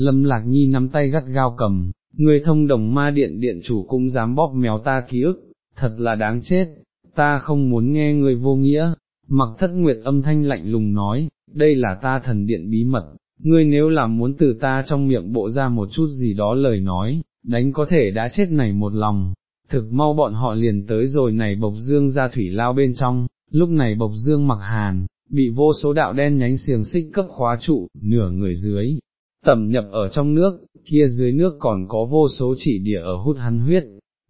lâm lạc nhi nắm tay gắt gao cầm, người thông đồng ma điện điện chủ cũng dám bóp méo ta ký ức, thật là đáng chết, ta không muốn nghe người vô nghĩa, mặc thất nguyệt âm thanh lạnh lùng nói, đây là ta thần điện bí mật, ngươi nếu làm muốn từ ta trong miệng bộ ra một chút gì đó lời nói, đánh có thể đã chết này một lòng, thực mau bọn họ liền tới rồi này bộc dương ra thủy lao bên trong, lúc này bộc dương mặc hàn, bị vô số đạo đen nhánh xiềng xích cấp khóa trụ, nửa người dưới, tẩm nhập ở trong nước, kia dưới nước còn có vô số chỉ địa ở hút hắn huyết,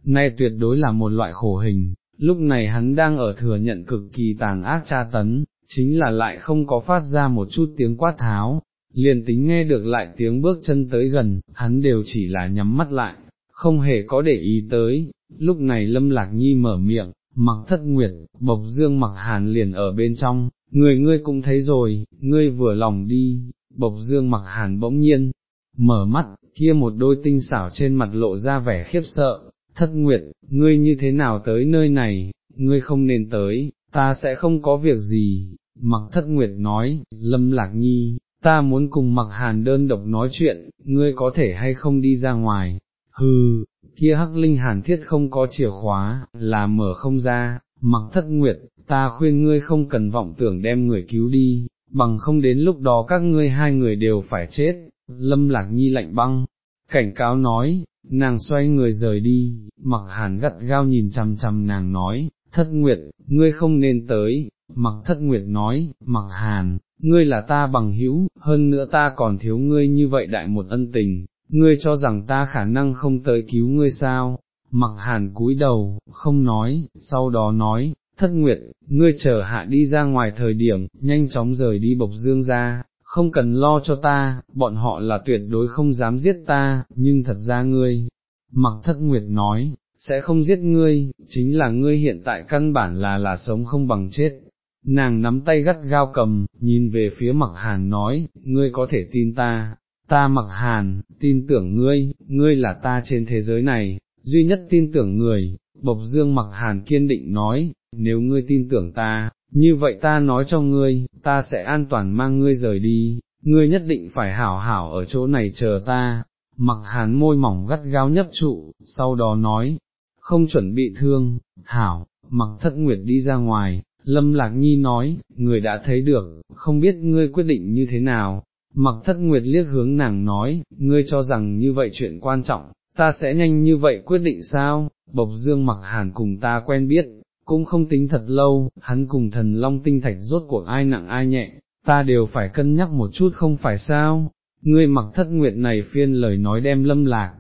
nay tuyệt đối là một loại khổ hình, lúc này hắn đang ở thừa nhận cực kỳ tàn ác tra tấn, chính là lại không có phát ra một chút tiếng quát tháo, liền tính nghe được lại tiếng bước chân tới gần, hắn đều chỉ là nhắm mắt lại, không hề có để ý tới, lúc này lâm lạc nhi mở miệng, mặc thất nguyệt, bộc dương mặc hàn liền ở bên trong, người ngươi cũng thấy rồi, ngươi vừa lòng đi, bộc dương mặc hàn bỗng nhiên, mở mắt, kia một đôi tinh xảo trên mặt lộ ra vẻ khiếp sợ, thất nguyệt, ngươi như thế nào tới nơi này, ngươi không nên tới, ta sẽ không có việc gì, mặc thất nguyệt nói, lâm lạc nhi, ta muốn cùng mặc hàn đơn độc nói chuyện, ngươi có thể hay không đi ra ngoài, hừ, kia hắc linh hàn thiết không có chìa khóa, là mở không ra, mặc thất nguyệt, ta khuyên ngươi không cần vọng tưởng đem người cứu đi, bằng không đến lúc đó các ngươi hai người đều phải chết, lâm lạc nhi lạnh băng, cảnh cáo nói, nàng xoay người rời đi, mặc hàn gắt gao nhìn chằm chằm nàng nói, thất nguyệt, ngươi không nên tới, mặc thất nguyệt nói, mặc hàn, ngươi là ta bằng hữu, hơn nữa ta còn thiếu ngươi như vậy đại một ân tình, ngươi cho rằng ta khả năng không tới cứu ngươi sao, mặc hàn cúi đầu, không nói, sau đó nói, thất nguyệt, ngươi chờ hạ đi ra ngoài thời điểm, nhanh chóng rời đi bộc dương ra, không cần lo cho ta, bọn họ là tuyệt đối không dám giết ta, nhưng thật ra ngươi, mặc thất nguyệt nói, sẽ không giết ngươi, chính là ngươi hiện tại căn bản là là sống không bằng chết. Nàng nắm tay gắt gao cầm, nhìn về phía mặc hàn nói, ngươi có thể tin ta, ta mặc hàn, tin tưởng ngươi, ngươi là ta trên thế giới này, duy nhất tin tưởng người, bộc dương mặc hàn kiên định nói, nếu ngươi tin tưởng ta, như vậy ta nói cho ngươi, ta sẽ an toàn mang ngươi rời đi, ngươi nhất định phải hảo hảo ở chỗ này chờ ta, mặc hàn môi mỏng gắt gao nhấp trụ, sau đó nói, không chuẩn bị thương, hảo, mặc thất nguyệt đi ra ngoài, lâm lạc nhi nói, người đã thấy được, không biết ngươi quyết định như thế nào, mặc thất nguyệt liếc hướng nàng nói, ngươi cho rằng như vậy chuyện quan trọng, ta sẽ nhanh như vậy quyết định sao, bộc dương mặc hàn cùng ta quen biết, cũng không tính thật lâu, hắn cùng thần long tinh thạch rốt cuộc ai nặng ai nhẹ, ta đều phải cân nhắc một chút không phải sao, ngươi mặc thất nguyệt này phiên lời nói đem lâm lạc,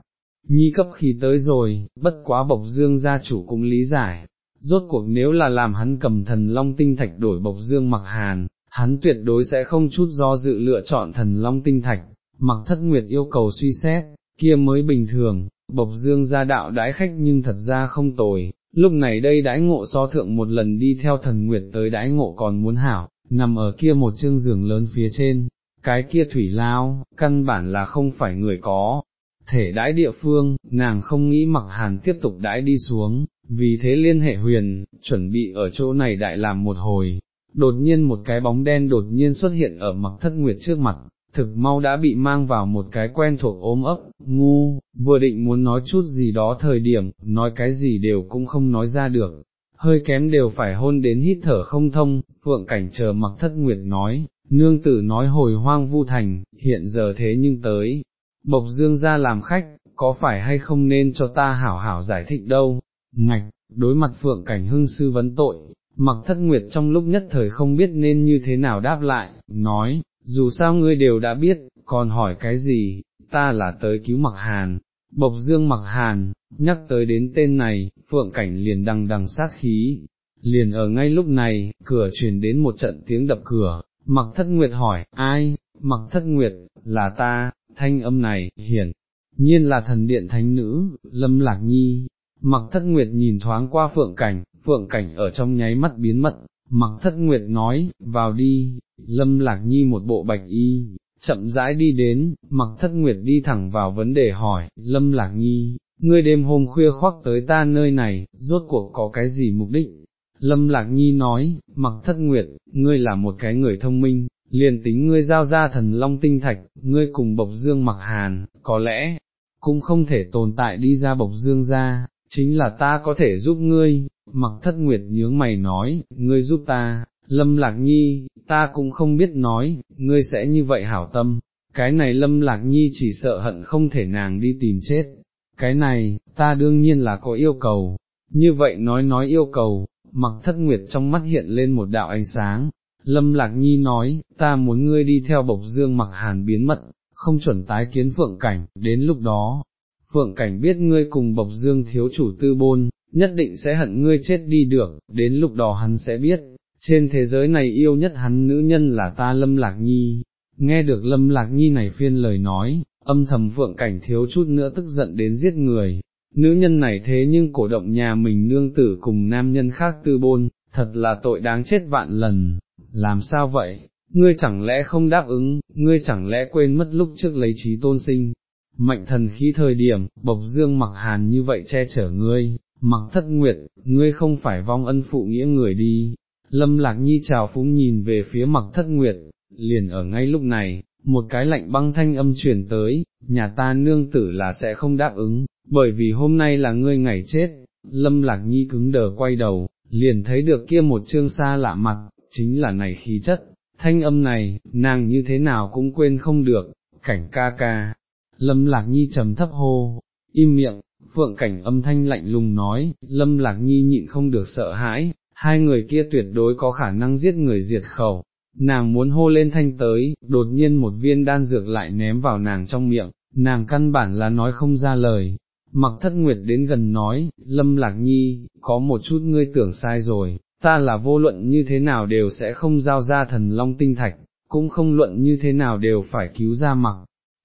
nhi cấp khi tới rồi, bất quá bộc dương gia chủ cũng lý giải, rốt cuộc nếu là làm hắn cầm thần long tinh thạch đổi bộc dương mặc hàn, hắn tuyệt đối sẽ không chút do dự lựa chọn thần long tinh thạch, mặc thất nguyệt yêu cầu suy xét, kia mới bình thường, bộc dương gia đạo đãi khách nhưng thật ra không tồi, lúc này đây đãi ngộ so thượng một lần đi theo thần nguyệt tới đãi ngộ còn muốn hảo, nằm ở kia một chương giường lớn phía trên, cái kia thủy lao, căn bản là không phải người có. Thể đãi địa phương, nàng không nghĩ mặc hàn tiếp tục đãi đi xuống, vì thế liên hệ huyền, chuẩn bị ở chỗ này đại làm một hồi, đột nhiên một cái bóng đen đột nhiên xuất hiện ở mặc thất nguyệt trước mặt, thực mau đã bị mang vào một cái quen thuộc ốm ấp, ngu, vừa định muốn nói chút gì đó thời điểm, nói cái gì đều cũng không nói ra được, hơi kém đều phải hôn đến hít thở không thông, phượng cảnh chờ mặc thất nguyệt nói, nương tử nói hồi hoang vu thành, hiện giờ thế nhưng tới, bộc dương ra làm khách, có phải hay không nên cho ta hảo hảo giải thích đâu, ngạch, đối mặt phượng cảnh hưng sư vấn tội, mặc thất nguyệt trong lúc nhất thời không biết nên như thế nào đáp lại, nói, dù sao ngươi đều đã biết, còn hỏi cái gì, ta là tới cứu mặc hàn, bộc dương mặc hàn, nhắc tới đến tên này, phượng cảnh liền đằng đằng sát khí, liền ở ngay lúc này, cửa truyền đến một trận tiếng đập cửa, mặc thất nguyệt hỏi, ai, mặc thất nguyệt, là ta, thanh âm này, hiển, nhiên là thần điện thánh nữ, lâm lạc nhi, mặc thất nguyệt nhìn thoáng qua phượng cảnh, phượng cảnh ở trong nháy mắt biến mất, mặc thất nguyệt nói, vào đi, lâm lạc nhi một bộ bạch y, chậm rãi đi đến, mặc thất nguyệt đi thẳng vào vấn đề hỏi, lâm lạc nhi, ngươi đêm hôm khuya khoác tới ta nơi này, rốt cuộc có cái gì mục đích? Lâm Lạc Nhi nói, mặc thất nguyệt, ngươi là một cái người thông minh, liền tính ngươi giao ra thần long tinh thạch, ngươi cùng bộc dương mặc hàn, có lẽ, cũng không thể tồn tại đi ra bộc dương ra, chính là ta có thể giúp ngươi, mặc thất nguyệt nhướng mày nói, ngươi giúp ta, lâm lạc nhi, ta cũng không biết nói, ngươi sẽ như vậy hảo tâm, cái này lâm lạc nhi chỉ sợ hận không thể nàng đi tìm chết, cái này, ta đương nhiên là có yêu cầu, như vậy nói nói yêu cầu, mặc thất nguyệt trong mắt hiện lên một đạo ánh sáng, lâm lạc nhi nói, ta muốn ngươi đi theo bộc dương mặc hàn biến mật, không chuẩn tái kiến phượng cảnh, đến lúc đó, phượng cảnh biết ngươi cùng bộc dương thiếu chủ tư bôn, nhất định sẽ hận ngươi chết đi được, đến lúc đó hắn sẽ biết, trên thế giới này yêu nhất hắn nữ nhân là ta lâm lạc nhi, nghe được lâm lạc nhi này phiên lời nói, âm thầm vượng cảnh thiếu chút nữa tức giận đến giết người, nữ nhân này thế nhưng cổ động nhà mình nương tử cùng nam nhân khác tư bôn, thật là tội đáng chết vạn lần, làm sao vậy, ngươi chẳng lẽ không đáp ứng, ngươi chẳng lẽ quên mất lúc trước lấy trí tôn sinh, mạnh thần khi thời điểm, bộc dương mặc hàn như vậy che chở ngươi, mặc thất nguyệt, ngươi không phải vong ân phụ nghĩa người đi. Lâm Lạc Nhi chào phúng nhìn về phía mặc thất nguyệt, liền ở ngay lúc này, một cái lạnh băng thanh âm truyền tới, nhà ta nương tử là sẽ không đáp ứng, bởi vì hôm nay là ngươi ngày chết, lâm lạc nhi cứng đờ quay đầu, liền thấy được kia một chương xa lạ mặt, chính là này khí chất, thanh âm này, nàng như thế nào cũng quên không được, cảnh ca ca, lâm lạc nhi trầm thấp hô, im miệng, phượng cảnh âm thanh lạnh lùng nói, lâm lạc nhi nhịn không được sợ hãi, hai người kia tuyệt đối có khả năng giết người diệt khẩu, nàng muốn hô lên thanh tới, đột nhiên một viên đan dược lại ném vào nàng trong miệng, nàng căn bản là nói không ra lời. Mặc thất nguyệt đến gần nói, lâm lạc nhi, có một chút ngươi tưởng sai rồi, ta là vô luận như thế nào đều sẽ không giao ra thần long tinh thạch, cũng không luận như thế nào đều phải cứu ra mặc.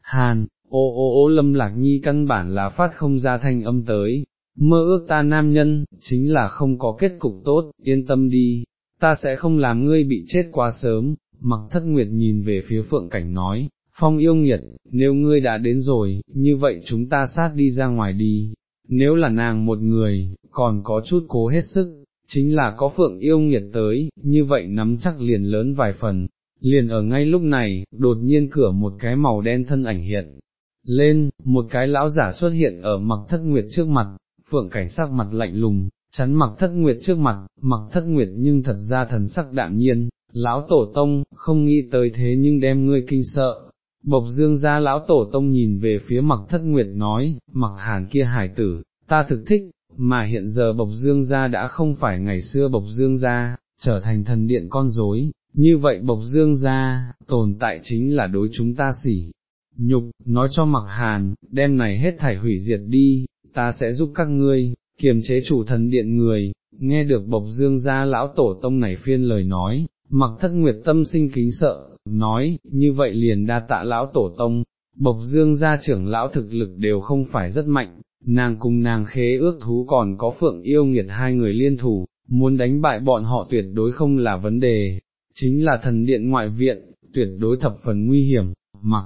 Hàn, ô ô ô lâm lạc nhi căn bản là phát không ra thanh âm tới, mơ ước ta nam nhân, chính là không có kết cục tốt, yên tâm đi, ta sẽ không làm ngươi bị chết quá sớm, mặc thất nguyệt nhìn về phía phượng cảnh nói, phong yêu nghiệt, nếu ngươi đã đến rồi, như vậy chúng ta sát đi ra ngoài đi, nếu là nàng một người, còn có chút cố hết sức, chính là có phượng yêu nghiệt tới, như vậy nắm chắc liền lớn vài phần, liền ở ngay lúc này, đột nhiên cửa một cái màu đen thân ảnh hiện. Lên, một cái lão giả xuất hiện ở mặc thất nguyệt trước mặt, phượng cảnh sắc mặt lạnh lùng, chắn mặc thất nguyệt trước mặt, mặc thất nguyệt nhưng thật ra thần sắc đạm nhiên, lão tổ tông, không nghĩ tới thế nhưng đem ngươi kinh sợ. Bộc dương ra lão tổ tông nhìn về phía mặc thất nguyệt nói, mặc hàn kia hải tử, ta thực thích, mà hiện giờ bộc dương gia đã không phải ngày xưa bộc dương gia, trở thành thần điện con rối, như vậy bộc dương gia, tồn tại chính là đối chúng ta xỉ. Nhục, nói cho mặc hàn, đem này hết thảy hủy diệt đi, ta sẽ giúp các ngươi, kiềm chế chủ thần điện người, nghe được bộc dương gia lão tổ tông này phiên lời nói, mặc thất nguyệt tâm sinh kính sợ, nói, như vậy liền đa tạ lão tổ tông, bộc dương gia trưởng lão thực lực đều không phải rất mạnh, nàng cùng nàng khế ước thú còn có phượng yêu nghiệt hai người liên thủ, muốn đánh bại bọn họ tuyệt đối không là vấn đề, chính là thần điện ngoại viện, tuyệt đối thập phần nguy hiểm, mặc.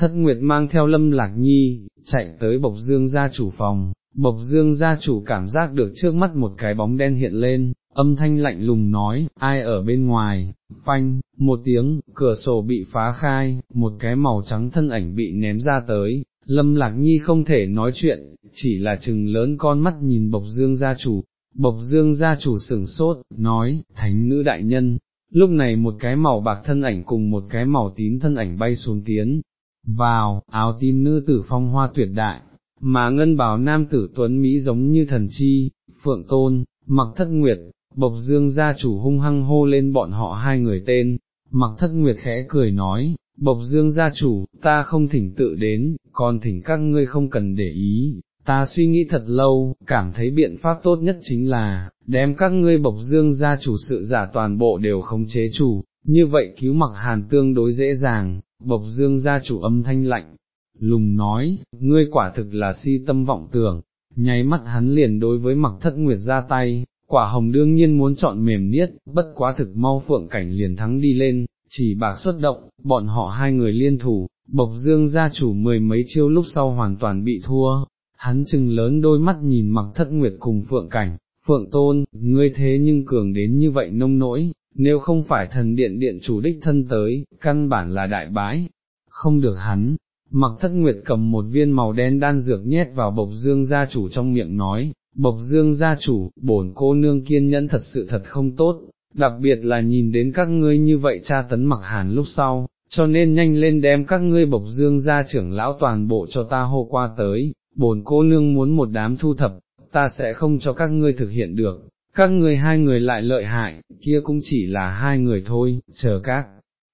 Thất Nguyệt mang theo lâm lạc nhi, chạy tới bộc dương gia chủ phòng, Bộc dương gia chủ cảm giác được trước mắt một cái bóng đen hiện lên, âm thanh lạnh lùng nói, ai ở bên ngoài, phanh, một tiếng, cửa sổ bị phá khai, một cái màu trắng thân ảnh bị ném ra tới, lâm lạc nhi không thể nói chuyện, chỉ là chừng lớn con mắt nhìn bộc dương gia chủ, bộc dương gia chủ sửng sốt, nói, thánh nữ đại nhân, lúc này một cái màu bạc thân ảnh cùng một cái màu tím thân ảnh bay xuống tiến, vào, áo tím nữ tử phong hoa tuyệt đại, mà ngân bảo nam tử tuấn Mỹ giống như thần chi, phượng tôn, mặc thất nguyệt, bộc dương gia chủ hung hăng hô lên bọn họ hai người tên, mặc thất nguyệt khẽ cười nói, bộc dương gia chủ, ta không thỉnh tự đến, còn thỉnh các ngươi không cần để ý, ta suy nghĩ thật lâu, cảm thấy biện pháp tốt nhất chính là, đem các ngươi bộc dương gia chủ sự giả toàn bộ đều không chế chủ, như vậy cứu mặc hàn tương đối dễ dàng, bộc dương gia chủ âm thanh lạnh, lùng nói, ngươi quả thực là si tâm vọng tưởng, nháy mắt hắn liền đối với mặc thất nguyệt ra tay, quả hồng đương nhiên muốn chọn mềm niết, bất quá thực mau phượng cảnh liền thắng đi lên, chỉ bạc xuất động, bọn họ hai người liên thủ, bộc dương gia chủ mười mấy chiêu lúc sau hoàn toàn bị thua, hắn chừng lớn đôi mắt nhìn mặc thất nguyệt cùng phượng cảnh, phượng tôn, ngươi thế nhưng cường đến như vậy nông nỗi, nếu không phải thần điện điện chủ đích thân tới, căn bản là đại bái, không được hắn. Mặc thất nguyệt cầm một viên màu đen đan dược nhét vào bộc dương gia chủ trong miệng nói, bộc dương gia chủ, bổn cô nương kiên nhẫn thật sự thật không tốt, đặc biệt là nhìn đến các ngươi như vậy tra tấn mặc hàn lúc sau, cho nên nhanh lên đem các ngươi bộc dương gia trưởng lão toàn bộ cho ta hô qua tới, bổn cô nương muốn một đám thu thập, ta sẽ không cho các ngươi thực hiện được, các ngươi hai người lại lợi hại, kia cũng chỉ là hai người thôi, chờ các.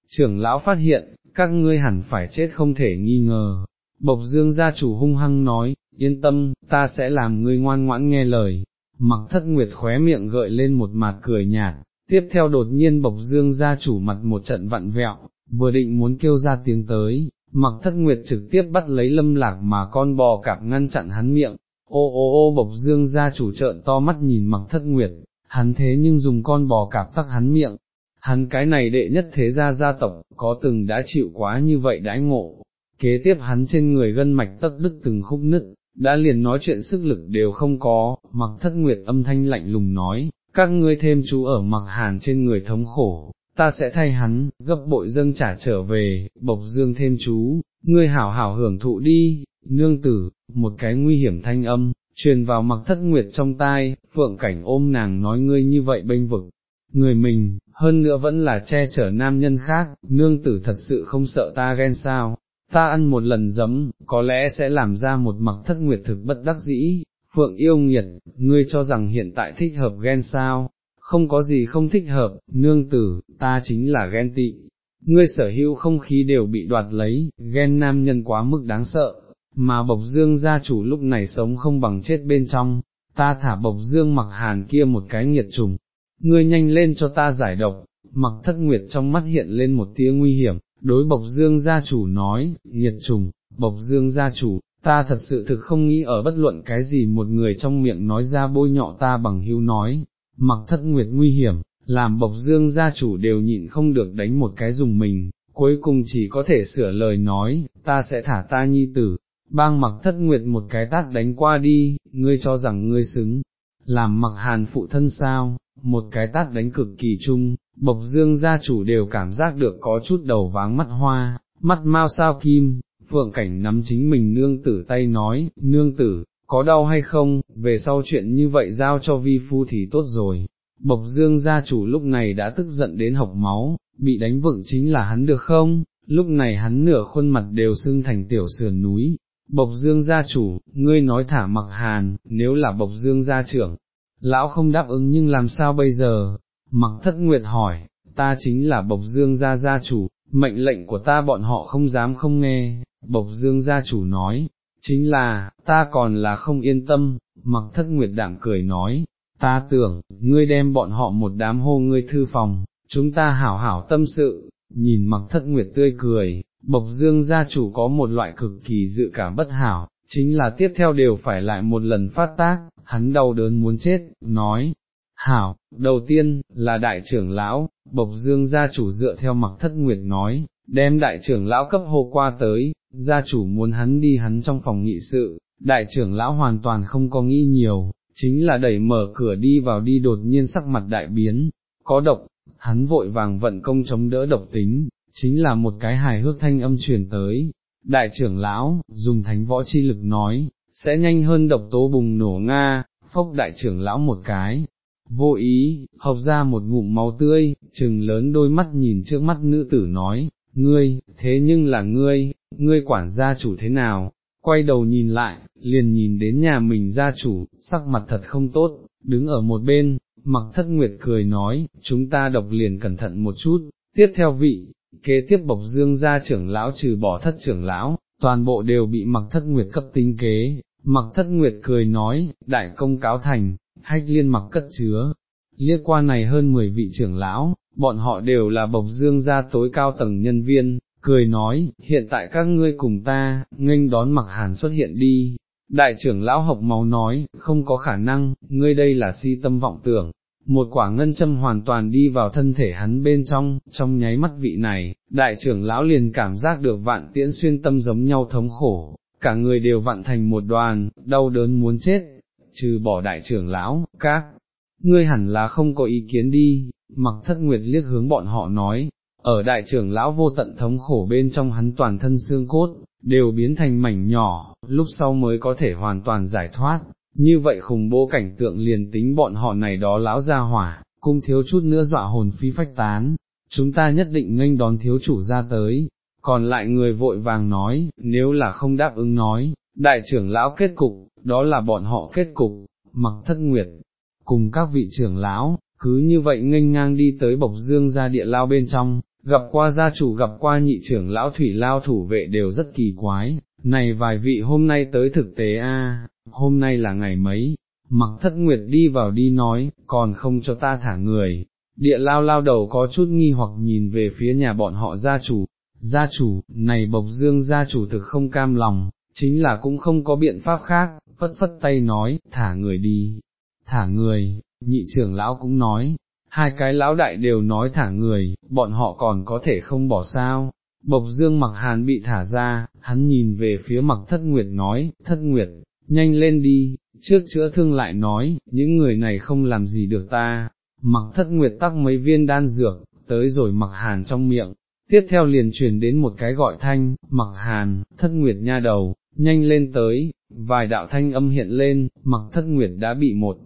Trưởng lão phát hiện, các ngươi hẳn phải chết không thể nghi ngờ. Bộc dương gia chủ hung hăng nói, yên tâm, ta sẽ làm ngươi ngoan ngoãn nghe lời. Mặc thất nguyệt khóe miệng gợi lên một mặt cười nhạt, tiếp theo đột nhiên bộc dương gia chủ mặt một trận vặn vẹo, vừa định muốn kêu ra tiếng tới, mặc thất nguyệt trực tiếp bắt lấy lâm lạc mà con bò cạp ngăn chặn hắn miệng, ô ô ô bộc dương gia chủ trợn to mắt nhìn mặc thất nguyệt, hắn thế nhưng dùng con bò cạp tắc hắn miệng, hắn cái này đệ nhất thế gia gia tộc, có từng đã chịu quá như vậy đãi ngộ, kế tiếp hắn trên người gân mạch tất đứt từng khúc nứt, đã liền nói chuyện sức lực đều không có, mặc thất nguyệt âm thanh lạnh lùng nói, các ngươi thêm chú ở mặc hàn trên người thống khổ, ta sẽ thay hắn, gấp bội dâng trả trở về, bộc dương thêm chú, ngươi hảo hảo hưởng thụ đi, nương tử, một cái nguy hiểm thanh âm, truyền vào mặc thất nguyệt trong tai, phượng cảnh ôm nàng nói ngươi như vậy bênh vực, người mình, hơn nữa vẫn là che chở nam nhân khác, nương tử thật sự không sợ ta ghen sao, ta ăn một lần giấm, có lẽ sẽ làm ra một mặc thất nguyệt thực bất đắc dĩ, phượng yêu nghiệt, ngươi cho rằng hiện tại thích hợp ghen sao, không có gì không thích hợp, nương tử, ta chính là ghen tị, ngươi sở hữu không khí đều bị đoạt lấy, ghen nam nhân quá mức đáng sợ, mà bộc dương gia chủ lúc này sống không bằng chết bên trong, ta thả bộc dương mặc hàn kia một cái nghiệt trùng, ngươi nhanh lên cho ta giải độc, mặc thất nguyệt trong mắt hiện lên một tia nguy hiểm, đối bộc dương gia chủ nói, nghiệt trùng, bộc dương gia chủ, ta thật sự thực không nghĩ ở bất luận cái gì một người trong miệng nói ra bôi nhọ ta bằng hưu nói, mặc thất nguyệt nguy hiểm, làm bộc dương gia chủ đều nhịn không được đánh một cái dùng mình, cuối cùng chỉ có thể sửa lời nói, ta sẽ thả ta nhi tử, bang mặc thất nguyệt một cái tát đánh qua đi, ngươi cho rằng ngươi xứng, làm mặc hàn phụ thân sao, một cái tát đánh cực kỳ chung, bộc dương gia chủ đều cảm giác được có chút đầu váng mắt hoa, mắt mau sao kim, phượng cảnh nắm chính mình nương tử tay nói, nương tử, có đau hay không, về sau chuyện như vậy giao cho vi phu thì tốt rồi. Bộc dương gia chủ lúc này đã tức giận đến học máu, bị đánh vựng chính là hắn được không, lúc này hắn nửa khuôn mặt đều sưng thành tiểu sườn núi. Bộc dương gia chủ, ngươi nói thả mặc hàn, nếu là bộc dương gia trưởng, lão không đáp ứng nhưng làm sao bây giờ, mặc thất nguyệt hỏi, ta chính là bộc dương gia gia chủ, mệnh lệnh của ta bọn họ không dám không nghe, bộc dương gia chủ nói, chính là, ta còn là không yên tâm, mặc thất nguyệt đạm cười nói, ta tưởng, ngươi đem bọn họ một đám hô ngươi thư phòng, chúng ta hảo hảo tâm sự, nhìn mặc thất nguyệt tươi cười, bộc dương gia chủ có một loại cực kỳ dự cảm bất hảo, chính là tiếp theo đều phải lại một lần phát tác, hắn đau đớn muốn chết, nói, hảo, đầu tiên, là đại trưởng lão, bộc dương gia chủ dựa theo mặc thất nguyệt nói, đem đại trưởng lão cấp hô qua tới, gia chủ muốn hắn đi hắn trong phòng nghị sự, đại trưởng lão hoàn toàn không có nghĩ nhiều, chính là đẩy mở cửa đi vào đi đột nhiên sắc mặt đại biến, có độc, hắn vội vàng vận công chống đỡ độc tính, chính là một cái hài hước thanh âm truyền tới, đại trưởng lão, dùng thánh võ chi lực nói, sẽ nhanh hơn độc tố bùng nổ Nga, phốc đại trưởng lão một cái, vô ý, học ra một ngụm máu tươi, trừng lớn đôi mắt nhìn trước mắt nữ tử nói, ngươi, thế nhưng là ngươi, ngươi quản gia chủ thế nào, quay đầu nhìn lại, liền nhìn đến nhà mình gia chủ, sắc mặt thật không tốt, đứng ở một bên, mặc thất nguyệt cười nói, chúng ta độc liền cẩn thận một chút, tiếp theo vị, kế tiếp bộc dương gia trưởng lão trừ bỏ thất trưởng lão, toàn bộ đều bị mặc thất nguyệt cấp tính kế, mặc thất nguyệt cười nói, đại công cáo thành, hách liên mặc cất chứa, liếc qua này hơn 10 vị trưởng lão, bọn họ đều là bộc dương gia tối cao tầng nhân viên, cười nói, hiện tại các ngươi cùng ta, nghênh đón mặc hàn xuất hiện đi. Đại trưởng lão học máu nói, không có khả năng, ngươi đây là si tâm vọng tưởng, một quả ngân châm hoàn toàn đi vào thân thể hắn bên trong, trong nháy mắt vị này, đại trưởng lão liền cảm giác được vạn tiễn xuyên tâm giống nhau thống khổ, cả người đều vặn thành một đoàn, đau đớn muốn chết, trừ bỏ đại trưởng lão, các, ngươi hẳn là không có ý kiến đi, mặc thất nguyệt liếc hướng bọn họ nói, ở đại trưởng lão vô tận thống khổ bên trong hắn toàn thân xương cốt, đều biến thành mảnh nhỏ, lúc sau mới có thể hoàn toàn giải thoát, như vậy khủng bố cảnh tượng liền tính bọn họ này đó lão ra hỏa, cũng thiếu chút nữa dọa hồn phi phách tán, chúng ta nhất định nghênh đón thiếu chủ ra tới, còn lại người vội vàng nói, nếu là không đáp ứng nói, đại trưởng lão kết cục, đó là bọn họ kết cục, mặc thất nguyệt, cùng các vị trưởng lão, cứ như vậy nghênh ngang đi tới bộc dương ra địa lao bên trong, gặp qua gia chủ gặp qua nhị trưởng lão thủy lao thủ vệ đều rất kỳ quái, này vài vị hôm nay tới thực tế a, hôm nay là ngày mấy, mặc thất nguyệt đi vào đi nói, còn không cho ta thả người, địa lao lao đầu có chút nghi hoặc nhìn về phía nhà bọn họ gia chủ, gia chủ, này bộc dương gia chủ thực không cam lòng, chính là cũng không có biện pháp khác, phất phất tay nói, thả người đi, thả người, nhị trưởng lão cũng nói, hai cái lão đại đều nói thả người, bọn họ còn có thể không bỏ sao. Bộc dương mặc hàn bị thả ra, hắn nhìn về phía mặc thất nguyệt nói, thất nguyệt, nhanh lên đi, trước chữa thương lại nói, những người này không làm gì được ta, mặc thất nguyệt tắc mấy viên đan dược, tới rồi mặc hàn trong miệng, tiếp theo liền truyền đến một cái gọi thanh, mặc hàn, thất nguyệt nha đầu, nhanh lên tới, vài đạo thanh âm hiện lên, mặc thất nguyệt đã bị một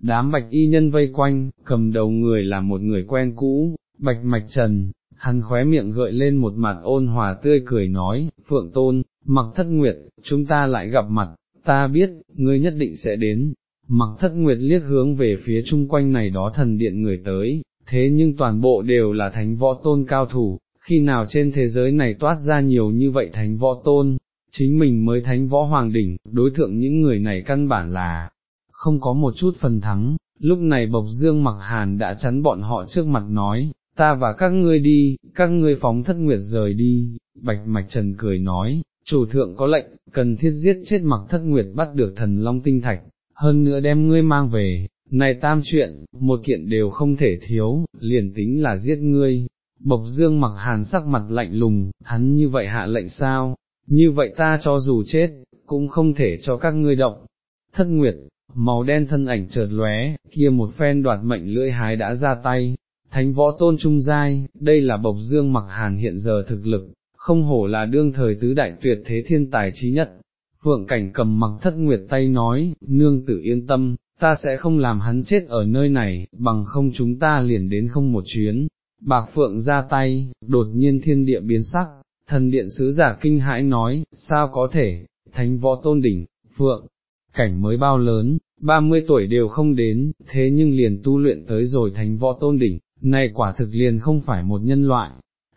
đám bạch y nhân vây quanh, cầm đầu người là một người quen cũ, bạch mạch trần, hắn khóe miệng gợi lên một mặt ôn hòa tươi cười nói, phượng tôn, mặc thất nguyệt, chúng ta lại gặp mặt, ta biết, ngươi nhất định sẽ đến, mặc thất nguyệt liếc hướng về phía chung quanh này đó thần điện người tới, thế nhưng toàn bộ đều là thánh võ tôn cao thủ, khi nào trên thế giới này toát ra nhiều như vậy thánh võ tôn, chính mình mới thánh võ hoàng đỉnh, đối thượng những người này căn bản là không có một chút phần thắng, lúc này bộc dương mặc hàn đã chắn bọn họ trước mặt nói, ta và các ngươi đi, các ngươi phóng thất nguyệt rời đi, bạch mạch trần cười nói, chủ thượng có lệnh, cần thiết giết chết mặc thất nguyệt bắt được thần long tinh thạch, hơn nữa đem ngươi mang về, này tam chuyện, một kiện đều không thể thiếu, liền tính là giết ngươi. Bộc dương mặc hàn sắc mặt lạnh lùng, hắn như vậy hạ lệnh sao, như vậy ta cho dù chết, cũng không thể cho các ngươi động. Thất Nguyệt, màu đen thân ảnh chợt lóe, kia một phen đoạt mệnh lưỡi hái đã ra tay, thánh võ tôn trung giai, đây là bộc dương mặc hàn hiện giờ thực lực, không hổ là đương thời tứ đại tuyệt thế thiên tài trí nhất. Phượng cảnh cầm mặc thất nguyệt tay nói, nương tử yên tâm, ta sẽ không làm hắn chết ở nơi này, bằng không chúng ta liền đến không một chuyến. Bạc Phượng ra tay, đột nhiên thiên địa biến sắc, thần điện sứ giả kinh hãi nói, sao có thể, thánh võ tôn đỉnh, Phượng, cảnh mới bao lớn, 30 tuổi đều không đến, thế nhưng liền tu luyện tới rồi thánh võ tôn đỉnh, này quả thực liền không phải một nhân loại.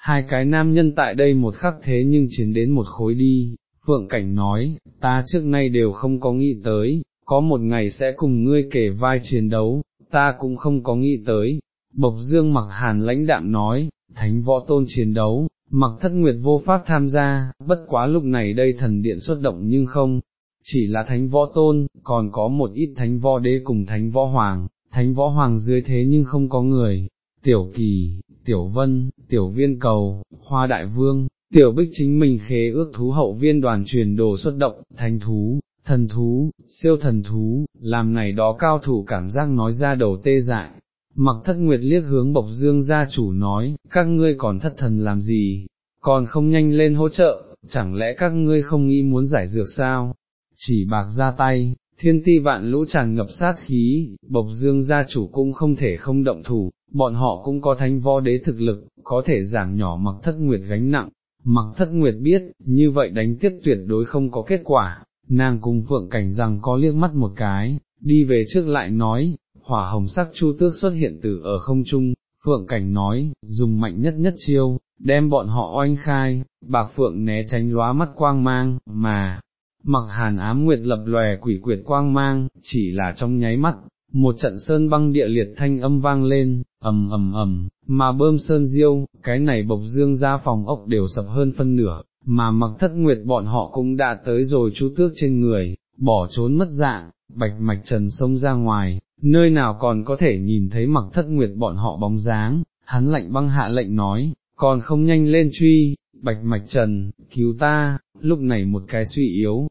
Hai cái nam nhân tại đây một khắc thế nhưng chiến đến một khối đi, Phượng Cảnh nói, ta trước nay đều không có nghĩ tới, có một ngày sẽ cùng ngươi kể vai chiến đấu, ta cũng không có nghĩ tới. Bộc Dương mặc hàn lãnh đạm nói, thánh võ tôn chiến đấu, mặc thất nguyệt vô pháp tham gia, bất quá lúc này đây thần điện xuất động nhưng không, chỉ là thánh võ tôn, còn có một ít thánh võ đế cùng thánh võ hoàng, thánh võ hoàng dưới thế nhưng không có người, tiểu kỳ, tiểu vân, tiểu viên cầu, hoa đại vương, tiểu bích chính mình khế ước thú hậu viên đoàn truyền đồ xuất động, thành thú, thần thú, siêu thần thú, làm này đó cao thủ cảm giác nói ra đầu tê dại. Mặc thất nguyệt liếc hướng bộc dương gia chủ nói, các ngươi còn thất thần làm gì, còn không nhanh lên hỗ trợ, chẳng lẽ các ngươi không nghĩ muốn giải dược sao, chỉ bạc ra tay, thiên ti vạn lũ tràn ngập sát khí, bộc dương gia chủ cũng không thể không động thủ, bọn họ cũng có thánh võ đế thực lực, có thể giảm nhỏ mặc thất nguyệt gánh nặng, mặc thất nguyệt biết, như vậy đánh tiếp tuyệt đối không có kết quả, nàng cùng phượng cảnh rằng có liếc mắt một cái, đi về trước lại nói, hỏa hồng sắc chu tước xuất hiện từ ở không trung, phượng cảnh nói, dùng mạnh nhất nhất chiêu, đem bọn họ oanh khai, bạc phượng né tránh lóa mắt quang mang, mà, mặc hàn ám nguyệt lập lòe quỷ quyệt quang mang, chỉ là trong nháy mắt, một trận sơn băng địa liệt thanh âm vang lên, ầm ầm ầm, mà bơm sơn diêu, cái này bộc dương ra phòng ốc đều sập hơn phân nửa, mà mặc thất nguyệt bọn họ cũng đã tới rồi chú tước trên người, bỏ trốn mất dạng, bạch mạch trần sông ra ngoài, nơi nào còn có thể nhìn thấy mặc thất nguyệt bọn họ bóng dáng, hắn lạnh băng hạ lệnh nói, còn không nhanh lên truy, bạch mạch trần, cứu ta, lúc này một cái suy yếu,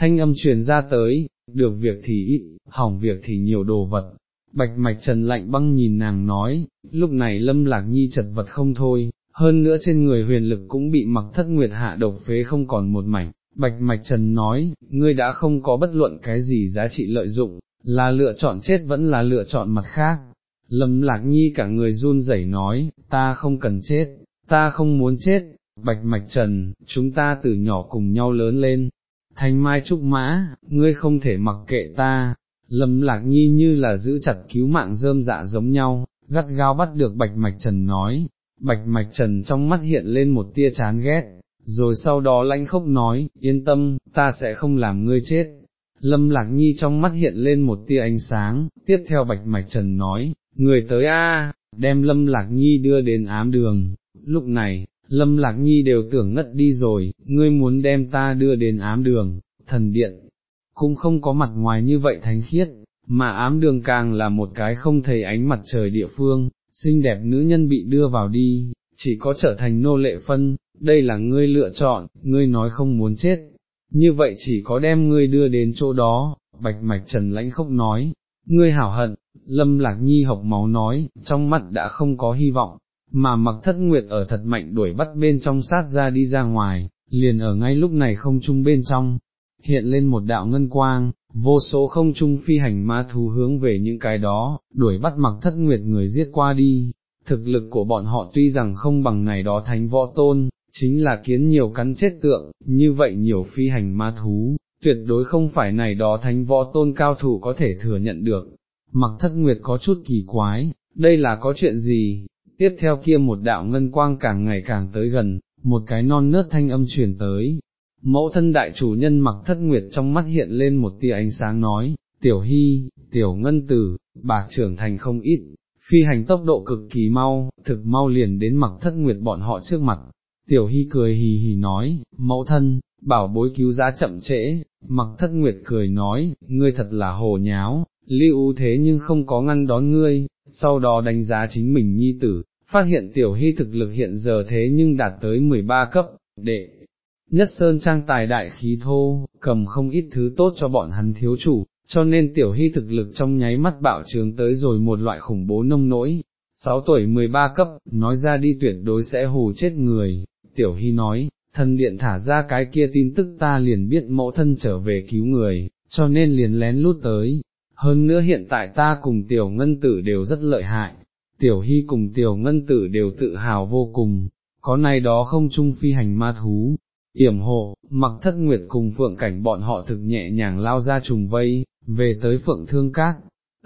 thanh âm truyền ra tới, được việc thì ít, hỏng việc thì nhiều đồ vật, bạch mạch trần lạnh băng nhìn nàng nói, lúc này lâm lạc nhi chật vật không thôi, hơn nữa trên người huyền lực cũng bị mặc thất nguyệt hạ độc phế không còn một mảnh. Bạch Mạch Trần nói, ngươi đã không có bất luận cái gì giá trị lợi dụng, là lựa chọn chết vẫn là lựa chọn mặt khác. Lâm Lạc Nhi cả người run rẩy nói, ta không cần chết, ta không muốn chết, Bạch Mạch Trần, chúng ta từ nhỏ cùng nhau lớn lên, thanh mai trúc mã, ngươi không thể mặc kệ ta, Lâm Lạc Nhi như là giữ chặt cứu mạng rơm dạ giống nhau, gắt gao bắt được Bạch Mạch Trần nói, Bạch Mạch Trần trong mắt hiện lên một tia chán ghét, rồi sau đó lanh khốc nói, yên tâm, ta sẽ không làm ngươi chết. Lâm Lạc Nhi trong mắt hiện lên một tia ánh sáng, tiếp theo Bạch Mạch Trần nói, người tới a, đem Lâm Lạc Nhi đưa đến ám đường. Lúc này, Lâm Lạc Nhi đều tưởng ngất đi rồi, ngươi muốn đem ta đưa đến ám đường, thần điện, cũng không có mặt ngoài như vậy thánh khiết, mà ám đường càng là một cái không thấy ánh mặt trời địa phương, xinh đẹp nữ nhân bị đưa vào đi, chỉ có trở thành nô lệ phân, đây là ngươi lựa chọn, ngươi nói không muốn chết, như vậy chỉ có đem ngươi đưa đến chỗ đó, bạch mạch trần lãnh khốc nói, ngươi hảo hận, lâm lạc nhi học máu nói, trong mắt đã không có hy vọng, mà mặc thất nguyệt ở thật mạnh đuổi bắt bên trong sát ra đi ra ngoài, liền ở ngay lúc này không chung bên trong, hiện lên một đạo ngân quang, vô số không chung phi hành ma thú hướng về những cái đó, đuổi bắt mặc thất nguyệt người giết qua đi. Thực lực của bọn họ tuy rằng không bằng này đó thánh võ tôn, chính là kiến nhiều cắn chết tượng, như vậy nhiều phi hành ma thú, tuyệt đối không phải này đó thánh võ tôn cao thủ có thể thừa nhận được. Mặc thất nguyệt có chút kỳ quái, đây là có chuyện gì? Tiếp theo kia một đạo ngân quang càng ngày càng tới gần, một cái non nớt thanh âm truyền tới, Mẫu thân đại chủ nhân mặc thất nguyệt trong mắt hiện lên một tia ánh sáng nói, tiểu hy, tiểu ngân tử, bạc trưởng thành không ít, phi hành tốc độ cực kỳ mau, thực mau liền đến mặc thất nguyệt bọn họ trước mặt. Tiểu hy cười hì hì nói, mẫu thân, bảo bối cứu giá chậm trễ, mặc thất nguyệt cười nói, ngươi thật là hồ nháo, lưu thế nhưng không có ngăn đón ngươi, sau đó đánh giá chính mình nhi tử, phát hiện tiểu hy thực lực hiện giờ thế nhưng đạt tới 13 cấp, đệ nhất sơn trang tài đại khí thô, cầm không ít thứ tốt cho bọn hắn thiếu chủ, cho nên tiểu hy thực lực trong nháy mắt bạo trường tới rồi một loại khủng bố nông nỗi. Sáu tuổi 13 cấp, nói ra đi tuyệt đối sẽ hù chết người, tiểu hy nói, thần điện thả ra cái kia tin tức ta liền biết mẫu thân trở về cứu người, cho nên liền lén lút tới. Hơn nữa hiện tại ta cùng tiểu ngân tử đều rất lợi hại, tiểu hy cùng tiểu ngân tử đều tự hào vô cùng, có này đó không chung phi hành ma thú, yểm hộ, mặc thất nguyệt cùng phượng cảnh bọn họ thực nhẹ nhàng lao ra trùng vây, về tới phượng thương các,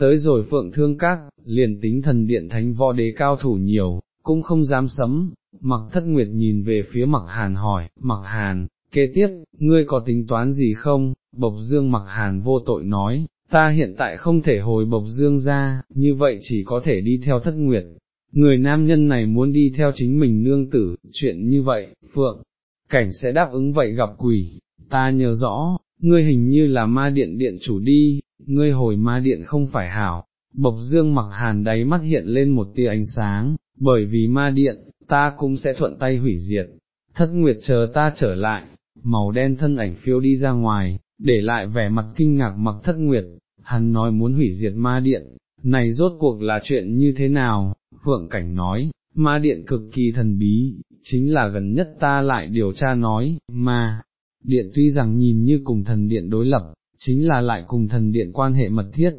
tới rồi phượng thương các, liền tính thần điện thánh võ đế cao thủ nhiều, cũng không dám sấm, mặc thất nguyệt nhìn về phía mặc hàn hỏi, mặc hàn, kế tiếp, ngươi có tính toán gì không, bộc dương mặc hàn vô tội nói, ta hiện tại không thể hồi bộc dương ra, như vậy chỉ có thể đi theo thất nguyệt. Người nam nhân này muốn đi theo chính mình nương tử, chuyện như vậy, Phượng, cảnh sẽ đáp ứng vậy gặp quỷ, ta nhớ rõ, ngươi hình như là ma điện điện chủ đi, ngươi hồi ma điện không phải hảo, bộc dương mặc hàn đáy mắt hiện lên một tia ánh sáng, bởi vì ma điện, ta cũng sẽ thuận tay hủy diệt, thất nguyệt chờ ta trở lại, màu đen thân ảnh phiêu đi ra ngoài, để lại vẻ mặt kinh ngạc mặc thất nguyệt, hắn nói muốn hủy diệt ma điện, này rốt cuộc là chuyện như thế nào, Phượng Cảnh nói, ma điện cực kỳ thần bí, chính là gần nhất ta lại điều tra nói, ma, điện tuy rằng nhìn như cùng thần điện đối lập, chính là lại cùng thần điện quan hệ mật thiết.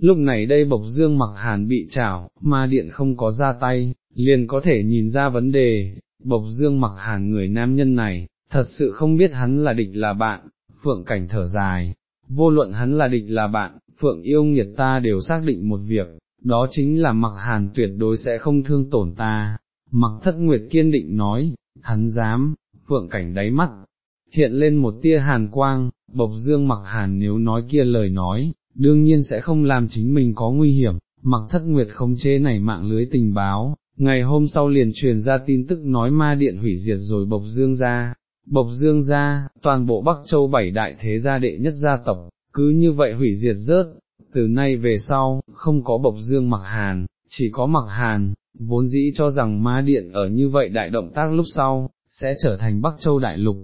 Lúc này đây bộc dương mặc hàn bị trảo, ma điện không có ra tay, liền có thể nhìn ra vấn đề, bộc dương mặc hàn người nam nhân này, thật sự không biết hắn là địch là bạn, phượng cảnh thở dài, vô luận hắn là địch là bạn, phượng yêu nghiệt ta đều xác định một việc, đó chính là mặc hàn tuyệt đối sẽ không thương tổn ta, mặc thất nguyệt kiên định nói, hắn dám, phượng cảnh đáy mắt, hiện lên một tia hàn quang, bộc dương mặc hàn nếu nói kia lời nói, đương nhiên sẽ không làm chính mình có nguy hiểm, mặc thất nguyệt không chế này mạng lưới tình báo, ngày hôm sau liền truyền ra tin tức nói ma điện hủy diệt rồi bộc dương ra, bộc dương gia, toàn bộ Bắc Châu bảy đại thế gia đệ nhất gia tộc, cứ như vậy hủy diệt rớt, từ nay về sau, không có bộc dương mặc hàn, chỉ có mặc hàn, vốn dĩ cho rằng ma điện ở như vậy đại động tác lúc sau, sẽ trở thành Bắc Châu Đại Lục.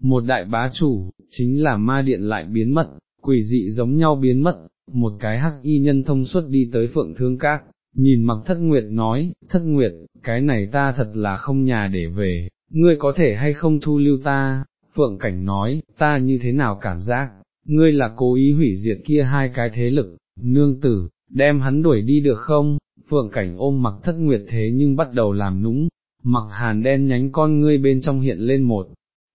Một đại bá chủ, chính là ma điện lại biến mất, quỷ dị giống nhau biến mất, một cái hắc y nhân thông suốt đi tới phượng thương các, nhìn mặc thất nguyệt nói, thất nguyệt, cái này ta thật là không nhà để về, ngươi có thể hay không thu lưu ta, phượng cảnh nói, ta như thế nào cảm giác, ngươi là cố ý hủy diệt kia hai cái thế lực, nương tử, đem hắn đuổi đi được không, phượng cảnh ôm mặc thất nguyệt thế nhưng bắt đầu làm nũng, mặc hàn đen nhánh con ngươi bên trong hiện lên một.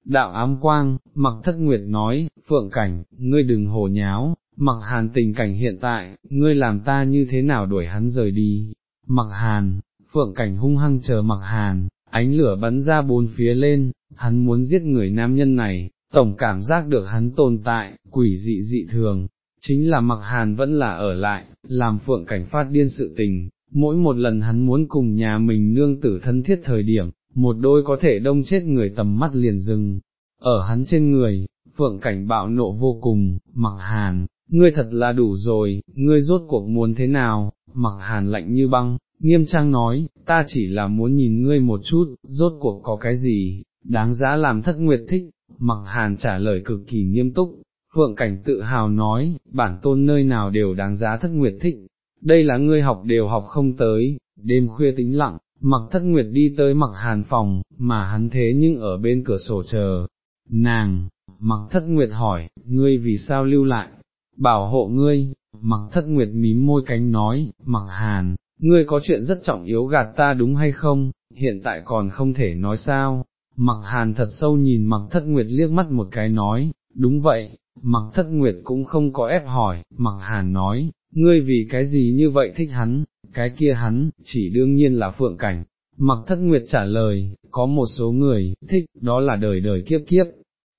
Đạo ám quang, mặc thất nguyệt nói, phượng cảnh, ngươi đừng hồ nháo, mặc hàn tình cảnh hiện tại, ngươi làm ta như thế nào đuổi hắn rời đi, mặc hàn, phượng cảnh hung hăng chờ mặc hàn, ánh lửa bắn ra bốn phía lên, hắn muốn giết người nam nhân này, tổng cảm giác được hắn tồn tại, quỷ dị dị thường, chính là mặc hàn vẫn là ở lại, làm phượng cảnh phát điên sự tình, mỗi một lần hắn muốn cùng nhà mình nương tử thân thiết thời điểm, một đôi có thể đông chết người tầm mắt liền dừng, ở hắn trên người, phượng cảnh bạo nộ vô cùng, mặc hàn, ngươi thật là đủ rồi, ngươi rốt cuộc muốn thế nào, mặc hàn lạnh như băng, nghiêm trang nói, ta chỉ là muốn nhìn ngươi một chút, rốt cuộc có cái gì, đáng giá làm thất nguyệt thích, mặc hàn trả lời cực kỳ nghiêm túc, phượng cảnh tự hào nói, bản tôn nơi nào đều đáng giá thất nguyệt thích, đây là ngươi học đều học không tới, đêm khuya tĩnh lặng, mặc thất nguyệt đi tới mặc hàn phòng, mà hắn thế nhưng ở bên cửa sổ chờ, nàng, mặc thất nguyệt hỏi, ngươi vì sao lưu lại, bảo hộ ngươi, mặc thất nguyệt mím môi cánh nói, mặc hàn, ngươi có chuyện rất trọng yếu gạt ta đúng hay không, hiện tại còn không thể nói sao, mặc hàn thật sâu nhìn mặc thất nguyệt liếc mắt một cái nói, đúng vậy, mặc thất nguyệt cũng không có ép hỏi, mặc hàn nói, ngươi vì cái gì như vậy thích hắn, cái kia hắn, chỉ đương nhiên là phượng cảnh. Mặc thất nguyệt trả lời, có một số người, thích, đó là đời đời kiếp kiếp.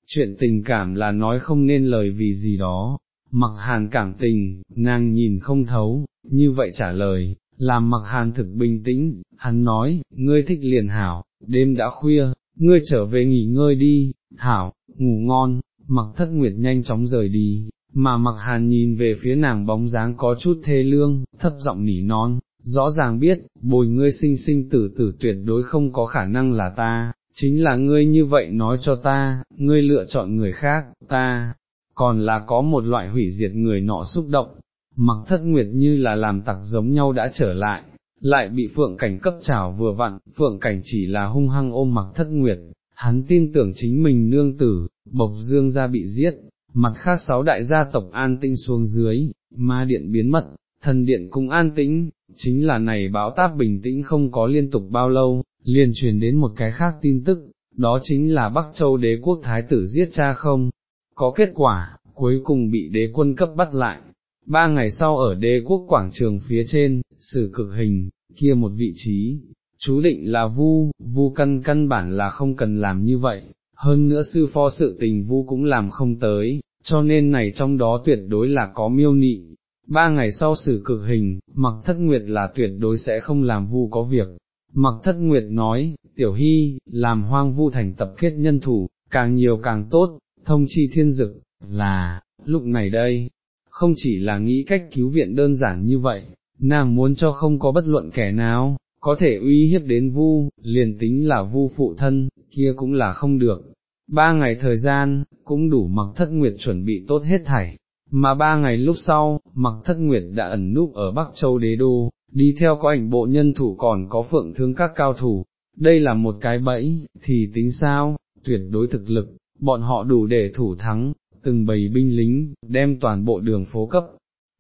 Chuyện tình cảm là nói không nên lời vì gì đó, mặc hàn cảm tình, nàng nhìn không thấu, như vậy trả lời, làm mặc hàn thực bình tĩnh, hắn nói, ngươi thích liền hảo, đêm đã khuya, ngươi trở về nghỉ ngơi đi, hảo, ngủ ngon, mặc thất nguyệt nhanh chóng rời đi, mà mặc hàn nhìn về phía nàng bóng dáng có chút thê lương, thấp giọng nỉ non, rõ ràng biết, bồi ngươi sinh sinh tử tử tuyệt đối không có khả năng là ta, chính là ngươi như vậy nói cho ta, ngươi lựa chọn người khác, ta, còn là có một loại hủy diệt người nọ xúc động, mặc thất nguyệt như là làm tặc giống nhau đã trở lại, lại bị phượng cảnh cấp trào vừa vặn, phượng cảnh chỉ là hung hăng ôm mặc thất nguyệt, hắn tin tưởng chính mình nương tử, bộc dương ra bị giết, mặt khác sáu đại gia tộc an tinh xuống dưới, ma điện biến mất, thần điện cũng an tĩnh, chính là này báo táp bình tĩnh không có liên tục bao lâu, liền truyền đến một cái khác tin tức, đó chính là Bắc Châu đế quốc thái tử giết cha không, có kết quả, cuối cùng bị đế quân cấp bắt lại. Ba ngày sau ở đế quốc quảng trường phía trên, sử cực hình, kia một vị trí, chú định là vu, vu căn căn bản là không cần làm như vậy, hơn nữa sư phó sự tình vu cũng làm không tới, cho nên này trong đó tuyệt đối là có miêu nị. Ba ngày sau xử cực hình, mặc thất nguyệt là tuyệt đối sẽ không làm vu có việc. Mặc thất nguyệt nói, tiểu hy, làm hoang vu thành tập kết nhân thủ, càng nhiều càng tốt, thông chi thiên dực, là, lúc này đây, không chỉ là nghĩ cách cứu viện đơn giản như vậy, nàng muốn cho không có bất luận kẻ nào, có thể uy hiếp đến vu, liền tính là vu phụ thân, kia cũng là không được. Ba ngày thời gian, cũng đủ mặc thất nguyệt chuẩn bị tốt hết thảy, mà ba ngày lúc sau, mặc thất nguyệt đã ẩn núp ở Bắc Châu Đế Đô, đi theo có ảnh bộ nhân thủ còn có phượng thương các cao thủ, đây là một cái bẫy, thì tính sao, tuyệt đối thực lực, bọn họ đủ để thủ thắng, từng bầy binh lính, đem toàn bộ đường phố cấp,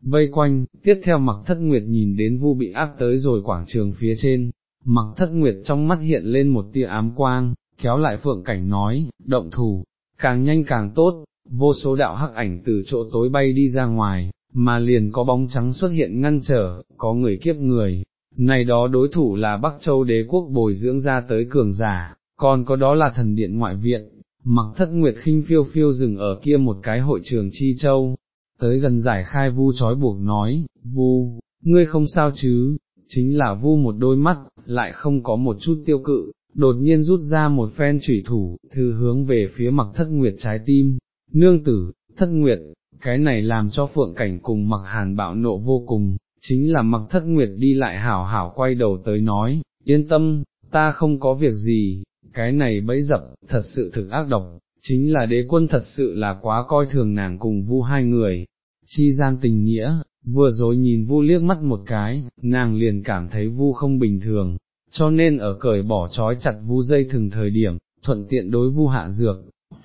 vây quanh, tiếp theo mặc thất nguyệt nhìn đến vu bị áp tới rồi quảng trường phía trên, mặc thất nguyệt trong mắt hiện lên một tia ám quang, kéo lại phượng cảnh nói, động thủ, càng nhanh càng tốt, vô số đạo hắc ảnh từ chỗ tối bay đi ra ngoài, mà liền có bóng trắng xuất hiện ngăn trở, có người kiếp người, này đó đối thủ là Bắc Châu đế quốc bồi dưỡng ra tới cường giả, còn có đó là thần điện ngoại viện, mặc thất nguyệt khinh phiêu phiêu dừng ở kia một cái hội trường chi châu, tới gần giải khai vu trói buộc nói, vu, ngươi không sao chứ, chính là vu một đôi mắt, lại không có một chút tiêu cự, đột nhiên rút ra một phen trùy thủ, thư hướng về phía mặc thất nguyệt trái tim, nương tử, thất nguyệt, cái này làm cho phượng cảnh cùng mặc hàn bạo nộ vô cùng, chính là mặc thất nguyệt đi lại hảo hảo quay đầu tới nói, yên tâm, ta không có việc gì, cái này bẫy dập, thật sự thực ác độc, chính là đế quân thật sự là quá coi thường nàng cùng vu hai người, chi gian tình nghĩa, vừa rồi nhìn vu liếc mắt một cái, nàng liền cảm thấy vu không bình thường, cho nên ở cởi bỏ trói chặt vu dây thường thời điểm, thuận tiện đối vu hạ dược,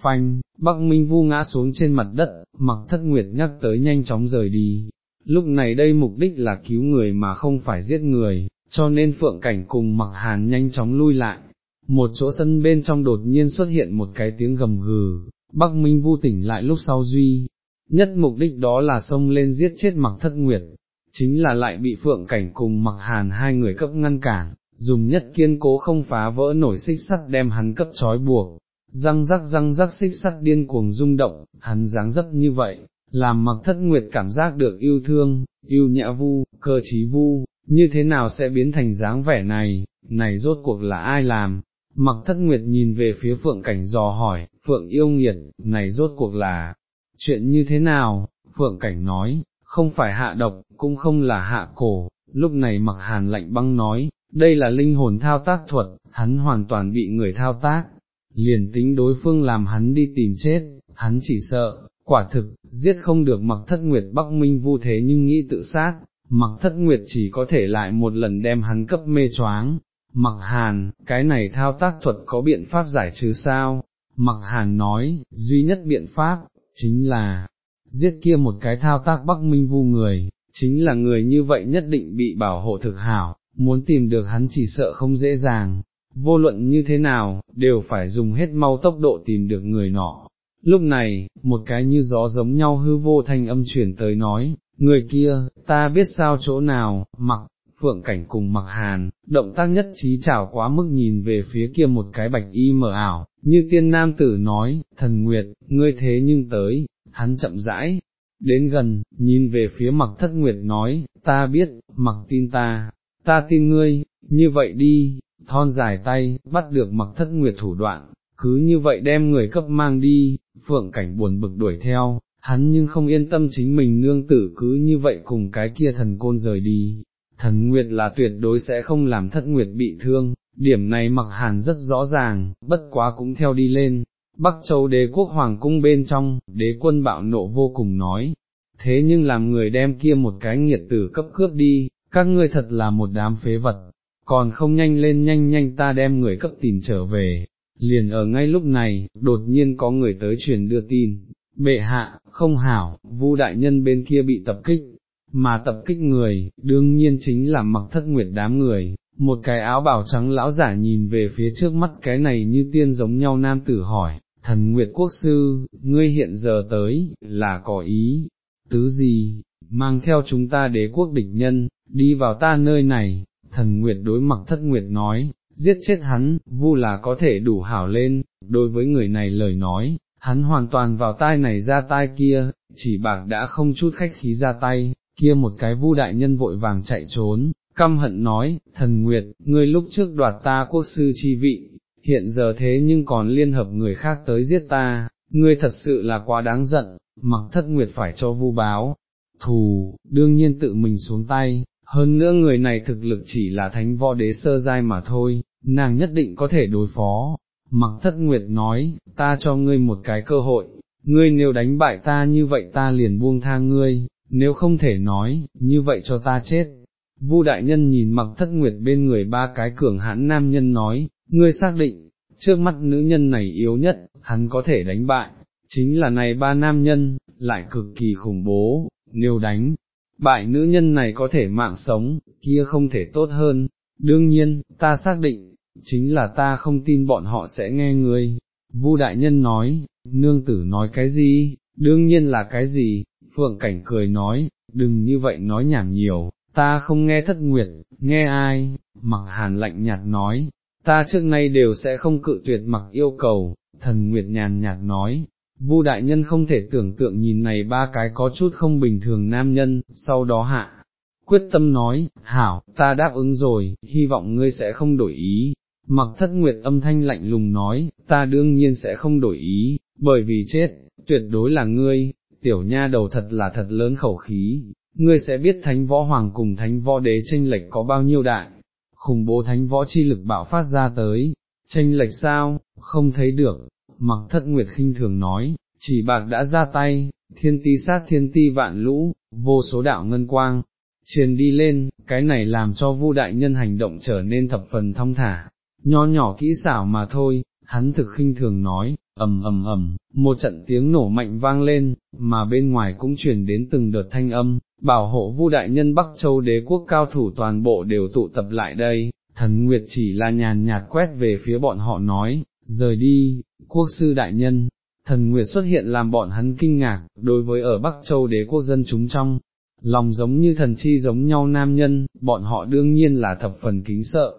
phanh, Bắc Minh vu ngã xuống trên mặt đất, mặc thất nguyệt nhắc tới nhanh chóng rời đi. Lúc này đây mục đích là cứu người mà không phải giết người, cho nên phượng cảnh cùng mặc hàn nhanh chóng lui lại. Một chỗ sân bên trong đột nhiên xuất hiện một cái tiếng gầm gừ, Bắc Minh vu tỉnh lại lúc sau duy. Nhất mục đích đó là xông lên giết chết mặc thất nguyệt, chính là lại bị phượng cảnh cùng mặc hàn hai người cấp ngăn cản, dùng nhất kiên cố không phá vỡ nổi xích sắt đem hắn cấp trói buộc, răng rắc răng rắc xích sắt điên cuồng rung động, hắn dáng dấp như vậy, làm mặc thất nguyệt cảm giác được yêu thương, yêu nhã vu, cơ trí vu, như thế nào sẽ biến thành dáng vẻ này, này rốt cuộc là ai làm? Mặc thất nguyệt nhìn về phía phượng cảnh dò hỏi, phượng yêu nghiệt, này rốt cuộc là, chuyện như thế nào? Phượng cảnh nói, không phải hạ độc, cũng không là hạ cổ, lúc này mặc hàn lạnh băng nói, đây là linh hồn thao tác thuật, hắn hoàn toàn bị người thao tác, liền tính đối phương làm hắn đi tìm chết, hắn chỉ sợ, quả thực, giết không được mặc thất nguyệt Bắc Minh vu thế nhưng nghĩ tự sát, mặc thất nguyệt chỉ có thể lại một lần đem hắn cấp mê choáng. Mặc hàn, cái này thao tác thuật có biện pháp giải trừ sao? Mặc hàn nói, duy nhất biện pháp, chính là, giết kia một cái thao tác Bắc Minh vu người, chính là người như vậy nhất định bị bảo hộ thực hảo, muốn tìm được hắn chỉ sợ không dễ dàng, vô luận như thế nào, đều phải dùng hết mau tốc độ tìm được người nọ. Lúc này, một cái như gió giống nhau hư vô thanh âm chuyển tới nói, người kia, ta biết sao chỗ nào, mặc, phượng cảnh cùng mặc hàn, động tác nhất trí chảo quá mức nhìn về phía kia một cái bạch y mở ảo, như tiên nam tử nói, thần nguyệt, ngươi thế nhưng tới, hắn chậm rãi, đến gần, nhìn về phía mặc thất nguyệt nói, ta biết, mặc tin ta, ta tin ngươi, như vậy đi, thon dài tay, bắt được mặc thất nguyệt thủ đoạn, cứ như vậy đem người cấp mang đi, phượng cảnh buồn bực đuổi theo, hắn nhưng không yên tâm chính mình nương tử cứ như vậy cùng cái kia thần côn rời đi, thần nguyệt là tuyệt đối sẽ không làm thất nguyệt bị thương, điểm này mặc hàn rất rõ ràng, bất quá cũng theo đi lên. Bắc Châu đế quốc hoàng cung bên trong, đế quân bạo nộ vô cùng nói, thế nhưng làm người đem kia một cái nghiệt tử cấp cướp đi, các ngươi thật là một đám phế vật, còn không nhanh lên nhanh nhanh ta đem người cấp tìm trở về, liền ở ngay lúc này, đột nhiên có người tới truyền đưa tin, bệ hạ, không hảo, vu đại nhân bên kia bị tập kích, mà tập kích người, đương nhiên chính là mặc thất nguyệt đám người, một cái áo bảo trắng lão giả nhìn về phía trước mắt cái này như tiên giống nhau nam tử hỏi, thần nguyệt quốc sư, ngươi hiện giờ tới, là có ý, tứ gì, mang theo chúng ta đế quốc địch nhân, đi vào ta nơi này, thần nguyệt đối mặc thất nguyệt nói, giết chết hắn, vu là có thể đủ hảo lên, đối với người này lời nói, hắn hoàn toàn vào tai này ra tai kia, chỉ bạc đã không chút khách khí ra tay, kia một cái vu đại nhân vội vàng chạy trốn, căm hận nói, thần nguyệt, ngươi lúc trước đoạt ta quốc sư chi vị, hiện giờ thế nhưng còn liên hợp người khác tới giết ta, ngươi thật sự là quá đáng giận, mặc thất nguyệt phải cho vu báo, thù, đương nhiên tự mình xuống tay, hơn nữa người này thực lực chỉ là thánh võ đế sơ giai mà thôi, nàng nhất định có thể đối phó. Mặc thất nguyệt nói, ta cho ngươi một cái cơ hội, ngươi nếu đánh bại ta như vậy ta liền buông tha ngươi, nếu không thể nói, như vậy cho ta chết. Vu đại nhân nhìn mặc thất nguyệt bên người ba cái cường hãn nam nhân nói, ngươi xác định, trước mắt nữ nhân này yếu nhất, hắn có thể đánh bại, chính là này ba nam nhân, lại cực kỳ khủng bố, nếu đánh, bại nữ nhân này có thể mạng sống, kia không thể tốt hơn, đương nhiên, ta xác định, chính là ta không tin bọn họ sẽ nghe ngươi. Vu đại nhân nói, nương tử nói cái gì, đương nhiên là cái gì, phượng cảnh cười nói, đừng như vậy nói nhảm nhiều, ta không nghe thất nguyệt, nghe ai, mặc hàn lạnh nhạt nói, ta trước nay đều sẽ không cự tuyệt mặc yêu cầu, thần nguyệt nhàn nhạt nói, Vu đại nhân không thể tưởng tượng nhìn này ba cái có chút không bình thường nam nhân, sau đó hạ, quyết tâm nói, hảo, ta đáp ứng rồi, hy vọng ngươi sẽ không đổi ý. Mặc thất nguyệt âm thanh lạnh lùng nói, ta đương nhiên sẽ không đổi ý, bởi vì chết, tuyệt đối là ngươi, tiểu nha đầu thật là thật lớn khẩu khí, ngươi sẽ biết thánh võ hoàng cùng thánh võ đế tranh lệch có bao nhiêu đại, khủng bố thánh võ chi lực bạo phát ra tới, tranh lệch sao, không thấy được, mặc thất nguyệt khinh thường nói, chỉ bạc đã ra tay, thiên ti sát thiên ti vạn lũ, vô số đạo ngân quang, truyền đi lên, cái này làm cho vu đại nhân hành động trở nên thập phần thong thả, nho nhỏ kỹ xảo mà thôi, hắn thực khinh thường nói, ầm ầm ầm, một trận tiếng nổ mạnh vang lên, mà bên ngoài cũng truyền đến từng đợt thanh âm, bảo hộ vu đại nhân Bắc Châu đế quốc cao thủ toàn bộ đều tụ tập lại đây, thần Nguyệt chỉ là nhàn nhạt quét về phía bọn họ nói, rời đi, quốc sư đại nhân, thần Nguyệt xuất hiện làm bọn hắn kinh ngạc, đối với ở Bắc Châu đế quốc dân chúng trong, lòng giống như thần chi giống nhau nam nhân, bọn họ đương nhiên là thập phần kính sợ.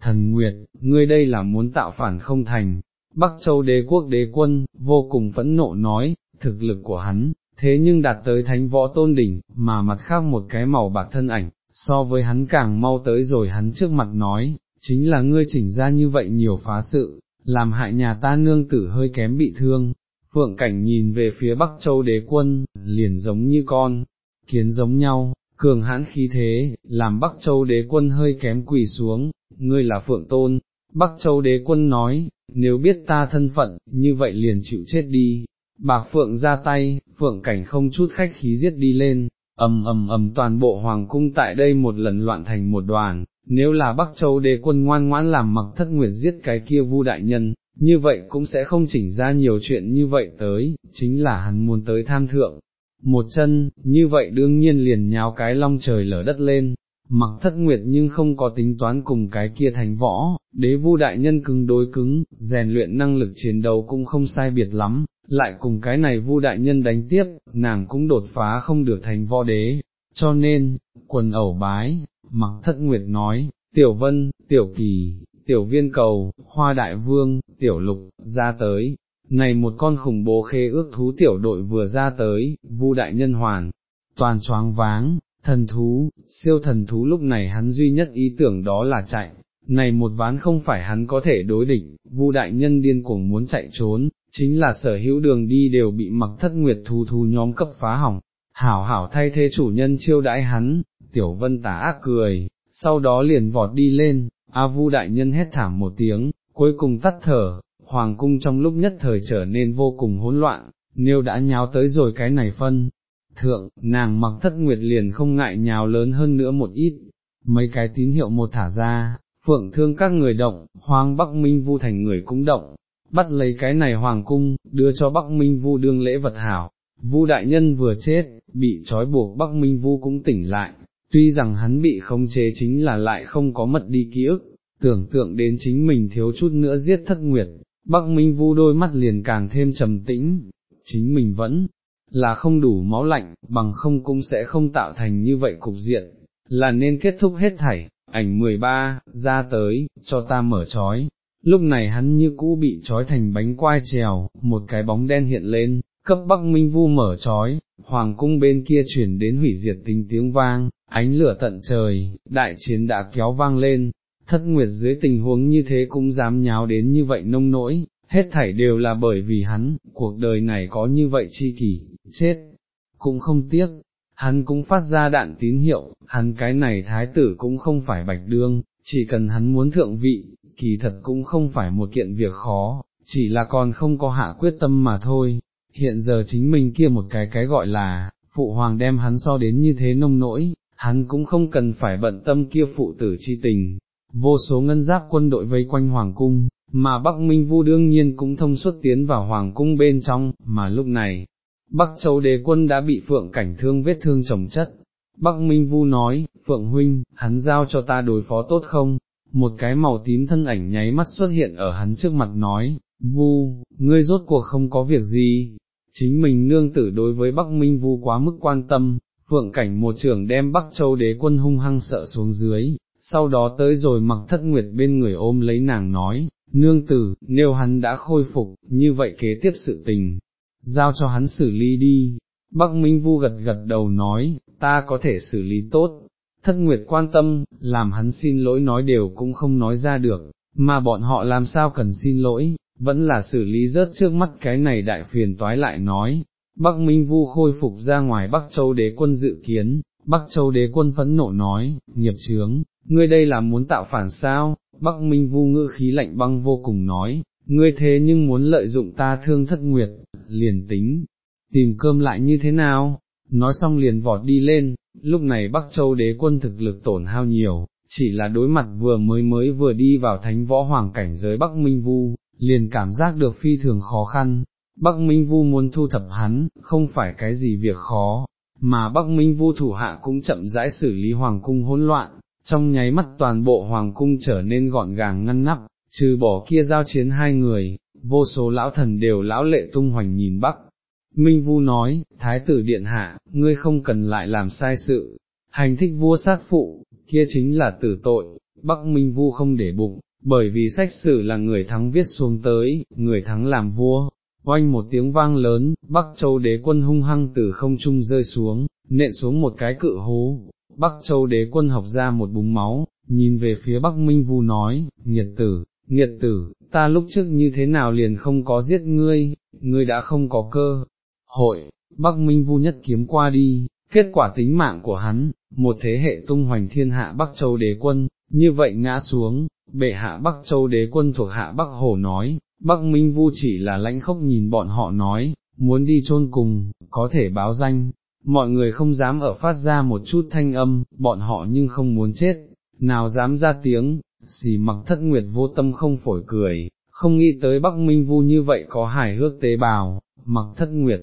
Thần Nguyệt, ngươi đây là muốn tạo phản không thành, Bắc Châu đế quốc đế quân, vô cùng phẫn nộ nói, thực lực của hắn, thế nhưng đạt tới thánh võ tôn đỉnh, mà mặt khác một cái màu bạc thân ảnh, so với hắn càng mau tới rồi hắn trước mặt nói, chính là ngươi chỉnh ra như vậy nhiều phá sự, làm hại nhà ta nương tử hơi kém bị thương. Phượng cảnh nhìn về phía Bắc Châu đế quân, liền giống như con, kiến giống nhau, cường hãn khí thế, làm Bắc Châu đế quân hơi kém quỳ xuống, ngươi là Phượng Tôn. Bắc Châu đế quân nói, nếu biết ta thân phận, như vậy liền chịu chết đi. Bạc Phượng ra tay, Phượng cảnh không chút khách khí giết đi lên, ầm ầm ầm toàn bộ hoàng cung tại đây một lần loạn thành một đoàn, nếu là Bắc Châu đế quân ngoan ngoãn làm mặc thất nguyệt giết cái kia vu đại nhân, như vậy cũng sẽ không chỉnh ra nhiều chuyện như vậy tới, chính là hắn muốn tới tham thượng. Một chân, như vậy đương nhiên liền nháo cái long trời lở đất lên, mặc thất nguyệt nhưng không có tính toán cùng cái kia thành võ, đế vu đại nhân cứng đối cứng, rèn luyện năng lực chiến đấu cũng không sai biệt lắm, lại cùng cái này vu đại nhân đánh tiếp, nàng cũng đột phá không được thành võ đế, cho nên, quần ẩu bái, mặc thất nguyệt nói, tiểu vân, tiểu kỳ, tiểu viên cầu, hoa đại vương, tiểu lục, ra tới. Này một con khủng bố khê ước thú tiểu đội vừa ra tới, vu đại nhân hoàn, toàn choáng váng, thần thú, siêu thần thú lúc này hắn duy nhất ý tưởng đó là chạy, này một ván không phải hắn có thể đối địch, vu đại nhân điên cuồng muốn chạy trốn, chính là sở hữu đường đi đều bị mặc thất nguyệt thú thú nhóm cấp phá hỏng, hảo hảo thay thế chủ nhân chiêu đãi hắn, tiểu vân tả ác cười, sau đó liền vọt đi lên, A vu đại nhân hét thảm một tiếng, cuối cùng tắt thở, hoàng cung trong lúc nhất thời trở nên vô cùng hỗn loạn, nếu đã nháo tới rồi cái này phân. Thượng, nàng mặc thất nguyệt liền không ngại nhào lớn hơn nữa một ít, mấy cái tín hiệu một thả ra, phượng thương các người động, hoàng bắc minh vu thành người cũng động, bắt lấy cái này hoàng cung, đưa cho bắc minh vu đương lễ vật hảo, vu đại nhân vừa chết, bị trói buộc bắc minh vu cũng tỉnh lại, tuy rằng hắn bị khống chế chính là lại không có mật đi ký ức, tưởng tượng đến chính mình thiếu chút nữa giết thất nguyệt, Bắc Minh Vu đôi mắt liền càng thêm trầm tĩnh, chính mình vẫn là không đủ máu lạnh, bằng không cũng sẽ không tạo thành như vậy cục diện, là nên kết thúc hết thảy, ảnh 13, ra tới, cho ta mở trói. Lúc này hắn như cũ bị trói thành bánh quai trèo, một cái bóng đen hiện lên, cấp Bắc Minh Vu mở trói, hoàng cung bên kia chuyển đến hủy diệt tính tiếng vang, ánh lửa tận trời, đại chiến đã kéo vang lên, thất nguyệt dưới tình huống như thế cũng dám nháo đến như vậy nông nỗi, hết thảy đều là bởi vì hắn, cuộc đời này có như vậy chi kỷ, chết, cũng không tiếc, hắn cũng phát ra đạn tín hiệu, hắn cái này thái tử cũng không phải bạch đương, chỉ cần hắn muốn thượng vị, kỳ thật cũng không phải một kiện việc khó, chỉ là còn không có hạ quyết tâm mà thôi, hiện giờ chính mình kia một cái cái gọi là, phụ hoàng đem hắn so đến như thế nông nỗi, hắn cũng không cần phải bận tâm kia phụ tử chi tình, vô số ngân giáp quân đội vây quanh hoàng cung, mà Bắc Minh Vu đương nhiên cũng thông suốt tiến vào hoàng cung bên trong, mà lúc này, Bắc Châu đế quân đã bị Phượng cảnh thương vết thương chồng chất. Bắc Minh Vu nói, Phượng huynh, hắn giao cho ta đối phó tốt không? Một cái màu tím thân ảnh nháy mắt xuất hiện ở hắn trước mặt nói, Vu, ngươi rốt cuộc không có việc gì, chính mình nương tử đối với Bắc Minh Vu quá mức quan tâm, Phượng cảnh một trưởng đem Bắc Châu đế quân hung hăng sợ xuống dưới, sau đó tới rồi mặc thất nguyệt bên người ôm lấy nàng nói, nương tử, nếu hắn đã khôi phục, như vậy kế tiếp sự tình, giao cho hắn xử lý đi. Bắc Minh Vu gật gật đầu nói, ta có thể xử lý tốt, thất nguyệt quan tâm, làm hắn xin lỗi nói đều cũng không nói ra được, mà bọn họ làm sao cần xin lỗi, vẫn là xử lý rớt trước mắt cái này đại phiền toái lại nói. Bắc Minh Vu khôi phục ra ngoài Bắc Châu đế quân dự kiến, Bắc Châu đế quân phẫn nộ nói, nghiệp chướng, ngươi đây là muốn tạo phản sao, Bắc Minh vu ngữ khí lạnh băng vô cùng nói, ngươi thế nhưng muốn lợi dụng ta thương thất nguyệt, liền tính, tìm cơm lại như thế nào, nói xong liền vọt đi lên, lúc này Bắc Châu đế quân thực lực tổn hao nhiều, chỉ là đối mặt vừa mới mới vừa đi vào thánh võ hoàng cảnh giới Bắc Minh Vu, liền cảm giác được phi thường khó khăn, Bắc Minh Vu muốn thu thập hắn, không phải cái gì việc khó, mà Bắc Minh Vu thủ hạ cũng chậm rãi xử lý hoàng cung hỗn loạn, trong nháy mắt toàn bộ hoàng cung trở nên gọn gàng ngăn nắp, trừ bỏ kia giao chiến hai người, vô số lão thần đều lão lệ tung hoành nhìn Bắc. Minh Vu nói, Thái tử Điện Hạ, ngươi không cần lại làm sai sự, hành thích vua sát phụ, kia chính là tử tội, Bắc Minh Vu không để bụng, bởi vì sách sử là người thắng viết xuống tới, người thắng làm vua. Oanh một tiếng vang lớn, Bắc Châu đế quân hung hăng từ không trung rơi xuống, nện xuống một cái cự hố, Bắc Châu đế quân học ra một búng máu, nhìn về phía Bắc Minh Vu nói, nhiệt tử, nghiệt tử, ta lúc trước như thế nào liền không có giết ngươi, ngươi đã không có cơ. Hội, Bắc Minh Vu nhất kiếm qua đi, kết quả tính mạng của hắn, một thế hệ tung hoành thiên hạ Bắc Châu đế quân, như vậy ngã xuống, bệ hạ Bắc Châu đế quân thuộc hạ Bắc Hồ nói, Bắc Minh Vu chỉ là lãnh khốc nhìn bọn họ nói, muốn đi chôn cùng, có thể báo danh, mọi người không dám ở phát ra một chút thanh âm, bọn họ nhưng không muốn chết, nào dám ra tiếng, xì mặc thất nguyệt vô tâm không phổi cười, không nghĩ tới Bắc Minh Vu như vậy có hài hước tế bào, mặc thất nguyệt.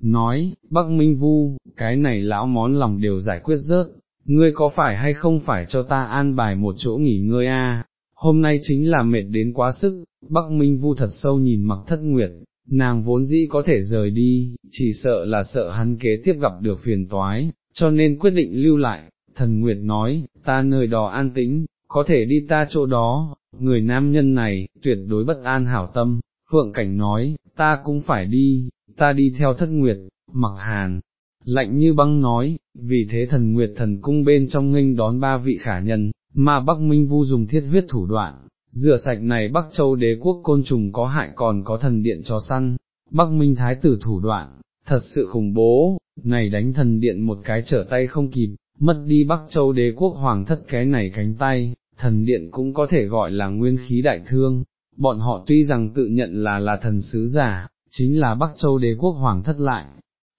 Nói, Bắc Minh Vu, cái này lão món lòng đều giải quyết rớt, ngươi có phải hay không phải cho ta an bài một chỗ nghỉ ngơi a? hôm nay chính là mệt đến quá sức, Bắc Minh Vu thật sâu nhìn mặc thất nguyệt, nàng vốn dĩ có thể rời đi, chỉ sợ là sợ hắn kế tiếp gặp được phiền toái, cho nên quyết định lưu lại, thần Nguyệt nói, ta nơi đó an tĩnh, có thể đi ta chỗ đó, người nam nhân này, tuyệt đối bất an hảo tâm, Phượng Cảnh nói, ta cũng phải đi, ta đi theo thất Nguyệt, mặc hàn. Lạnh như băng nói, vì thế thần Nguyệt thần cung bên trong nghênh đón ba vị khả nhân, mà Bắc Minh Vu dùng thiết huyết thủ đoạn, rửa sạch này Bắc Châu đế quốc côn trùng có hại còn có thần điện cho săn, Bắc Minh Thái tử thủ đoạn, thật sự khủng bố, này đánh thần điện một cái trở tay không kịp, mất đi Bắc Châu đế quốc hoàng thất cái này cánh tay, thần điện cũng có thể gọi là nguyên khí đại thương, bọn họ tuy rằng tự nhận là là thần sứ giả, chính là Bắc Châu đế quốc hoàng thất lại,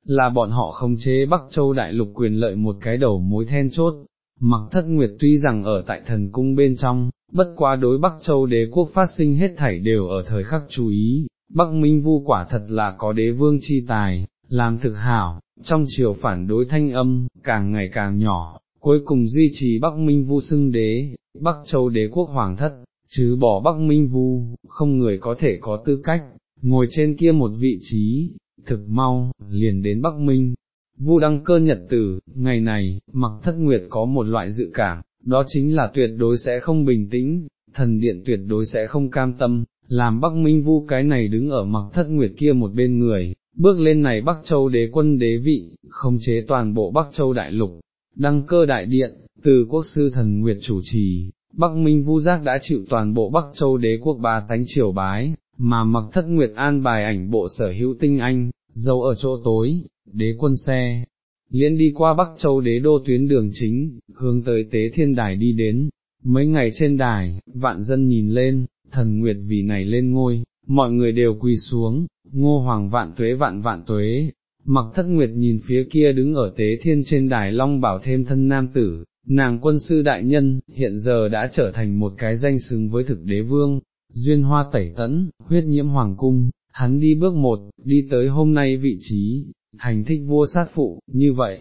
là bọn họ không chế Bắc Châu đại lục quyền lợi một cái đầu mối then chốt. Mặc thất nguyệt tuy rằng ở tại thần cung bên trong, bất quá đối Bắc Châu đế quốc phát sinh hết thảy đều ở thời khắc chú ý, Bắc Minh Vu quả thật là có đế vương chi tài, làm thực hảo, trong chiều phản đối thanh âm, càng ngày càng nhỏ, cuối cùng duy trì Bắc Minh Vu xưng đế, Bắc Châu đế quốc hoàng thất, chứ bỏ Bắc Minh Vu, không người có thể có tư cách, ngồi trên kia một vị trí, thực mau, liền đến Bắc Minh. Vu đăng cơ nhật tử, ngày này, mặc thất nguyệt có một loại dự cảm, đó chính là tuyệt đối sẽ không bình tĩnh, thần điện tuyệt đối sẽ không cam tâm, làm Bắc Minh Vu cái này đứng ở mặc thất nguyệt kia một bên người, bước lên này Bắc Châu đế quân đế vị, không chế toàn bộ Bắc Châu đại lục, đăng cơ đại điện, từ quốc sư thần nguyệt chủ trì, Bắc Minh Vu Giác đã chịu toàn bộ Bắc Châu đế quốc ba tánh triều bái, mà mặc thất nguyệt an bài ảnh bộ sở hữu tinh anh, dấu ở chỗ tối, đế quân xe, liên đi qua Bắc Châu đế đô tuyến đường chính, hướng tới tế thiên đài đi đến, mấy ngày trên đài, vạn dân nhìn lên, thần nguyệt vì này lên ngôi, mọi người đều quỳ xuống, ngô hoàng vạn tuế vạn vạn tuế, mặc thất nguyệt nhìn phía kia đứng ở tế thiên trên đài long bảo thêm thân nam tử, nàng quân sư đại nhân, hiện giờ đã trở thành một cái danh xứng với thực đế vương, duyên hoa tẩy tẫn, huyết nhiễm hoàng cung, hắn đi bước một, đi tới hôm nay vị trí, hành thích vua sát phụ, như vậy,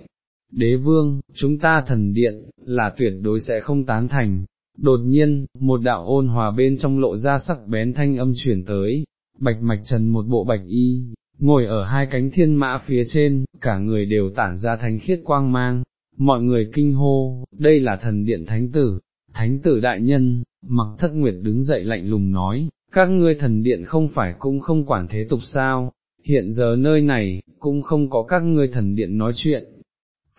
đế vương, chúng ta thần điện, là tuyệt đối sẽ không tán thành. Đột nhiên, một đạo ôn hòa bên trong lộ ra sắc bén thanh âm chuyển tới, bạch mạch trần một bộ bạch y, ngồi ở hai cánh thiên mã phía trên, cả người đều tản ra thánh khiết quang mang, mọi người kinh hô, đây là thần điện thánh tử, thánh tử đại nhân, mặc thất nguyệt đứng dậy lạnh lùng nói, các ngươi thần điện không phải cũng không quản thế tục sao, hiện giờ nơi này, cũng không có các ngươi thần điện nói chuyện.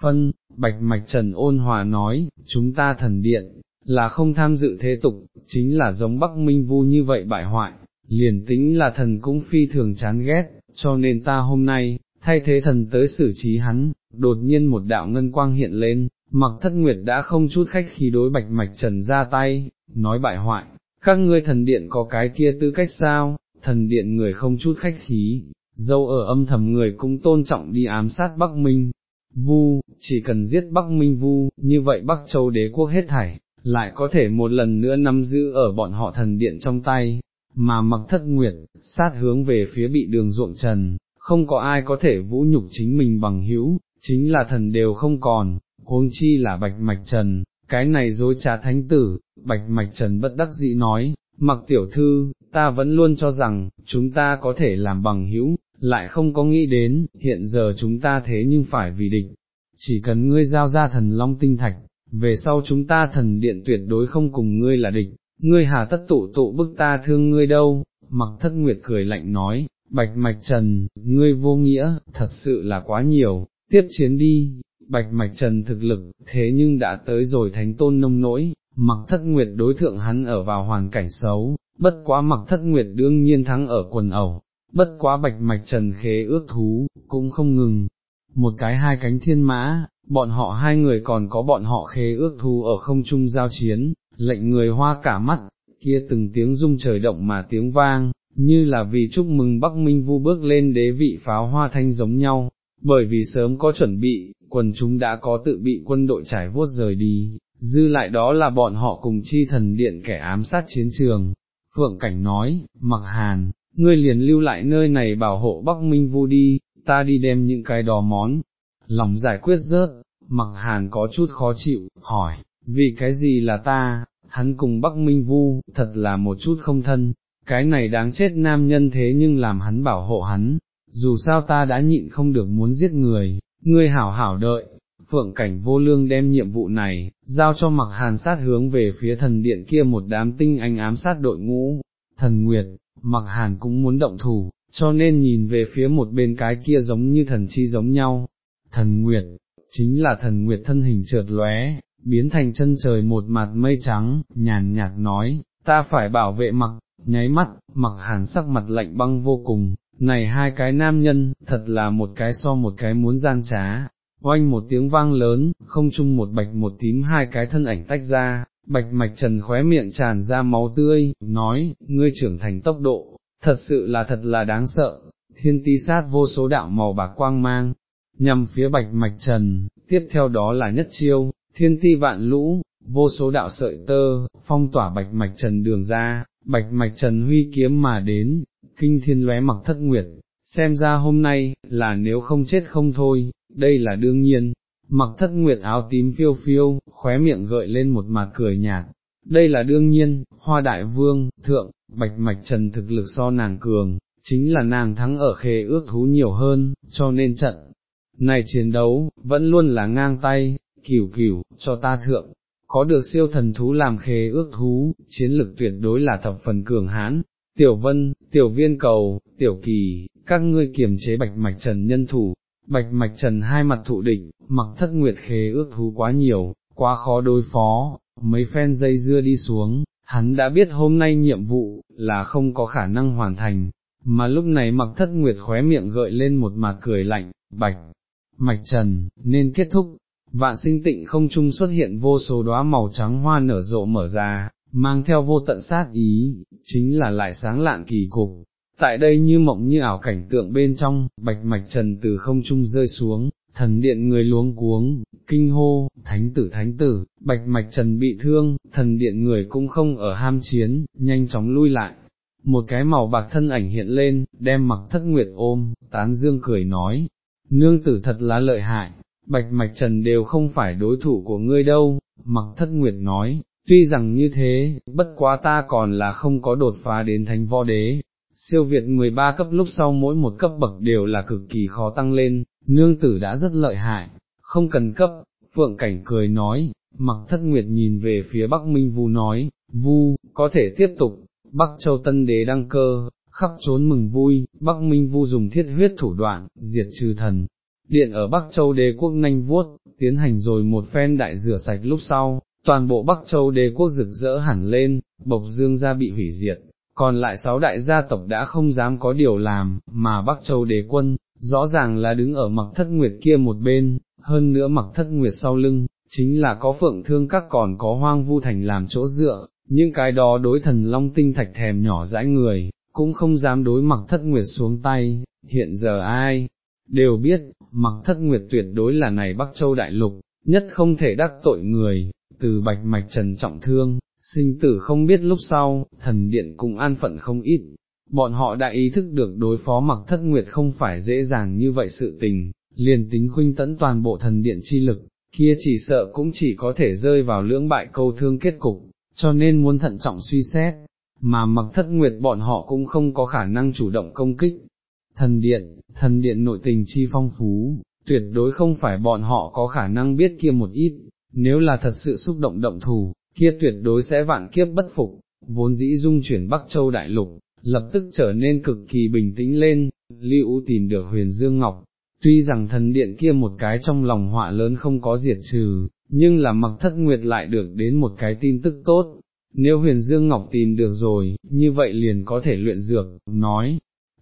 Phân, Bạch Mạch Trần ôn hòa nói, chúng ta thần điện, là không tham dự thế tục, chính là giống Bắc Minh Vu như vậy bại hoại, liền tính là thần cũng phi thường chán ghét, cho nên ta hôm nay, thay thế thần tới xử trí hắn, đột nhiên một đạo ngân quang hiện lên, mặc thất nguyệt đã không chút khách khi đối Bạch Mạch Trần ra tay, nói bại hoại, các ngươi thần điện có cái kia tư cách sao, thần điện người không chút khách khí, dâu ở âm thầm người cũng tôn trọng đi ám sát Bắc Minh, Vu, chỉ cần giết Bắc Minh Vu, như vậy Bắc Châu đế quốc hết thảy, lại có thể một lần nữa nắm giữ ở bọn họ thần điện trong tay, mà mặc thất nguyệt, sát hướng về phía bị đường ruộng trần, không có ai có thể vũ nhục chính mình bằng hữu, chính là thần đều không còn, huống chi là bạch mạch trần, cái này dối trá thánh tử, bạch mạch trần bất đắc dĩ nói, mặc tiểu thư, ta vẫn luôn cho rằng, chúng ta có thể làm bằng hữu, lại không có nghĩ đến, hiện giờ chúng ta thế nhưng phải vì địch, chỉ cần ngươi giao ra thần long tinh thạch, về sau chúng ta thần điện tuyệt đối không cùng ngươi là địch, ngươi hà tất tụ tụ bức ta thương ngươi đâu, mặc thất nguyệt cười lạnh nói, bạch mạch trần, ngươi vô nghĩa, thật sự là quá nhiều, tiếp chiến đi, bạch mạch trần thực lực, thế nhưng đã tới rồi thánh tôn nông nỗi, mặc thất nguyệt đối thượng hắn ở vào hoàn cảnh xấu, bất quá mặc thất nguyệt đương nhiên thắng ở quần ẩu, bất quá bạch mạch trần khế ước thú, cũng không ngừng, một cái hai cánh thiên mã, bọn họ hai người còn có bọn họ khế ước thú ở không trung giao chiến, lệnh người hoa cả mắt, kia từng tiếng rung trời động mà tiếng vang, như là vì chúc mừng Bắc Minh Vu bước lên đế vị pháo hoa thanh giống nhau, bởi vì sớm có chuẩn bị, quần chúng đã có tự bị quân đội trải vuốt rời đi, dư lại đó là bọn họ cùng chi thần điện kẻ ám sát chiến trường. Phượng Cảnh nói, mặc hàn, ngươi liền lưu lại nơi này bảo hộ Bắc Minh Vu đi, ta đi đem những cái đó món, lòng giải quyết rớt, mặc hàn có chút khó chịu, hỏi, vì cái gì là ta, hắn cùng Bắc Minh Vu, thật là một chút không thân, cái này đáng chết nam nhân thế nhưng làm hắn bảo hộ hắn, dù sao ta đã nhịn không được muốn giết người, ngươi hảo hảo đợi, phượng cảnh vô lương đem nhiệm vụ này, giao cho mặc hàn sát hướng về phía thần điện kia một đám tinh anh ám sát đội ngũ, thần nguyệt, mặc hàn cũng muốn động thủ, cho nên nhìn về phía một bên cái kia giống như thần chi giống nhau, thần nguyệt, chính là thần nguyệt thân hình chợt lóe, biến thành chân trời một mặt mây trắng, nhàn nhạt nói, ta phải bảo vệ mặc, nháy mắt, mặc hàn sắc mặt lạnh băng vô cùng, này hai cái nam nhân, thật là một cái so một cái muốn gian trá, oanh một tiếng vang lớn, không chung một bạch một tím hai cái thân ảnh tách ra, bạch mạch trần khóe miệng tràn ra máu tươi, nói, ngươi trưởng thành tốc độ, thật sự là thật là đáng sợ, thiên ti sát vô số đạo màu bạc quang mang, nhằm phía bạch mạch trần, tiếp theo đó là nhất chiêu, thiên ti vạn lũ, vô số đạo sợi tơ, phong tỏa bạch mạch trần đường ra, bạch mạch trần huy kiếm mà đến, kinh thiên lóe mặc thất nguyệt, xem ra hôm nay, là nếu không chết không thôi, đây là đương nhiên, mặc thất nguyệt áo tím phiêu phiêu, khóe miệng gợi lên một mặt cười nhạt, đây là đương nhiên, hoa đại vương, thượng, bạch mạch trần thực lực so nàng cường, chính là nàng thắng ở khề ước thú nhiều hơn, cho nên trận. Này chiến đấu, vẫn luôn là ngang tay, cửu cửu, cho ta thượng, có được siêu thần thú làm khế ước thú, chiến lực tuyệt đối là thập phần cường hãn. Tiểu vân, tiểu viên cầu, tiểu kỳ, các ngươi kiềm chế bạch mạch trần nhân thủ, bạch mạch trần hai mặt thụ định, mặc thất nguyệt khế ước thú quá nhiều, quá khó đối phó, mấy phen dây dưa đi xuống, hắn đã biết hôm nay nhiệm vụ, là không có khả năng hoàn thành, mà lúc này mặc thất nguyệt khóe miệng gợi lên một mặt cười lạnh, bạch, mạch trần, nên kết thúc, vạn sinh tịnh không trung xuất hiện vô số đóa màu trắng hoa nở rộ mở ra, mang theo vô tận sát ý, chính là lại sáng lạn kỳ cục. Tại đây như mộng như ảo cảnh tượng bên trong, bạch mạch trần từ không trung rơi xuống, thần điện người luống cuống, kinh hô, thánh tử thánh tử, bạch mạch trần bị thương, thần điện người cũng không ở ham chiến, nhanh chóng lui lại. Một cái màu bạc thân ảnh hiện lên, đem mặc thất nguyệt ôm, tán dương cười nói, nương tử thật là lợi hại, bạch mạch trần đều không phải đối thủ của ngươi đâu, mặc thất nguyệt nói, tuy rằng như thế, bất quá ta còn là không có đột phá đến thánh võ đế, siêu việt 13 cấp lúc sau mỗi một cấp bậc đều là cực kỳ khó tăng lên, nương tử đã rất lợi hại, không cần cấp, phượng cảnh cười nói, mặc thất nguyệt nhìn về phía Bắc Minh Vu nói, Vu, có thể tiếp tục, Bắc Châu Tân Đế đăng cơ, khắp trốn mừng vui, Bắc Minh Vu dùng thiết huyết thủ đoạn, diệt trừ thần. Điện ở Bắc Châu đế quốc nanh vuốt, tiến hành rồi một phen đại rửa sạch lúc sau, toàn bộ Bắc Châu đế quốc rực rỡ hẳn lên, bộc dương gia bị hủy diệt, còn lại sáu đại gia tộc đã không dám có điều làm, mà Bắc Châu đế quân, rõ ràng là đứng ở mặc thất nguyệt kia một bên, hơn nữa mặc thất nguyệt sau lưng, chính là có phượng thương các còn có hoang vu thành làm chỗ dựa, những cái đó đối thần long tinh thạch thèm nhỏ dãi người, cũng không dám đối mặc thất nguyệt xuống tay, hiện giờ ai, đều biết, mặc thất nguyệt tuyệt đối là này Bắc Châu Đại Lục, nhất không thể đắc tội người, từ bạch mạch trần trọng thương, sinh tử không biết lúc sau, thần điện cũng an phận không ít, bọn họ đã ý thức được đối phó mặc thất nguyệt không phải dễ dàng như vậy sự tình, liền tính khuynh tẫn toàn bộ thần điện chi lực, kia chỉ sợ cũng chỉ có thể rơi vào lưỡng bại câu thương kết cục, cho nên muốn thận trọng suy xét, mà mặc thất nguyệt bọn họ cũng không có khả năng chủ động công kích. Thần điện, thần điện nội tình chi phong phú, tuyệt đối không phải bọn họ có khả năng biết kia một ít, nếu là thật sự xúc động động thủ, kia tuyệt đối sẽ vạn kiếp bất phục, vốn dĩ dung chuyển Bắc Châu Đại Lục, lập tức trở nên cực kỳ bình tĩnh lên, Lưu tìm được huyền Dương Ngọc, tuy rằng thần điện kia một cái trong lòng họa lớn không có diệt trừ, nhưng là mặc thất nguyệt lại được đến một cái tin tức tốt, nếu huyền Dương Ngọc tìm được rồi, như vậy liền có thể luyện dược, nói,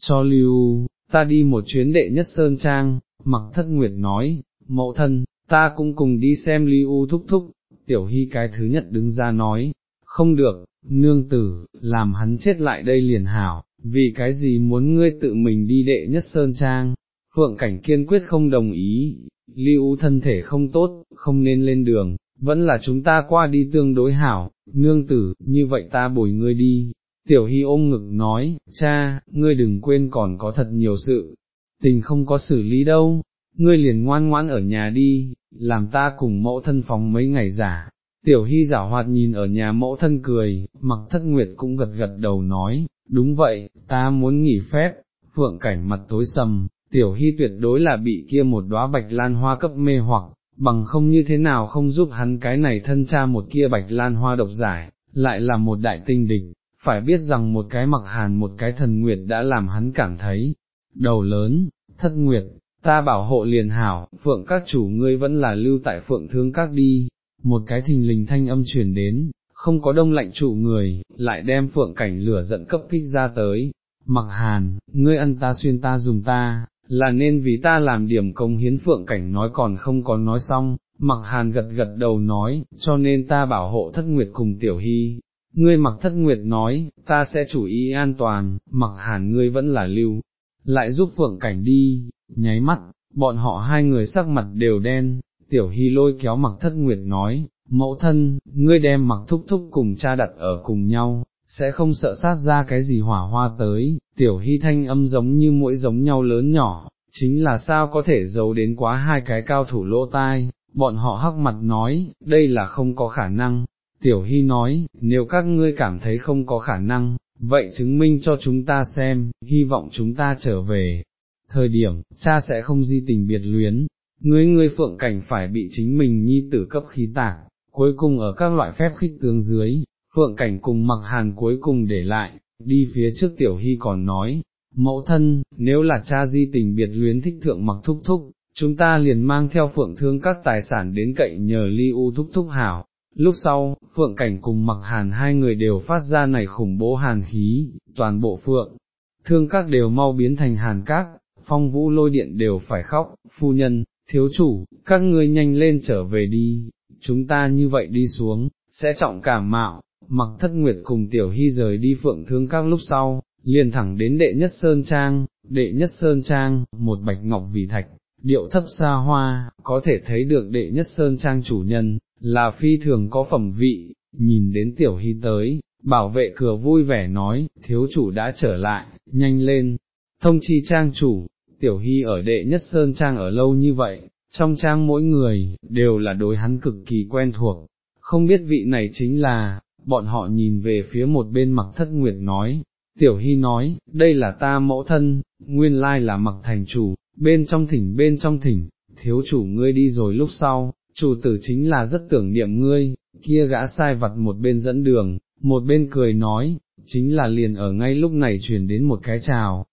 cho lưu, ta đi một chuyến đệ nhất Sơn Trang, mặc thất nguyệt nói, mẫu thân, ta cũng cùng đi xem lưu thúc thúc, tiểu hy cái thứ nhất đứng ra nói, không được, nương tử, làm hắn chết lại đây liền hảo, vì cái gì muốn ngươi tự mình đi đệ nhất Sơn Trang, Phượng Cảnh kiên quyết không đồng ý, lưu thân thể không tốt, không nên lên đường, vẫn là chúng ta qua đi tương đối hảo, nương tử, như vậy ta bồi ngươi đi. Tiểu Hy ôm ngực nói, cha, ngươi đừng quên còn có thật nhiều sự, tình không có xử lý đâu, ngươi liền ngoan ngoãn ở nhà đi, làm ta cùng mẫu thân phóng mấy ngày giả. Tiểu Hy giả hoạt nhìn ở nhà mẫu thân cười, mặc thất nguyệt cũng gật gật đầu nói, đúng vậy, ta muốn nghỉ phép, phượng cảnh mặt tối sầm, tiểu hy tuyệt đối là bị kia một đóa bạch lan hoa cấp mê hoặc, bằng không như thế nào không giúp hắn cái này thân cha một kia bạch lan hoa độc giải, lại là một đại tinh địch, phải biết rằng một cái mặc hàn một cái thần nguyệt đã làm hắn cảm thấy, đầu lớn, thất nguyệt, ta bảo hộ liền hảo, phượng các chủ ngươi vẫn là lưu tại phượng thương các đi, một cái thình lình thanh âm truyền đến, không có đông lạnh trụ người, lại đem phượng cảnh lửa giận cấp kích ra tới, mặc hàn, ngươi ăn ta xuyên ta dùng ta, là nên vì ta làm điểm công hiến phượng cảnh nói còn không có nói xong, mặc hàn gật gật đầu nói, cho nên ta bảo hộ thất nguyệt cùng tiểu hy. Ngươi mặc thất nguyệt nói, ta sẽ chủ ý an toàn, mặc hẳn ngươi vẫn là lưu, lại giúp phượng cảnh đi, nháy mắt, bọn họ hai người sắc mặt đều đen, tiểu hy lôi kéo mặc thất nguyệt nói, mẫu thân, ngươi đem mặc thúc thúc cùng cha đặt ở cùng nhau, sẽ không sợ sát ra cái gì hỏa hoa tới, tiểu hy thanh âm giống như mỗi giống nhau lớn nhỏ, chính là sao có thể giấu đến quá hai cái cao thủ lỗ tai, bọn họ hắc mặt nói, đây là không có khả năng, tiểu hy nói, nếu các ngươi cảm thấy không có khả năng, vậy chứng minh cho chúng ta xem, hy vọng chúng ta trở về. Thời điểm, cha sẽ không di tình biệt luyến, ngươi ngươi phượng cảnh phải bị chính mình nhi tử cấp khí tạc, cuối cùng ở các loại phép khích tướng dưới, phượng cảnh cùng mặc hàn cuối cùng để lại, đi phía trước tiểu hy còn nói, mẫu thân, nếu là cha di tình biệt luyến thích thượng mặc thúc thúc, chúng ta liền mang theo phượng thương các tài sản đến cậy nhờ ly u thúc thúc hảo. Lúc sau, phượng cảnh cùng mặc hàn hai người đều phát ra này khủng bố hàn khí, toàn bộ phượng, thương các đều mau biến thành hàn các, phong vũ lôi điện đều phải khóc, phu nhân, thiếu chủ, các ngươi nhanh lên trở về đi, chúng ta như vậy đi xuống, sẽ trọng cảm mạo, mặc thất nguyệt cùng tiểu hy rời đi phượng thương các lúc sau, liền thẳng đến đệ nhất sơn trang, đệ nhất sơn trang, một bạch ngọc vì thạch, điệu thấp xa hoa, có thể thấy được đệ nhất sơn trang chủ nhân, là phi thường có phẩm vị, nhìn đến tiểu hy tới, bảo vệ cửa vui vẻ nói, thiếu chủ đã trở lại, nhanh lên, thông chi trang chủ, tiểu hy ở đệ nhất sơn trang ở lâu như vậy, trong trang mỗi người, đều là đối hắn cực kỳ quen thuộc, không biết vị này chính là, bọn họ nhìn về phía một bên mặc thất nguyệt nói, tiểu hy nói, đây là ta mẫu thân, nguyên lai là mặc thành chủ, bên trong thỉnh bên trong thỉnh, thiếu chủ ngươi đi rồi lúc sau, chủ tử chính là rất tưởng niệm ngươi, kia gã sai vặt một bên dẫn đường, một bên cười nói, chính là liền ở ngay lúc này truyền đến một cái chào.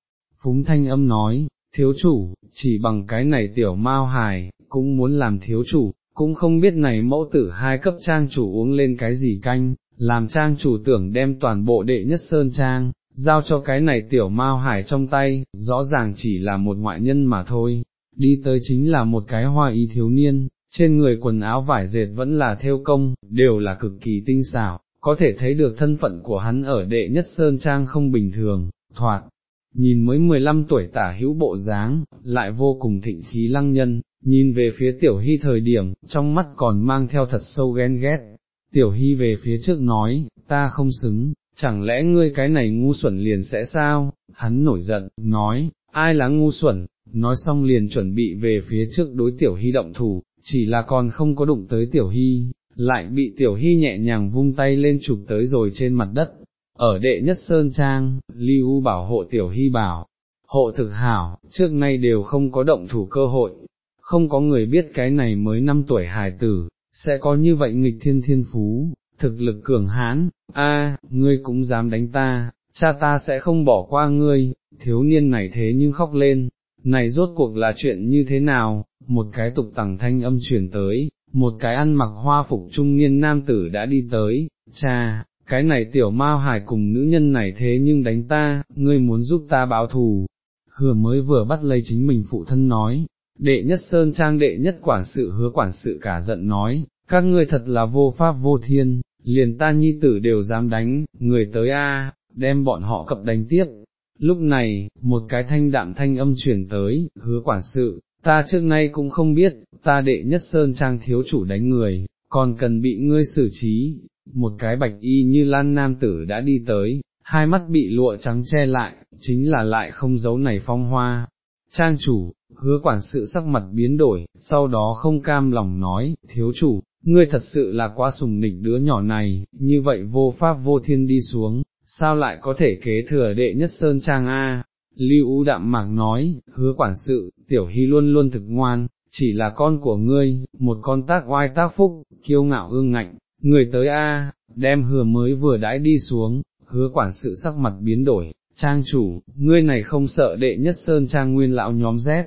Phúng thanh âm nói, thiếu chủ, chỉ bằng cái này tiểu mao hài, cũng muốn làm thiếu chủ, cũng không biết này mẫu tử hai cấp trang chủ uống lên cái gì canh, làm trang chủ tưởng đem toàn bộ đệ nhất sơn trang, giao cho cái này tiểu mao hải trong tay, rõ ràng chỉ là một ngoại nhân mà thôi, đi tới chính là một cái hoa y thiếu niên, trên người quần áo vải dệt vẫn là theo công, đều là cực kỳ tinh xảo, có thể thấy được thân phận của hắn ở đệ nhất sơn trang không bình thường, thoạt, nhìn mới 15 tuổi tả hữu bộ dáng, lại vô cùng thịnh khí lăng nhân, nhìn về phía tiểu hy thời điểm, trong mắt còn mang theo thật sâu ghen ghét, tiểu hy về phía trước nói, ta không xứng, chẳng lẽ ngươi cái này ngu xuẩn liền sẽ sao, hắn nổi giận, nói, ai là ngu xuẩn, nói xong liền chuẩn bị về phía trước đối tiểu hy động thủ, chỉ là còn không có đụng tới tiểu hy, lại bị tiểu hy nhẹ nhàng vung tay lên chụp tới rồi trên mặt đất. Ở đệ nhất Sơn Trang, Lưu bảo hộ tiểu hy bảo, hộ thực hảo, trước nay đều không có động thủ cơ hội, không có người biết cái này mới năm tuổi hài tử, sẽ có như vậy nghịch thiên thiên phú, thực lực cường hãn, a, ngươi cũng dám đánh ta, cha ta sẽ không bỏ qua ngươi, thiếu niên này thế nhưng khóc lên, này rốt cuộc là chuyện như thế nào, một cái tục tẳng thanh âm truyền tới, một cái ăn mặc hoa phục trung niên nam tử đã đi tới, cha, cái này tiểu mao hải cùng nữ nhân này thế nhưng đánh ta, ngươi muốn giúp ta báo thù, hứa mới vừa bắt lấy chính mình phụ thân nói, đệ nhất sơn trang đệ nhất quản sự hứa quản sự cả giận nói, các ngươi thật là vô pháp vô thiên, liền ta nhi tử đều dám đánh, người tới a, đem bọn họ cập đánh tiếp. Lúc này, một cái thanh đạm thanh âm chuyển tới, hứa quản sự, ta trước nay cũng không biết, ta đệ nhất sơn trang thiếu chủ đánh người, còn cần bị ngươi xử trí, một cái bạch y như lan nam tử đã đi tới, hai mắt bị lụa trắng che lại, chính là lại không giấu này phong hoa. Trang chủ, hứa quản sự sắc mặt biến đổi, sau đó không cam lòng nói, thiếu chủ, ngươi thật sự là quá sùng nịch đứa nhỏ này, như vậy vô pháp vô thiên đi xuống, sao lại có thể kế thừa đệ nhất sơn trang A, Lưu U đạm mạc nói, hứa quản sự, tiểu hy luôn luôn thực ngoan, chỉ là con của ngươi, một con tác oai tác phúc, kiêu ngạo ương ngạnh, người tới A, đem hứa mới vừa đãi đi xuống, hứa quản sự sắc mặt biến đổi, trang chủ, ngươi này không sợ đệ nhất sơn trang nguyên lão nhóm rét,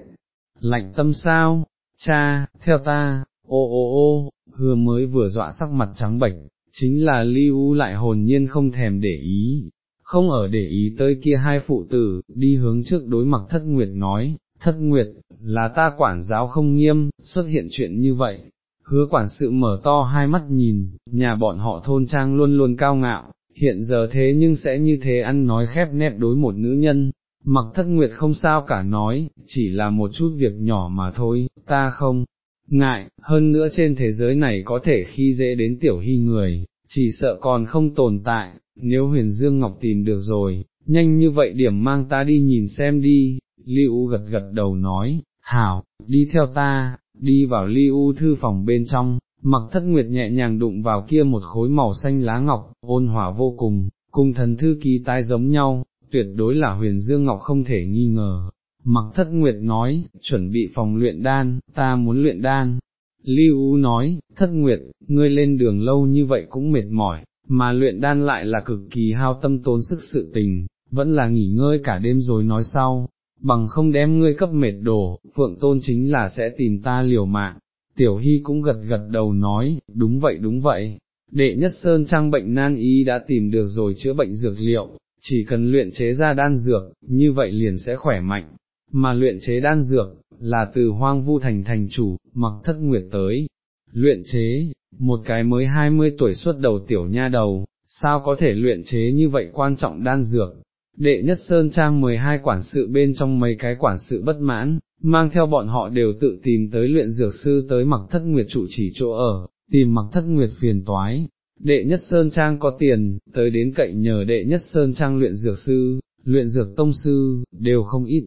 lạnh tâm sao, cha, theo ta, ô ô ô, hứa mới vừa dọa sắc mặt trắng bệch, chính là Lưu lại hồn nhiên không thèm để ý, không ở để ý tới kia hai phụ tử, đi hướng trước đối mặt thất nguyệt nói, thất nguyệt, là ta quản giáo không nghiêm, xuất hiện chuyện như vậy. Hứa quản sự mở to hai mắt nhìn, nhà bọn họ thôn trang luôn luôn cao ngạo, hiện giờ thế nhưng sẽ như thế ăn nói khép nép đối một nữ nhân, mặc thất nguyệt không sao cả nói, chỉ là một chút việc nhỏ mà thôi, ta không ngại, hơn nữa trên thế giới này có thể khi dễ đến tiểu hy người, chỉ sợ còn không tồn tại, nếu huyền Dương Ngọc tìm được rồi, nhanh như vậy điểm mang ta đi nhìn xem đi, Lưu gật gật đầu nói, hảo, đi theo ta, đi vào Lưu thư phòng bên trong, mặc thất nguyệt nhẹ nhàng đụng vào kia một khối màu xanh lá ngọc, ôn hòa vô cùng, cùng thần thư ký tai giống nhau, tuyệt đối là huyền Dương Ngọc không thể nghi ngờ. Mặc thất nguyệt nói, chuẩn bị phòng luyện đan, ta muốn luyện đan. Lưu nói, thất nguyệt, ngươi lên đường lâu như vậy cũng mệt mỏi, mà luyện đan lại là cực kỳ hao tâm tốn sức sự tình, vẫn là nghỉ ngơi cả đêm rồi nói sau, bằng không đem ngươi cấp mệt đổ, phượng tôn chính là sẽ tìm ta liều mạng. Tiểu Hy cũng gật gật đầu nói, đúng vậy đúng vậy, đệ nhất sơn trang bệnh nan y đã tìm được rồi chữa bệnh dược liệu, chỉ cần luyện chế ra đan dược, như vậy liền sẽ khỏe mạnh, mà luyện chế đan dược, là từ hoang vu thành thành chủ, mặc thất nguyệt tới, luyện chế, một cái mới 20 tuổi xuất đầu tiểu nha đầu, sao có thể luyện chế như vậy quan trọng đan dược. Đệ nhất Sơn Trang 12 quản sự bên trong mấy cái quản sự bất mãn, mang theo bọn họ đều tự tìm tới luyện dược sư tới mặc thất nguyệt trụ chỉ chỗ ở, tìm mặc thất nguyệt phiền toái. Đệ nhất Sơn Trang có tiền, tới đến cậy nhờ đệ nhất Sơn Trang luyện dược sư, luyện dược tông sư, đều không ít.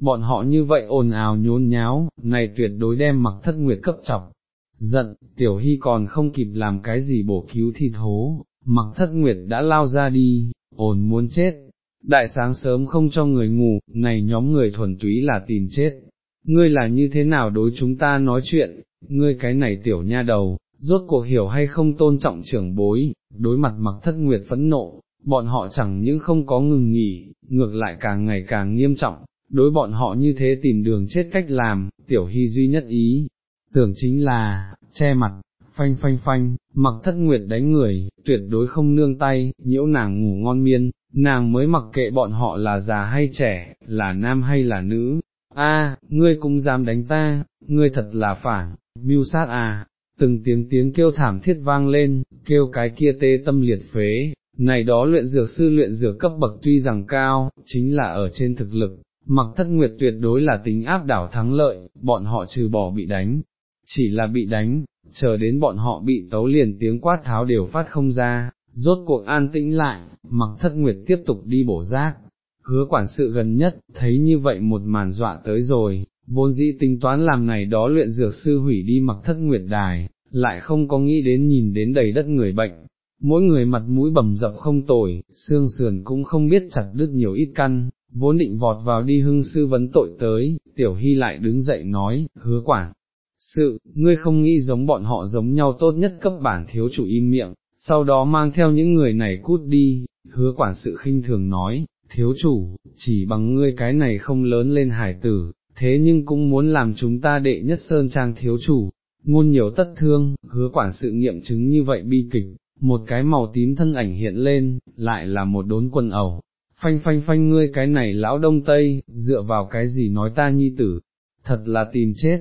Bọn họ như vậy ồn ào nhốn nháo, này tuyệt đối đem mặc thất nguyệt cấp chọc, giận, tiểu hy còn không kịp làm cái gì bổ cứu thì thố, mặc thất nguyệt đã lao ra đi, ồn muốn chết, đại sáng sớm không cho người ngủ, này nhóm người thuần túy là tìm chết, ngươi là như thế nào đối chúng ta nói chuyện, ngươi cái này tiểu nha đầu, rốt cuộc hiểu hay không tôn trọng trưởng bối, đối mặt mặc thất nguyệt phẫn nộ, bọn họ chẳng những không có ngừng nghỉ, ngược lại càng ngày càng nghiêm trọng, đối bọn họ như thế tìm đường chết cách làm, tiểu hy duy nhất ý, tưởng chính là, che mặt, phanh phanh phanh, mặc thất nguyệt đánh người, tuyệt đối không nương tay, nhiễu nàng ngủ ngon miên, nàng mới mặc kệ bọn họ là già hay trẻ, là nam hay là nữ. A, ngươi cũng dám đánh ta, ngươi thật là phản, mưu sát à, từng tiếng tiếng kêu thảm thiết vang lên, kêu cái kia tê tâm liệt phế, này đó luyện dược sư luyện dược cấp bậc tuy rằng cao, chính là ở trên thực lực, mặc thất nguyệt tuyệt đối là tính áp đảo thắng lợi, bọn họ trừ bỏ bị đánh, chỉ là bị đánh, chờ đến bọn họ bị tấu liền tiếng quát tháo đều phát không ra, rốt cuộc an tĩnh lại, mặc thất nguyệt tiếp tục đi bổ rác, hứa quản sự gần nhất, thấy như vậy một màn dọa tới rồi, vốn dĩ tính toán làm này đó luyện dược sư hủy đi mặc thất nguyệt đài, lại không có nghĩ đến nhìn đến đầy đất người bệnh, mỗi người mặt mũi bầm dập không tồi, xương sườn cũng không biết chặt đứt nhiều ít căn, vốn định vọt vào đi hưng sư vấn tội tới, tiểu hy lại đứng dậy nói, hứa quản. Sự, ngươi không nghĩ giống bọn họ giống nhau tốt nhất cấp bản thiếu chủ im miệng, sau đó mang theo những người này cút đi, hứa quản sự khinh thường nói, thiếu chủ, chỉ bằng ngươi cái này không lớn lên hải tử, thế nhưng cũng muốn làm chúng ta đệ nhất sơn trang thiếu chủ, ngôn nhiều tất thương, hứa quản sự nghiệm chứng như vậy bi kịch, một cái màu tím thân ảnh hiện lên, lại là một đốn quần ẩu, phanh phanh phanh ngươi cái này lão đông tây, dựa vào cái gì nói ta nhi tử, thật là tìm chết,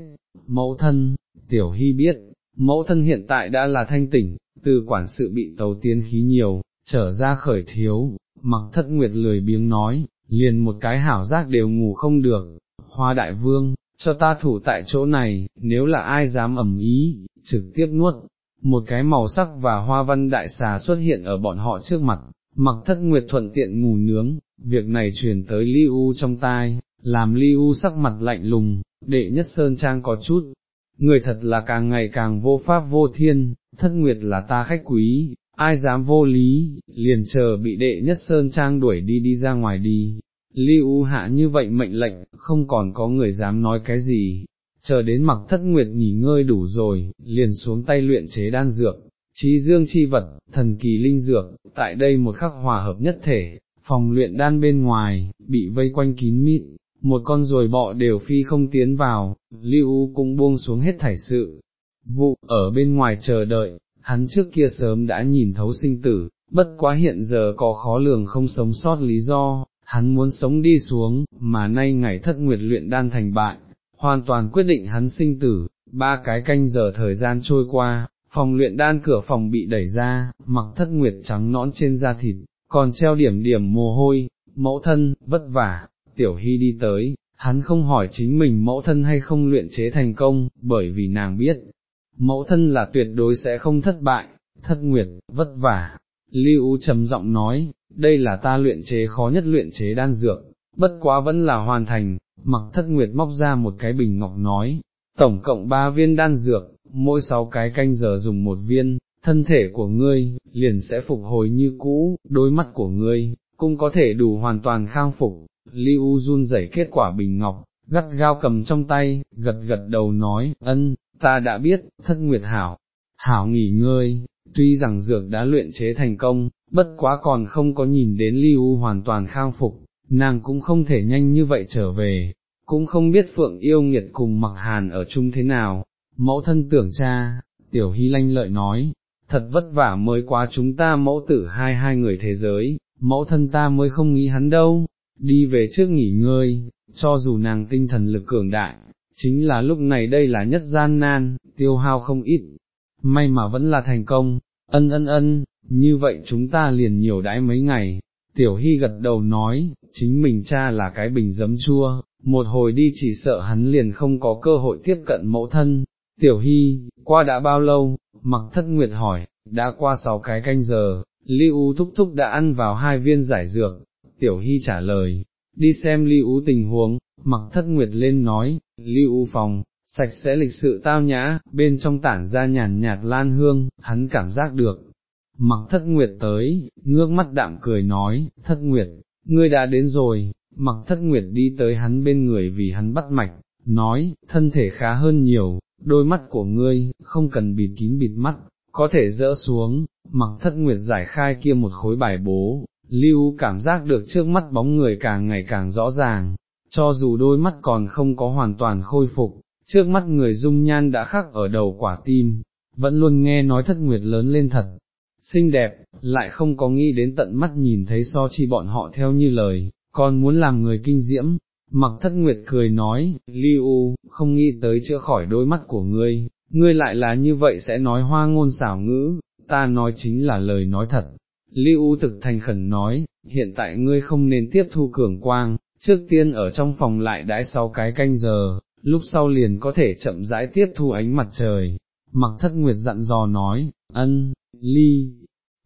mẫu thân, tiểu hy biết, mẫu thân hiện tại đã là thanh tỉnh, từ quản sự bị tấu tiến khí nhiều, trở ra khởi thiếu, mặc thất nguyệt lười biếng nói, liền một cái hảo giác đều ngủ không được, hoa đại vương, cho ta thủ tại chỗ này, nếu là ai dám ẩm ý, trực tiếp nuốt, một cái màu sắc và hoa văn đại xà xuất hiện ở bọn họ trước mặt, mặc thất nguyệt thuận tiện ngủ nướng, việc này truyền tới Li U trong tai, làm Li U sắc mặt lạnh lùng, đệ nhất sơn trang có chút, người thật là càng ngày càng vô pháp vô thiên, thất nguyệt là ta khách quý, ai dám vô lý, liền chờ bị đệ nhất sơn trang đuổi đi đi ra ngoài đi. Lưu hạ như vậy mệnh lệnh, không còn có người dám nói cái gì, chờ đến mặc thất nguyệt nghỉ ngơi đủ rồi, liền xuống tay luyện chế đan dược, trí dương chi vật, thần kỳ linh dược, tại đây một khắc hòa hợp nhất thể, phòng luyện đan bên ngoài, bị vây quanh kín mít một con ruồi bọ đều phi không tiến vào, lưu cũng buông xuống hết thảy sự. Vụ, ở bên ngoài chờ đợi, hắn trước kia sớm đã nhìn thấu sinh tử, bất quá hiện giờ có khó lường không sống sót lý do, hắn muốn sống đi xuống, mà nay ngày thất nguyệt luyện đan thành bại, hoàn toàn quyết định hắn sinh tử, ba cái canh giờ thời gian trôi qua, phòng luyện đan cửa phòng bị đẩy ra, mặc thất nguyệt trắng nõn trên da thịt, còn treo điểm điểm mồ hôi, mẫu thân, vất vả, tiểu hy đi tới, hắn không hỏi chính mình mẫu thân hay không luyện chế thành công, bởi vì nàng biết, mẫu thân là tuyệt đối sẽ không thất bại, thất nguyệt, vất vả. Lưu trầm giọng nói, đây là ta luyện chế khó nhất luyện chế đan dược, bất quá vẫn là hoàn thành, mặc thất nguyệt móc ra một cái bình ngọc nói, tổng cộng ba viên đan dược, mỗi sáu cái canh giờ dùng một viên, thân thể của ngươi, liền sẽ phục hồi như cũ, đôi mắt của ngươi, cũng có thể đủ hoàn toàn khang phục, Lưu run rẩy kết quả bình ngọc, gắt gao cầm trong tay, gật gật đầu nói, ân, ta đã biết, thất nguyệt hảo, hảo nghỉ ngơi, tuy rằng dược đã luyện chế thành công, bất quá còn không có nhìn đến Lưu hoàn toàn khang phục, nàng cũng không thể nhanh như vậy trở về, cũng không biết Phượng yêu nghiệt cùng mặc hàn ở chung thế nào, mẫu thân tưởng cha, tiểu hy lanh lợi nói, thật vất vả mới quá chúng ta mẫu tử hai hai người thế giới, mẫu thân ta mới không nghĩ hắn đâu, đi về trước nghỉ ngơi, cho dù nàng tinh thần lực cường đại, chính là lúc này đây là nhất gian nan, tiêu hao không ít, may mà vẫn là thành công, ân ân ân, như vậy chúng ta liền nhiều đãi mấy ngày, tiểu hy gật đầu nói, chính mình cha là cái bình giấm chua, một hồi đi chỉ sợ hắn liền không có cơ hội tiếp cận mẫu thân, tiểu hy, qua đã bao lâu, mặc thất nguyệt hỏi, đã qua sáu cái canh giờ, Lưu thúc thúc đã ăn vào hai viên giải dược, tiểu hy trả lời, đi xem Lưu tình huống, mặc thất nguyệt lên nói, Lưu phòng, sạch sẽ lịch sự tao nhã, bên trong tản ra nhàn nhạt lan hương, hắn cảm giác được. Mặc thất nguyệt tới, ngước mắt đạm cười nói, thất nguyệt, ngươi đã đến rồi, mặc thất nguyệt đi tới hắn bên người vì hắn bắt mạch, nói, thân thể khá hơn nhiều, đôi mắt của ngươi, không cần bịt kín bịt mắt, có thể dỡ xuống, mặc thất nguyệt giải khai kia một khối bài bố, lưu cảm giác được trước mắt bóng người càng ngày càng rõ ràng, cho dù đôi mắt còn không có hoàn toàn khôi phục, trước mắt người dung nhan đã khắc ở đầu quả tim, vẫn luôn nghe nói thất nguyệt lớn lên thật, xinh đẹp, lại không có nghĩ đến tận mắt nhìn thấy so chi bọn họ theo như lời, còn muốn làm người kinh diễm. Mặc thất nguyệt cười nói, Liu, không nghĩ tới chữa khỏi đôi mắt của ngươi, ngươi lại là như vậy sẽ nói hoa ngôn xảo ngữ, ta nói chính là lời nói thật. Lưu U thực thành khẩn nói, hiện tại ngươi không nên tiếp thu cường quang, trước tiên ở trong phòng lại đãi sau cái canh giờ, lúc sau liền có thể chậm rãi tiếp thu ánh mặt trời. Mặc thất nguyệt dặn dò nói, ân, ly,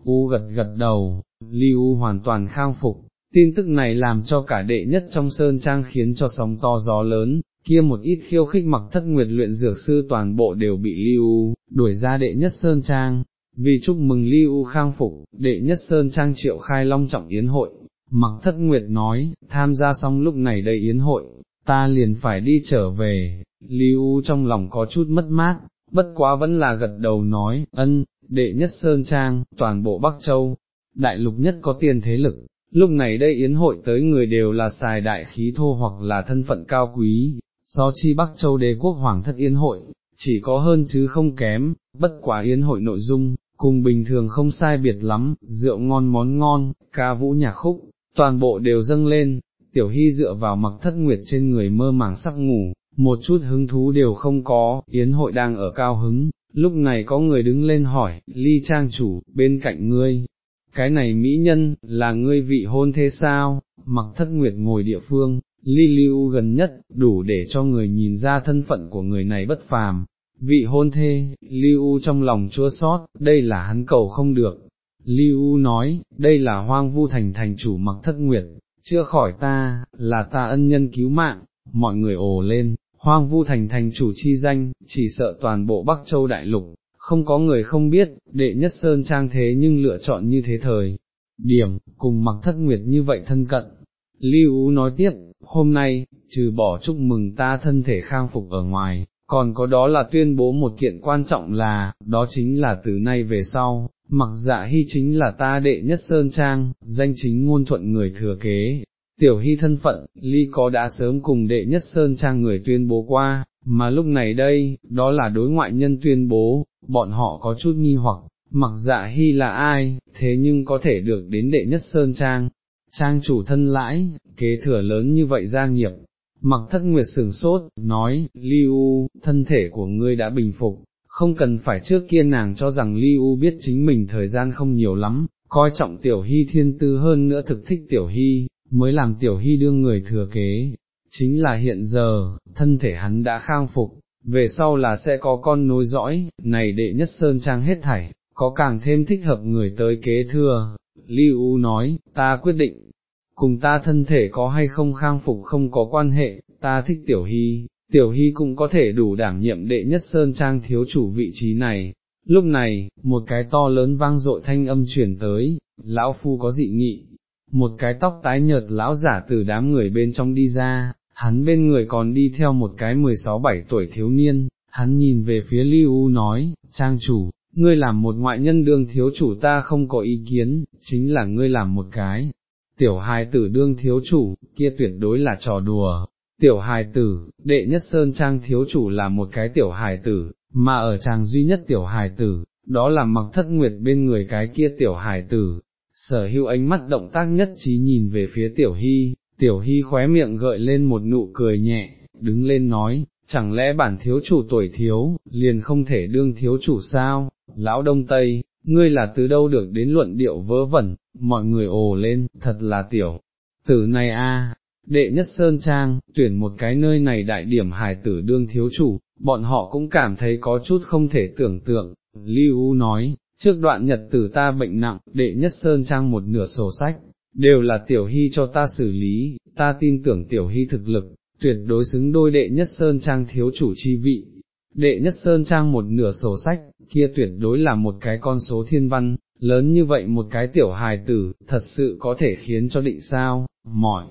u gật gật đầu, ly u hoàn toàn khang phục, tin tức này làm cho cả đệ nhất trong sơn trang khiến cho sóng to gió lớn, kia một ít khiêu khích mặc thất nguyệt luyện dược sư toàn bộ đều bị lưu đuổi ra đệ nhất sơn trang. Vì chúc mừng lưu khang phục, đệ nhất sơn trang triệu khai long trọng yến hội, mặc thất nguyệt nói, tham gia xong lúc này đây yến hội, ta liền phải đi trở về, lưu trong lòng có chút mất mát, bất quá vẫn là gật đầu nói, ân, đệ nhất sơn trang, toàn bộ Bắc Châu, đại lục nhất có tiền thế lực, lúc này đây yến hội tới người đều là xài đại khí thô hoặc là thân phận cao quý, so chi Bắc Châu đế quốc hoàng thất yến hội, chỉ có hơn chứ không kém, bất quá yến hội nội dung, cùng bình thường không sai biệt lắm, rượu ngon món ngon, ca vũ nhạc khúc, toàn bộ đều dâng lên, tiểu hy dựa vào mặc thất nguyệt trên người mơ màng sắp ngủ, một chút hứng thú đều không có, yến hội đang ở cao hứng, lúc này có người đứng lên hỏi, ly trang chủ, bên cạnh ngươi, cái này mỹ nhân, là ngươi vị hôn thế sao, mặc thất nguyệt ngồi địa phương, ly lưu gần nhất, đủ để cho người nhìn ra thân phận của người này bất phàm. Vị hôn thê, Lưu trong lòng chua sót, đây là hắn cầu không được. Lưu nói, đây là hoang vu thành thành chủ mặc thất nguyệt, chưa khỏi ta, là ta ân nhân cứu mạng, mọi người ồ lên, hoang vu thành thành chủ chi danh, chỉ sợ toàn bộ Bắc Châu Đại Lục, không có người không biết, đệ nhất Sơn Trang thế nhưng lựa chọn như thế thời. Điểm, cùng mặc thất nguyệt như vậy thân cận. Lưu nói tiếp, hôm nay, trừ bỏ chúc mừng ta thân thể khang phục ở ngoài, còn có đó là tuyên bố một kiện quan trọng là, đó chính là từ nay về sau, mặc dạ hy chính là ta đệ nhất Sơn Trang, danh chính ngôn thuận người thừa kế, Tiểu hy thân phận, ly có đã sớm cùng đệ nhất sơn trang người tuyên bố qua, mà lúc này đây, đó là đối ngoại nhân tuyên bố, bọn họ có chút nghi hoặc, mặc dạ hy là ai, thế nhưng có thể được đến đệ nhất sơn trang, trang chủ thân lãi, kế thừa lớn như vậy gia nghiệp. Mặc thất nguyệt sườn sốt, nói, Li U, thân thể của ngươi đã bình phục, không cần phải trước kia nàng cho rằng Li U biết chính mình thời gian không nhiều lắm, coi trọng tiểu hy thiên tư hơn nữa thực thích tiểu hy, mới làm tiểu hy đương người thừa kế, chính là hiện giờ, thân thể hắn đã khang phục, về sau là sẽ có con nối dõi, này đệ nhất sơn trang hết thảy, có càng thêm thích hợp người tới kế thừa. Lưu U nói, ta quyết định, cùng ta thân thể có hay không khang phục không có quan hệ, ta thích tiểu hy, tiểu hy cũng có thể đủ đảm nhiệm đệ nhất sơn trang thiếu chủ vị trí này. Lúc này, một cái to lớn vang dội thanh âm truyền tới, lão phu có dị nghị, một cái tóc tái nhợt lão giả từ đám người bên trong đi ra, hắn bên người còn đi theo một cái 16-17 tuổi thiếu niên, hắn nhìn về phía Lưu U nói, trang chủ, ngươi làm một ngoại nhân đương thiếu chủ ta không có ý kiến, chính là ngươi làm một cái, tiểu hài tử đương thiếu chủ, kia tuyệt đối là trò đùa, tiểu hài tử, đệ nhất sơn trang thiếu chủ là một cái tiểu hài tử, mà ở trang duy nhất tiểu hài tử, đó là mặc thất nguyệt bên người cái kia tiểu hài tử, sở hữu ánh mắt động tác nhất trí nhìn về phía tiểu hy, tiểu hy khóe miệng gợi lên một nụ cười nhẹ, đứng lên nói, chẳng lẽ bản thiếu chủ tuổi thiếu, liền không thể đương thiếu chủ sao, lão đông tây, ngươi là từ đâu được đến luận điệu vớ vẩn, mọi người ồ lên, thật là tiểu, tử này a. Đệ nhất Sơn Trang, tuyển một cái nơi này đại điểm hài tử đương thiếu chủ, bọn họ cũng cảm thấy có chút không thể tưởng tượng, Lưu nói, trước đoạn nhật tử ta bệnh nặng, đệ nhất sơn trang một nửa sổ sách, đều là tiểu hy cho ta xử lý, ta tin tưởng tiểu hy thực lực, tuyệt đối xứng đôi đệ nhất sơn trang thiếu chủ chi vị. Đệ nhất sơn trang một nửa sổ sách, kia tuyệt đối là một cái con số thiên văn, lớn như vậy một cái tiểu hài tử, thật sự có thể khiến cho định sao, mỏi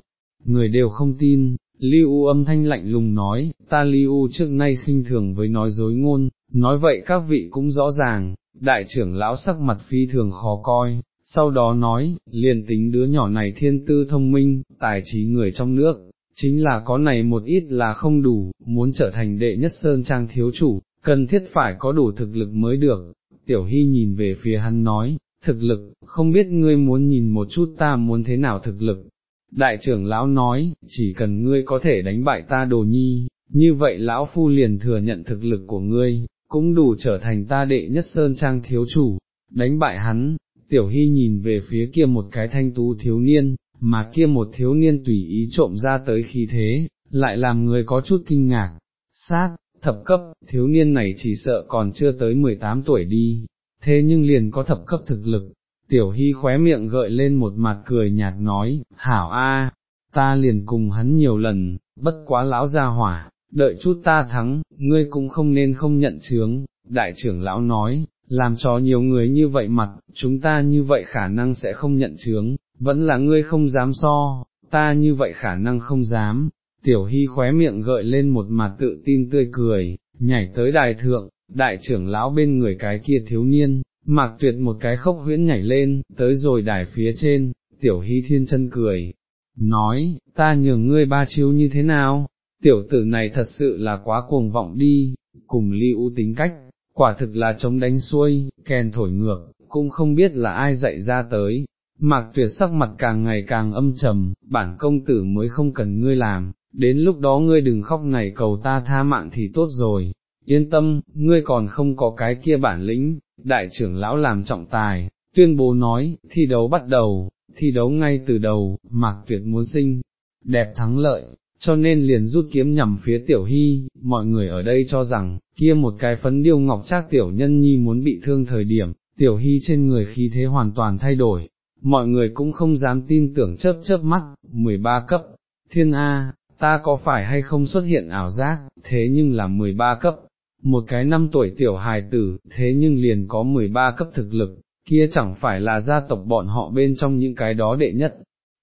người đều không tin. Lưu âm thanh lạnh lùng nói, ta Lưu trước nay khinh thường với nói dối ngôn, nói vậy các vị cũng rõ ràng, đại trưởng lão sắc mặt phi thường khó coi, sau đó nói, liền tính đứa nhỏ này thiên tư thông minh, tài trí người trong nước, chính là có này một ít là không đủ, muốn trở thành đệ nhất sơn trang thiếu chủ, cần thiết phải có đủ thực lực mới được. Tiểu Hy nhìn về phía hắn nói, thực lực, không biết ngươi muốn nhìn một chút ta muốn thế nào thực lực. Đại trưởng lão nói, chỉ cần ngươi có thể đánh bại ta đồ nhi, như vậy lão phu liền thừa nhận thực lực của ngươi, cũng đủ trở thành ta đệ nhất sơn trang thiếu chủ, đánh bại hắn, tiểu hy nhìn về phía kia một cái thanh tú thiếu niên, mà kia một thiếu niên tùy ý trộm ra tới khí thế, lại làm người có chút kinh ngạc, sát, thập cấp, thiếu niên này chỉ sợ còn chưa tới 18 tuổi đi, thế nhưng liền có thập cấp thực lực, tiểu hy khóe miệng gợi lên một mặt cười nhạt nói, hảo a, ta liền cùng hắn nhiều lần, bất quá lão gia hỏa, đợi chút ta thắng, ngươi cũng không nên không nhận chướng, đại trưởng lão nói, làm cho nhiều người như vậy mặt, chúng ta như vậy khả năng sẽ không nhận chướng, vẫn là ngươi không dám so, ta như vậy khả năng không dám, tiểu hy khóe miệng gợi lên một mặt tự tin tươi cười, nhảy tới đài thượng, đại trưởng lão bên người cái kia thiếu niên, mạc tuyệt một cái khốc huyễn nhảy lên, tới rồi đài phía trên, tiểu hy thiên chân cười, nói, ta nhường ngươi ba chiếu như thế nào, tiểu tử này thật sự là quá cuồng vọng đi, cùng ly u tính cách, quả thực là chống đánh xuôi, kèn thổi ngược, cũng không biết là ai dạy ra tới. Mạc tuyệt sắc mặt càng ngày càng âm trầm, bản công tử mới không cần ngươi làm, đến lúc đó ngươi đừng khóc này cầu ta tha mạng thì tốt rồi, yên tâm, ngươi còn không có cái kia bản lĩnh, đại trưởng lão làm trọng tài, tuyên bố nói, thi đấu bắt đầu, thi đấu ngay từ đầu, mạc tuyệt muốn sinh, đẹp thắng lợi, cho nên liền rút kiếm nhằm phía tiểu hy, mọi người ở đây cho rằng, kia một cái phấn điêu ngọc trác tiểu nhân nhi muốn bị thương thời điểm, tiểu hy trên người khí thế hoàn toàn thay đổi, mọi người cũng không dám tin tưởng chớp chớp mắt, 13 cấp, thiên A, ta có phải hay không xuất hiện ảo giác, thế nhưng là 13 cấp, một cái năm tuổi tiểu hài tử, thế nhưng liền có 13 cấp thực lực, kia chẳng phải là gia tộc bọn họ bên trong những cái đó đệ nhất.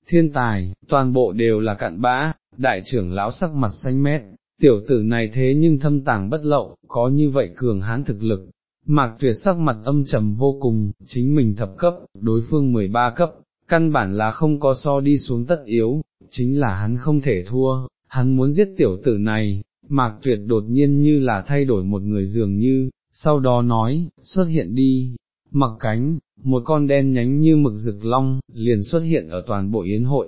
Thiên tài, toàn bộ đều là cạn bã, đại trưởng lão sắc mặt xanh mét, tiểu tử này thế nhưng thâm tàng bất lậu, có như vậy cường hán thực lực. Mạc tuyệt sắc mặt âm trầm vô cùng, chính mình thập cấp, đối phương 13 cấp, căn bản là không có so đi xuống tất yếu, chính là hắn không thể thua, hắn muốn giết tiểu tử này, mạc tuyệt đột nhiên như là thay đổi một người dường như, sau đó nói, xuất hiện đi, mặc cánh, một con đen nhánh như mực rực long, liền xuất hiện ở toàn bộ yến hội.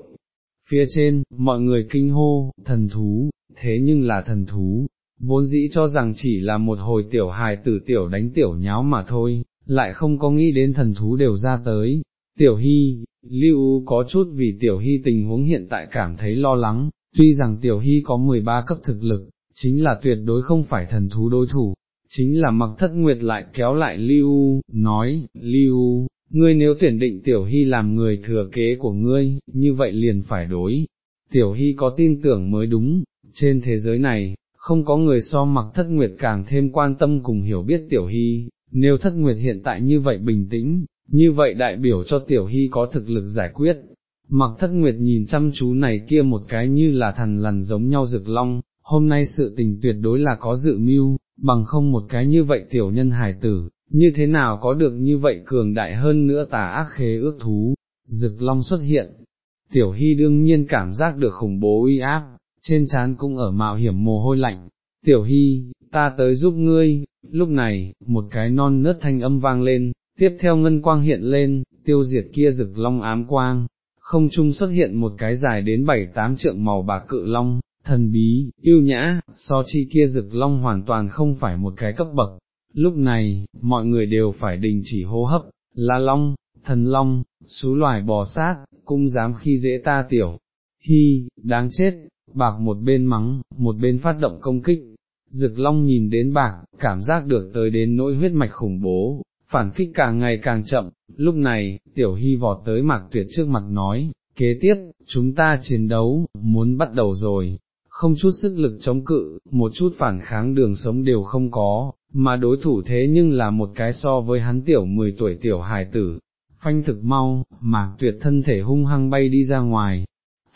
Phía trên, mọi người kinh hô, thần thú, thế nhưng là thần thú, vốn dĩ cho rằng chỉ là một hồi tiểu hài tử tiểu đánh tiểu nháo mà thôi, lại không có nghĩ đến thần thú đều ra tới. Tiểu Hy, Lưu có chút vì Tiểu Hy tình huống hiện tại cảm thấy lo lắng, tuy rằng Tiểu Hy có 13 cấp thực lực, chính là tuyệt đối không phải thần thú đối thủ, chính là mặc thất nguyệt lại kéo lại Lưu, nói, Lưu, ngươi nếu tuyển định Tiểu Hy làm người thừa kế của ngươi, như vậy liền phải đối. Tiểu Hy có tin tưởng mới đúng, trên thế giới này, không có người so mặc thất nguyệt càng thêm quan tâm cùng hiểu biết Tiểu Hy, nếu thất nguyệt hiện tại như vậy bình tĩnh, như vậy đại biểu cho Tiểu Hy có thực lực giải quyết. Mặc thất nguyệt nhìn chăm chú này kia một cái như là thần lằn giống nhau rực long, hôm nay sự tình tuyệt đối là có dự mưu, bằng không một cái như vậy tiểu nhân hài tử, như thế nào có được như vậy cường đại hơn nữa tà ác khế ước thú, rực long xuất hiện. Tiểu Hy đương nhiên cảm giác được khủng bố uy áp, trên trán cũng ở mạo hiểm mồ hôi lạnh. Tiểu Hy, ta tới giúp ngươi, lúc này, một cái non nớt thanh âm vang lên, tiếp theo ngân quang hiện lên, tiêu diệt kia rực long ám quang, không trung xuất hiện một cái dài đến bảy tám trượng màu bạc cự long, thần bí, yêu nhã, so chi kia rực long hoàn toàn không phải một cái cấp bậc. Lúc này, mọi người đều phải đình chỉ hô hấp, la long, thần long, xú loài bò sát, cũng dám khi dễ ta tiểu. Hi, đáng chết, bạc một bên mắng, một bên phát động công kích. Dực long nhìn đến bạc, cảm giác được tới đến nỗi huyết mạch khủng bố, phản kích càng ngày càng chậm, lúc này, tiểu hy vọt tới mạc tuyệt trước mặt nói, kế tiếp, chúng ta chiến đấu, muốn bắt đầu rồi, không chút sức lực chống cự, một chút phản kháng đường sống đều không có, mà đối thủ thế nhưng là một cái so với hắn tiểu 10 tuổi tiểu hài tử, phanh thực mau, mạc tuyệt thân thể hung hăng bay đi ra ngoài,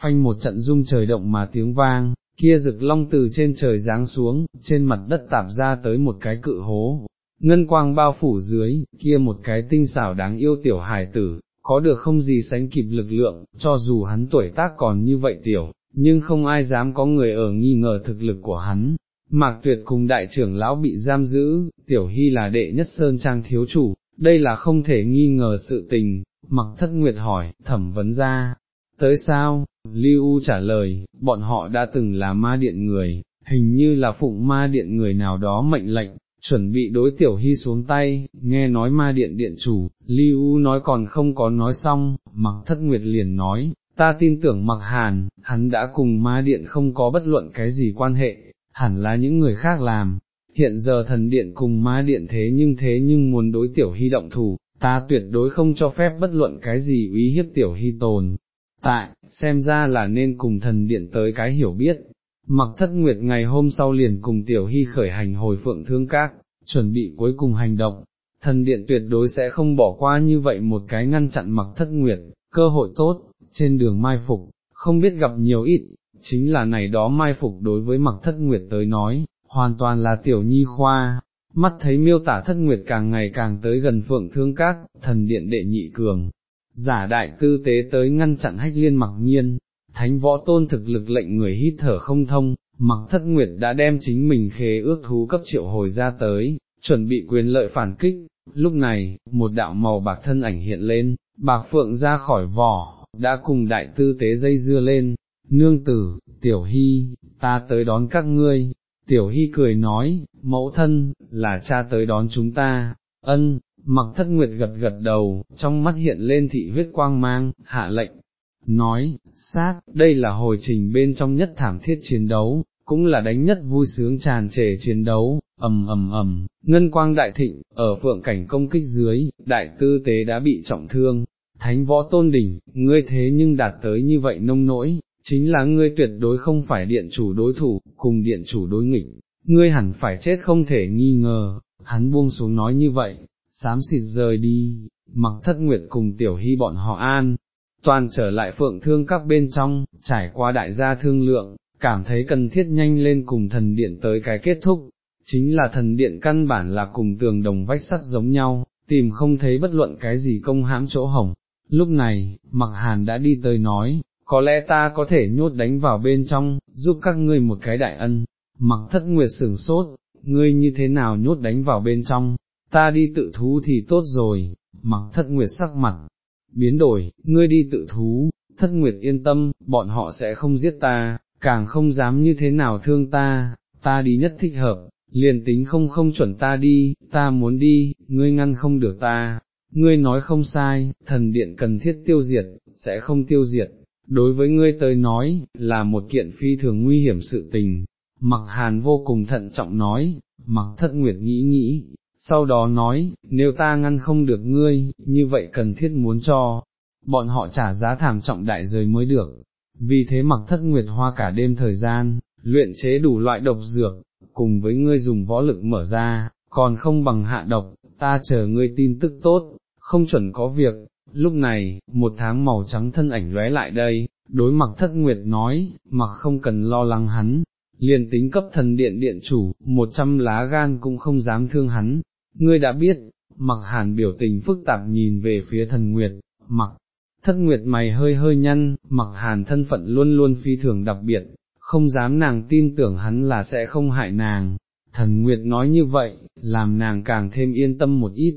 phanh một trận rung trời động mà tiếng vang, kia rực long từ trên trời giáng xuống, trên mặt đất tạp ra tới một cái cự hố, ngân quang bao phủ dưới, kia một cái tinh xảo đáng yêu tiểu hài tử, có được không gì sánh kịp lực lượng, cho dù hắn tuổi tác còn như vậy tiểu, nhưng không ai dám có người ở nghi ngờ thực lực của hắn. Mạc tuyệt cùng đại trưởng lão bị giam giữ, tiểu hy là đệ nhất sơn trang thiếu chủ, đây là không thể nghi ngờ sự tình, mặc thất nguyệt hỏi, thẩm vấn ra, tới sao, Lưu trả lời, bọn họ đã từng là ma điện người, hình như là phụng ma điện người nào đó mệnh lệnh, chuẩn bị đối tiểu hy xuống tay, nghe nói ma điện điện chủ, Lưu nói còn không có nói xong, mặc thất nguyệt liền nói, ta tin tưởng mặc hàn, hắn đã cùng ma điện không có bất luận cái gì quan hệ, hẳn là những người khác làm, hiện giờ thần điện cùng ma điện thế nhưng thế nhưng muốn đối tiểu hy động thủ, ta tuyệt đối không cho phép bất luận cái gì uy hiếp tiểu hy tồn. Tại, xem ra là nên cùng thần điện tới cái hiểu biết, mặc thất nguyệt ngày hôm sau liền cùng tiểu hy khởi hành hồi phượng thương các, chuẩn bị cuối cùng hành động, thần điện tuyệt đối sẽ không bỏ qua như vậy một cái ngăn chặn mặc thất nguyệt, cơ hội tốt, trên đường mai phục, không biết gặp nhiều ít, chính là này đó mai phục đối với mặc thất nguyệt tới nói, hoàn toàn là tiểu nhi khoa, mắt thấy miêu tả thất nguyệt càng ngày càng tới gần phượng thương các, thần điện đệ nhị cường, giả đại tư tế tới ngăn chặn hách liên mặc nhiên, thánh võ tôn thực lực lệnh người hít thở không thông, mặc thất nguyệt đã đem chính mình khế ước thú cấp triệu hồi ra tới, chuẩn bị quyền lợi phản kích, lúc này, một đạo màu bạc thân ảnh hiện lên, bạc phượng ra khỏi vỏ, đã cùng đại tư tế dây dưa lên, nương tử, tiểu hy, ta tới đón các ngươi, tiểu hy cười nói, mẫu thân, là cha tới đón chúng ta, ân, mặc thất nguyệt gật gật đầu, trong mắt hiện lên thị huyết quang mang, hạ lệnh, nói, xác, đây là hồi trình bên trong nhất thảm thiết chiến đấu, cũng là đánh nhất vui sướng tràn trề chiến đấu, ầm ầm ầm, ngân quang đại thịnh, ở phượng cảnh công kích dưới, đại tư tế đã bị trọng thương, thánh võ tôn đỉnh, ngươi thế nhưng đạt tới như vậy nông nỗi, chính là ngươi tuyệt đối không phải điện chủ đối thủ, cùng điện chủ đối nghịch, ngươi hẳn phải chết không thể nghi ngờ, hắn buông xuống nói như vậy, xám xịt rời đi, mặc thất nguyệt cùng tiểu hy bọn họ an, toàn trở lại phượng thương các bên trong, trải qua đại gia thương lượng, cảm thấy cần thiết nhanh lên cùng thần điện tới cái kết thúc, chính là thần điện căn bản là cùng tường đồng vách sắt giống nhau, tìm không thấy bất luận cái gì công hãm chỗ hỏng. Lúc này, Mặc Hàn đã đi tới nói, có lẽ ta có thể nhốt đánh vào bên trong, giúp các ngươi một cái đại ân. Mặc thất nguyệt sửng sốt, ngươi như thế nào nhốt đánh vào bên trong, ta đi tự thú thì tốt rồi, mặc thất nguyệt sắc mặt, biến đổi, ngươi đi tự thú, thất nguyệt yên tâm, bọn họ sẽ không giết ta, càng không dám như thế nào thương ta, ta đi nhất thích hợp, liền tính không không chuẩn ta đi, ta muốn đi, ngươi ngăn không được ta, ngươi nói không sai, thần điện cần thiết tiêu diệt, sẽ không tiêu diệt, đối với ngươi tới nói, là một kiện phi thường nguy hiểm sự tình. Mặc hàn vô cùng thận trọng nói, mặc thất nguyệt nghĩ nghĩ, sau đó nói, nếu ta ngăn không được ngươi, như vậy cần thiết muốn cho, bọn họ trả giá thảm trọng đại giới mới được, vì thế mặc thất nguyệt hoa cả đêm thời gian, luyện chế đủ loại độc dược, cùng với ngươi dùng võ lực mở ra, còn không bằng hạ độc, ta chờ ngươi tin tức tốt, không chuẩn có việc. Lúc này, một tháng màu trắng thân ảnh lóe lại đây, đối mặc thất nguyệt nói, mặc không cần lo lắng hắn, liền tính cấp thần điện điện chủ, một trăm lá gan cũng không dám thương hắn, ngươi đã biết, mặc hàn biểu tình phức tạp nhìn về phía thần nguyệt, mặc, thất nguyệt mày hơi hơi nhăn, mặc hàn thân phận luôn luôn phi thường đặc biệt, không dám nàng tin tưởng hắn là sẽ không hại nàng, thần nguyệt nói như vậy, làm nàng càng thêm yên tâm một ít,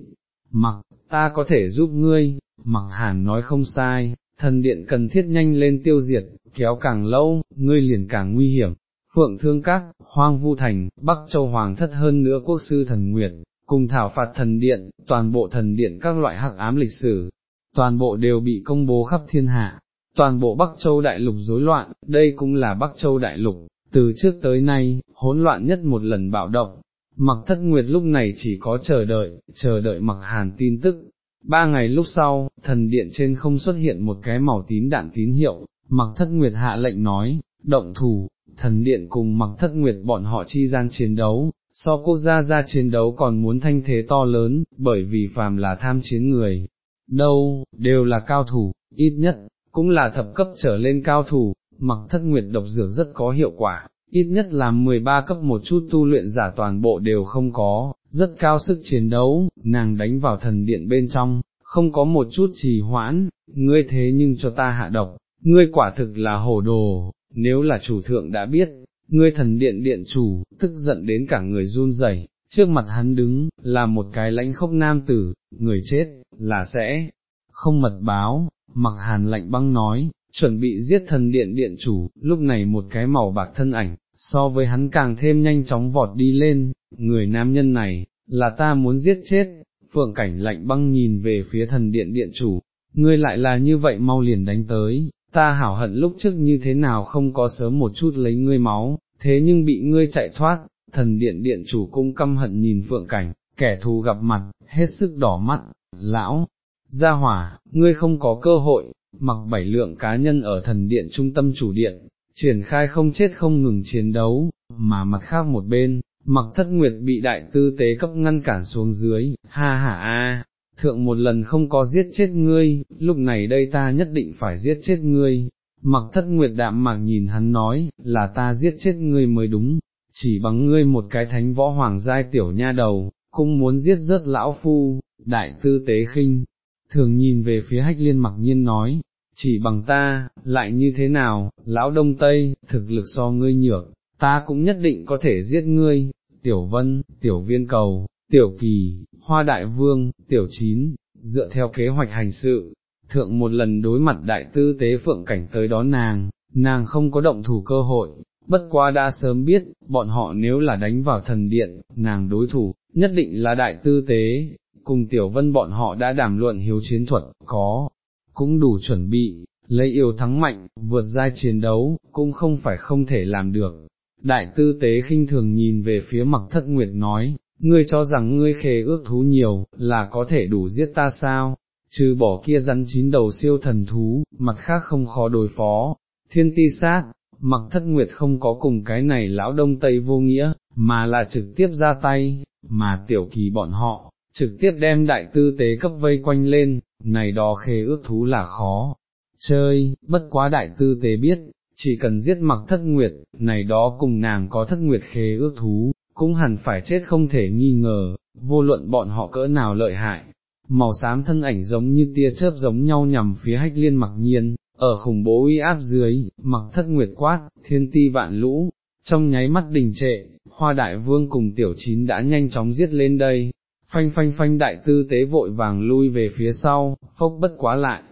mặc, ta có thể giúp ngươi, mặc hàn nói không sai, thần điện cần thiết nhanh lên tiêu diệt, kéo càng lâu, ngươi liền càng nguy hiểm. Phượng Thương Các, Hoang Vu Thành, Bắc Châu Hoàng thất hơn nữa quốc sư thần Nguyệt, cùng thảo phạt thần điện, toàn bộ thần điện các loại hắc ám lịch sử, toàn bộ đều bị công bố khắp thiên hạ, toàn bộ Bắc Châu Đại Lục rối loạn, đây cũng là Bắc Châu Đại Lục, từ trước tới nay, hỗn loạn nhất một lần bạo động, mặc thất nguyệt lúc này chỉ có chờ đợi, chờ đợi mặc hàn tin tức. Ba ngày lúc sau, thần điện trên không xuất hiện một cái màu tím đạn tín hiệu, mặc thất nguyệt hạ lệnh nói, động thủ, thần điện cùng mặc thất nguyệt bọn họ chi gian chiến đấu, so cô ra ra chiến đấu còn muốn thanh thế to lớn, bởi vì phàm là tham chiến người, đâu, đều là cao thủ, ít nhất, cũng là thập cấp trở lên cao thủ, mặc thất nguyệt độc dược rất có hiệu quả, ít nhất là 13 cấp một chút tu luyện giả toàn bộ đều không có, rất cao sức chiến đấu, nàng đánh vào thần điện bên trong, không có một chút trì hoãn, ngươi thế nhưng cho ta hạ độc, ngươi quả thực là hồ đồ, nếu là chủ thượng đã biết, ngươi thần điện điện chủ, tức giận đến cả người run rẩy. trước mặt hắn đứng, là một cái lãnh khốc nam tử, người chết, là sẽ, không mật báo, mặc hàn lạnh băng nói, chuẩn bị giết thần điện điện chủ, lúc này một cái màu bạc thân ảnh, so với hắn càng thêm nhanh chóng vọt đi lên, người nam nhân này, là ta muốn giết chết, phượng cảnh lạnh băng nhìn về phía thần điện điện chủ, ngươi lại là như vậy mau liền đánh tới, ta hảo hận lúc trước như thế nào không có sớm một chút lấy ngươi máu, thế nhưng bị ngươi chạy thoát, thần điện điện chủ cũng căm hận nhìn phượng cảnh, kẻ thù gặp mặt, hết sức đỏ mắt, lão, gia hỏa, ngươi không có cơ hội, mặc bảy lượng cá nhân ở thần điện trung tâm chủ điện, triển khai không chết không ngừng chiến đấu, mà mặt khác một bên, mặc thất nguyệt bị đại tư tế cấp ngăn cản xuống dưới, ha ha a, thượng một lần không có giết chết ngươi, lúc này đây ta nhất định phải giết chết ngươi. Mặc thất nguyệt đạm mạc nhìn hắn nói, là ta giết chết ngươi mới đúng, chỉ bằng ngươi một cái thánh võ hoàng giai tiểu nha đầu, cũng muốn giết rớt lão phu, đại tư tế khinh, thường nhìn về phía hách liên mặc nhiên nói, chỉ bằng ta, lại như thế nào, lão đông tây, thực lực so ngươi nhược, ta cũng nhất định có thể giết ngươi, tiểu vân, tiểu viên cầu, tiểu kỳ, hoa đại vương, tiểu chín, dựa theo kế hoạch hành sự, thượng một lần đối mặt đại tư tế phượng cảnh tới đón nàng, nàng không có động thủ cơ hội, bất qua đã sớm biết, bọn họ nếu là đánh vào thần điện, nàng đối thủ, nhất định là đại tư tế, cùng tiểu vân bọn họ đã đàm luận hiếu chiến thuật, có, cũng đủ chuẩn bị, lấy yêu thắng mạnh, vượt giai chiến đấu, cũng không phải không thể làm được. Đại tư tế khinh thường nhìn về phía mặc thất nguyệt nói, ngươi cho rằng ngươi khề ước thú nhiều, là có thể đủ giết ta sao, trừ bỏ kia rắn chín đầu siêu thần thú, mặt khác không khó đối phó, thiên ti sát, mặc thất nguyệt không có cùng cái này lão đông tây vô nghĩa, mà là trực tiếp ra tay, mà tiểu kỳ bọn họ, trực tiếp đem đại tư tế cấp vây quanh lên, này đó khề ước thú là khó. Chơi, bất quá đại tư tế biết, chỉ cần giết mặc thất nguyệt, này đó cùng nàng có thất nguyệt khế ước thú, cũng hẳn phải chết không thể nghi ngờ, vô luận bọn họ cỡ nào lợi hại. Màu xám thân ảnh giống như tia chớp giống nhau nhằm phía hách liên mặc nhiên, ở khủng bố uy áp dưới, mặc thất nguyệt quát, thiên ti vạn lũ, trong nháy mắt đình trệ, hoa đại vương cùng tiểu chín đã nhanh chóng giết lên đây, phanh phanh phanh đại tư tế vội vàng lui về phía sau, phốc bất quá lại,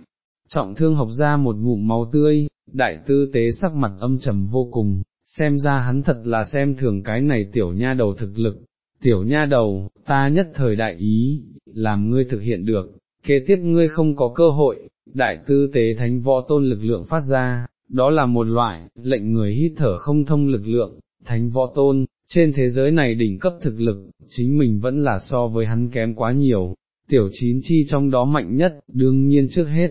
trọng thương học ra một ngụm máu tươi, đại tư tế sắc mặt âm trầm vô cùng, xem ra hắn thật là xem thường cái này tiểu nha đầu thực lực, tiểu nha đầu, ta nhất thời đại ý, làm ngươi thực hiện được, kế tiếp ngươi không có cơ hội, đại tư tế thánh võ tôn lực lượng phát ra, đó là một loại, lệnh người hít thở không thông lực lượng, thánh võ tôn, trên thế giới này đỉnh cấp thực lực, chính mình vẫn là so với hắn kém quá nhiều, tiểu chín chi trong đó mạnh nhất, đương nhiên trước hết,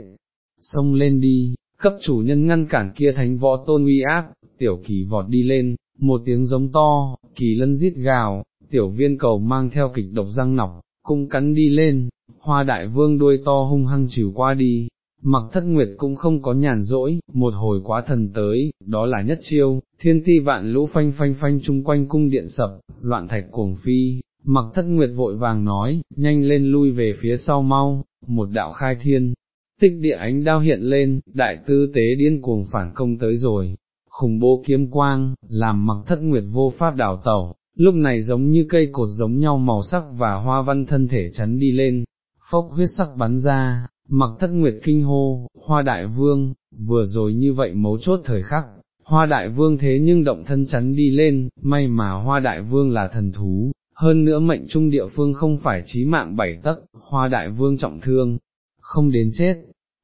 xông lên đi, cấp chủ nhân ngăn cản kia thánh võ tôn uy áp, tiểu kỳ vọt đi lên, một tiếng giống to, kỳ lân rít gào, tiểu viên cầu mang theo kịch độc răng nọc, cung cắn đi lên, hoa đại vương đuôi to hung hăng chịu qua đi, mặc thất nguyệt cũng không có nhàn rỗi, một hồi quá thần tới, đó là nhất chiêu, thiên ti vạn lũ phanh phanh phanh chung quanh cung điện sập, loạn thạch cuồng phi, mặc thất nguyệt vội vàng nói, nhanh lên lui về phía sau mau, một đạo khai thiên, tích địa ánh đao hiện lên, đại tư tế điên cuồng phản công tới rồi, khủng bố kiếm quang, làm mặc thất nguyệt vô pháp đảo tẩu, lúc này giống như cây cột giống nhau màu sắc và hoa văn thân thể chắn đi lên, phốc huyết sắc bắn ra, mặc thất nguyệt kinh hô, hoa đại vương, vừa rồi như vậy mấu chốt thời khắc, hoa đại vương thế nhưng động thân chắn đi lên, may mà hoa đại vương là thần thú, hơn nữa mệnh trung địa phương không phải chí mạng bảy tấc, hoa đại vương trọng thương, không đến chết.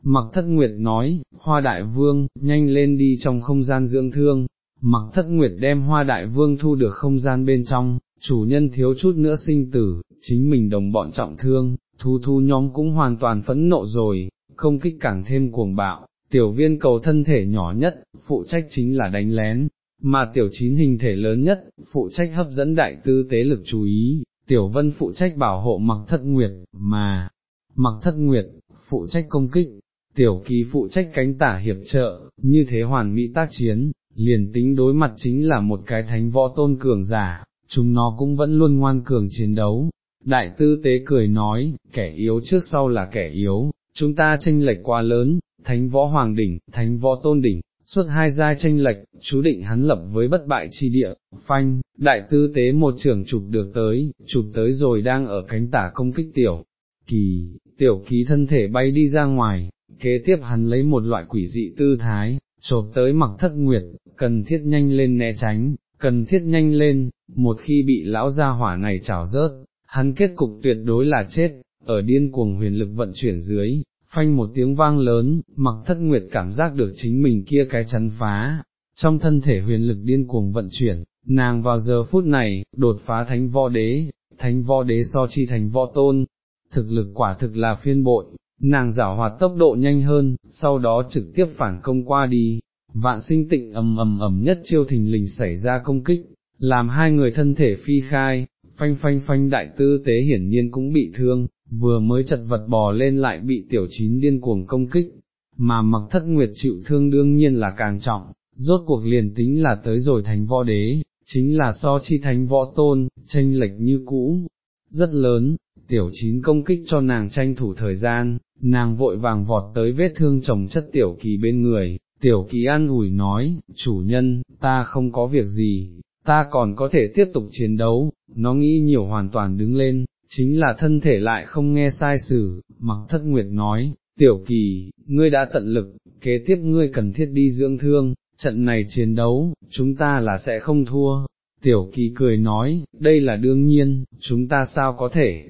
Mặc thất nguyệt nói, hoa đại vương, nhanh lên đi trong không gian dưỡng thương, mặc thất nguyệt đem hoa đại vương thu được không gian bên trong, chủ nhân thiếu chút nữa sinh tử, chính mình đồng bọn trọng thương, thu thu nhóm cũng hoàn toàn phẫn nộ rồi, không kích càng thêm cuồng bạo, tiểu viên cầu thân thể nhỏ nhất, phụ trách chính là đánh lén, mà tiểu chín hình thể lớn nhất, phụ trách hấp dẫn đại tư tế lực chú ý, tiểu vân phụ trách bảo hộ mặc thất nguyệt, mà, mặc thất nguyệt, phụ trách công kích, tiểu ký phụ trách cánh tả hiệp trợ, như thế hoàn mỹ tác chiến, liền tính đối mặt chính là một cái thánh võ tôn cường giả, chúng nó cũng vẫn luôn ngoan cường chiến đấu. Đại tư tế cười nói, kẻ yếu trước sau là kẻ yếu, chúng ta tranh lệch quá lớn, thánh võ hoàng đỉnh, thánh võ tôn đỉnh, suốt hai giai tranh lệch, chú định hắn lập với bất bại chi địa, phanh, đại tư tế một trưởng chụp được tới, chụp tới rồi đang ở cánh tả công kích tiểu, kỳ, tiểu ký thân thể bay đi ra ngoài, kế tiếp hắn lấy một loại quỷ dị tư thái, chộp tới mặc thất nguyệt, cần thiết nhanh lên né tránh, cần thiết nhanh lên, một khi bị lão gia hỏa này trào rớt, hắn kết cục tuyệt đối là chết, ở điên cuồng huyền lực vận chuyển dưới, phanh một tiếng vang lớn, mặc thất nguyệt cảm giác được chính mình kia cái chắn phá, trong thân thể huyền lực điên cuồng vận chuyển, nàng vào giờ phút này, đột phá thánh võ đế, thánh võ đế so chi thành võ tôn, thực lực quả thực là phiên bội, nàng giảo hoạt tốc độ nhanh hơn, sau đó trực tiếp phản công qua đi, vạn sinh tịnh ầm ầm ầm nhất chiêu thình lình xảy ra công kích, làm hai người thân thể phi khai, phanh phanh phanh đại tư tế hiển nhiên cũng bị thương, vừa mới chật vật bò lên lại bị tiểu chín điên cuồng công kích, mà mặc thất nguyệt chịu thương đương nhiên là càng trọng, rốt cuộc liền tính là tới rồi thánh võ đế, chính là so chi thánh võ tôn, tranh lệch như cũ, rất lớn, tiểu chín công kích cho nàng tranh thủ thời gian, nàng vội vàng vọt tới vết thương chồng chất tiểu kỳ bên người, tiểu kỳ an ủi nói, chủ nhân, ta không có việc gì, ta còn có thể tiếp tục chiến đấu, nó nghĩ nhiều hoàn toàn đứng lên, chính là thân thể lại không nghe sai sử, mặc thất nguyệt nói, tiểu kỳ, ngươi đã tận lực, kế tiếp ngươi cần thiết đi dưỡng thương, trận này chiến đấu, chúng ta là sẽ không thua. Tiểu kỳ cười nói, đây là đương nhiên, chúng ta sao có thể,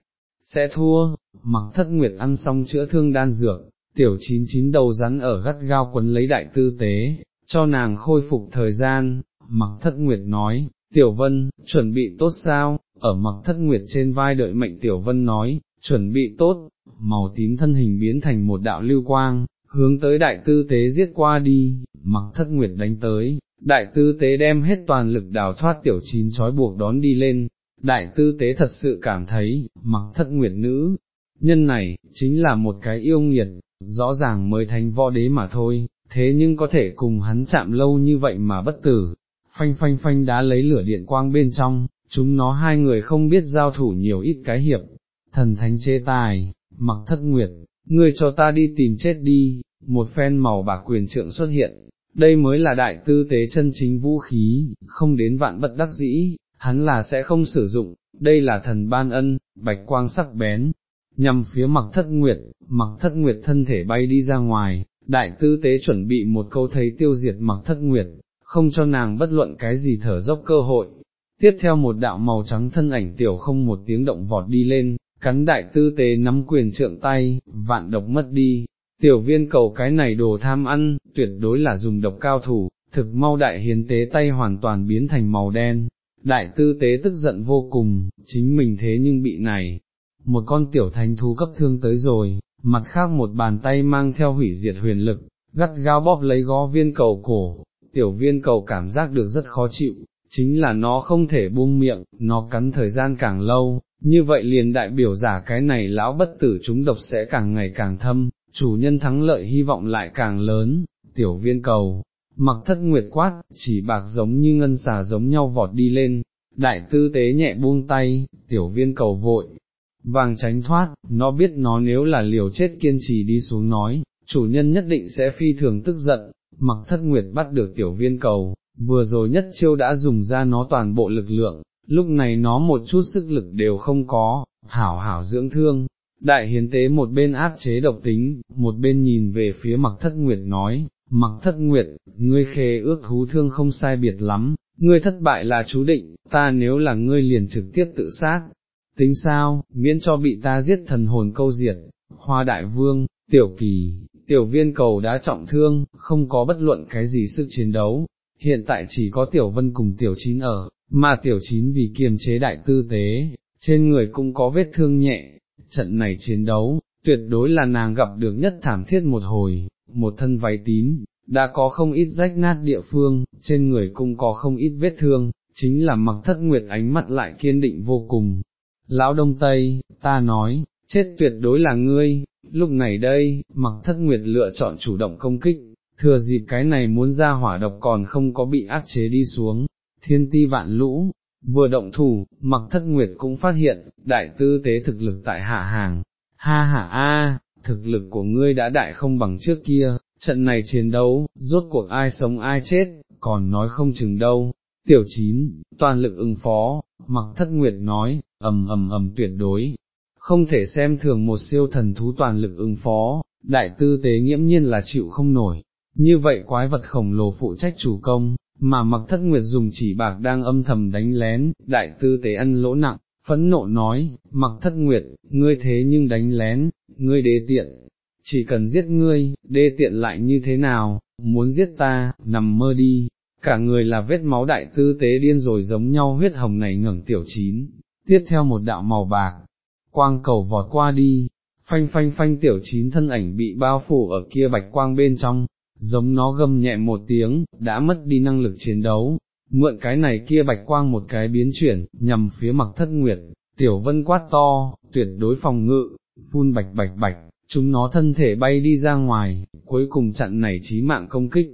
sẽ thua, mặc thất nguyệt ăn xong chữa thương đan dược, tiểu chín chín đầu rắn ở gắt gao quấn lấy đại tư tế, cho nàng khôi phục thời gian, mặc thất nguyệt nói, tiểu vân, chuẩn bị tốt sao, ở mặc thất nguyệt trên vai đợi mệnh tiểu vân nói, chuẩn bị tốt, màu tím thân hình biến thành một đạo lưu quang, hướng tới đại tư tế giết qua đi, mặc thất nguyệt đánh tới, đại tư tế đem hết toàn lực đào thoát tiểu chín trói buộc đón đi lên, đại tư tế thật sự cảm thấy, mặc thất nguyệt nữ, nhân này, chính là một cái yêu nghiệt, rõ ràng mới thành võ đế mà thôi, thế nhưng có thể cùng hắn chạm lâu như vậy mà bất tử, phanh phanh phanh đá lấy lửa điện quang bên trong, chúng nó hai người không biết giao thủ nhiều ít cái hiệp, thần thánh chế tài, mặc thất nguyệt, ngươi cho ta đi tìm chết đi, một phen màu bạc quyền trượng xuất hiện, đây mới là đại tư tế chân chính vũ khí, không đến vạn bất đắc dĩ, hắn là sẽ không sử dụng, đây là thần ban ân, bạch quang sắc bén, nhằm phía mặc thất nguyệt, mặc thất nguyệt thân thể bay đi ra ngoài, đại tư tế chuẩn bị một câu thấy tiêu diệt mặc thất nguyệt, không cho nàng bất luận cái gì thở dốc cơ hội. Tiếp theo một đạo màu trắng thân ảnh tiểu không một tiếng động vọt đi lên, cắn đại tư tế nắm quyền trượng tay, vạn độc mất đi, tiểu viên cầu cái này đồ tham ăn, tuyệt đối là dùng độc cao thủ, thực mau đại hiến tế tay hoàn toàn biến thành màu đen, đại tư tế tức giận vô cùng, chính mình thế nhưng bị này, một con tiểu thành thú cấp thương tới rồi, mặt khác một bàn tay mang theo hủy diệt huyền lực, gắt gao bóp lấy gó viên cầu cổ, tiểu viên cầu cảm giác được rất khó chịu, chính là nó không thể buông miệng, nó cắn thời gian càng lâu, như vậy liền đại biểu giả cái này lão bất tử chúng độc sẽ càng ngày càng thâm, chủ nhân thắng lợi hy vọng lại càng lớn, tiểu viên cầu, mặc thất nguyệt quát, chỉ bạc giống như ngân xà giống nhau vọt đi lên, đại tư tế nhẹ buông tay, tiểu viên cầu vội, vàng tránh thoát, nó biết nó nếu là liều chết kiên trì đi xuống nói, chủ nhân nhất định sẽ phi thường tức giận, mặc thất nguyệt bắt được tiểu viên cầu, vừa rồi nhất chiêu đã dùng ra nó toàn bộ lực lượng, lúc này nó một chút sức lực đều không có, hảo hảo dưỡng thương. Đại hiến tế một bên áp chế độc tính, một bên nhìn về phía mặc thất nguyệt nói, mặc thất nguyệt, ngươi khê ước thú thương không sai biệt lắm, ngươi thất bại là chú định, ta nếu là ngươi liền trực tiếp tự sát, tính sao, miễn cho bị ta giết thần hồn câu diệt, hoa đại vương, tiểu kỳ, tiểu viên cầu đã trọng thương, không có bất luận cái gì sức chiến đấu, hiện tại chỉ có tiểu vân cùng tiểu chín ở, mà tiểu chín vì kiềm chế đại tư tế, trên người cũng có vết thương nhẹ, trận này chiến đấu, tuyệt đối là nàng gặp được nhất thảm thiết một hồi, một thân váy tím, đã có không ít rách nát địa phương, trên người cũng có không ít vết thương, chính là mặc thất nguyệt ánh mắt lại kiên định vô cùng. Lão Đông Tây, ta nói, chết tuyệt đối là ngươi, lúc này đây, mặc thất nguyệt lựa chọn chủ động công kích, thừa dịp cái này muốn ra hỏa độc còn không có bị áp chế đi xuống, thiên ti vạn lũ, vừa động thủ, mặc thất nguyệt cũng phát hiện, đại tư tế thực lực tại hạ hàng, ha ha a, thực lực của ngươi đã đại không bằng trước kia, trận này chiến đấu, rốt cuộc ai sống ai chết, còn nói không chừng đâu. Tiểu chín, toàn lực ứng phó, mặc thất nguyệt nói, ầm ầm ầm tuyệt đối, không thể xem thường một siêu thần thú toàn lực ứng phó, đại tư tế nghiễm nhiên là chịu không nổi, như vậy quái vật khổng lồ phụ trách chủ công, mà mặc thất nguyệt dùng chỉ bạc đang âm thầm đánh lén, đại tư tế ăn lỗ nặng, phẫn nộ nói, mặc thất nguyệt, ngươi thế nhưng đánh lén, ngươi đế tiện, chỉ cần giết ngươi, đê tiện lại như thế nào, muốn giết ta, nằm mơ đi, cả người là vết máu đại tư tế điên rồi giống nhau huyết hồng này ngẩng tiểu chín, tiếp theo một đạo màu bạc, quang cầu vọt qua đi, phanh phanh phanh tiểu chín thân ảnh bị bao phủ ở kia bạch quang bên trong, giống nó gầm nhẹ một tiếng, đã mất đi năng lực chiến đấu, mượn cái này kia bạch quang một cái biến chuyển, nhằm phía mặc thất nguyệt, tiểu vân quát to, tuyệt đối phòng ngự, phun bạch bạch bạch, chúng nó thân thể bay đi ra ngoài, cuối cùng chặn này trí mạng công kích.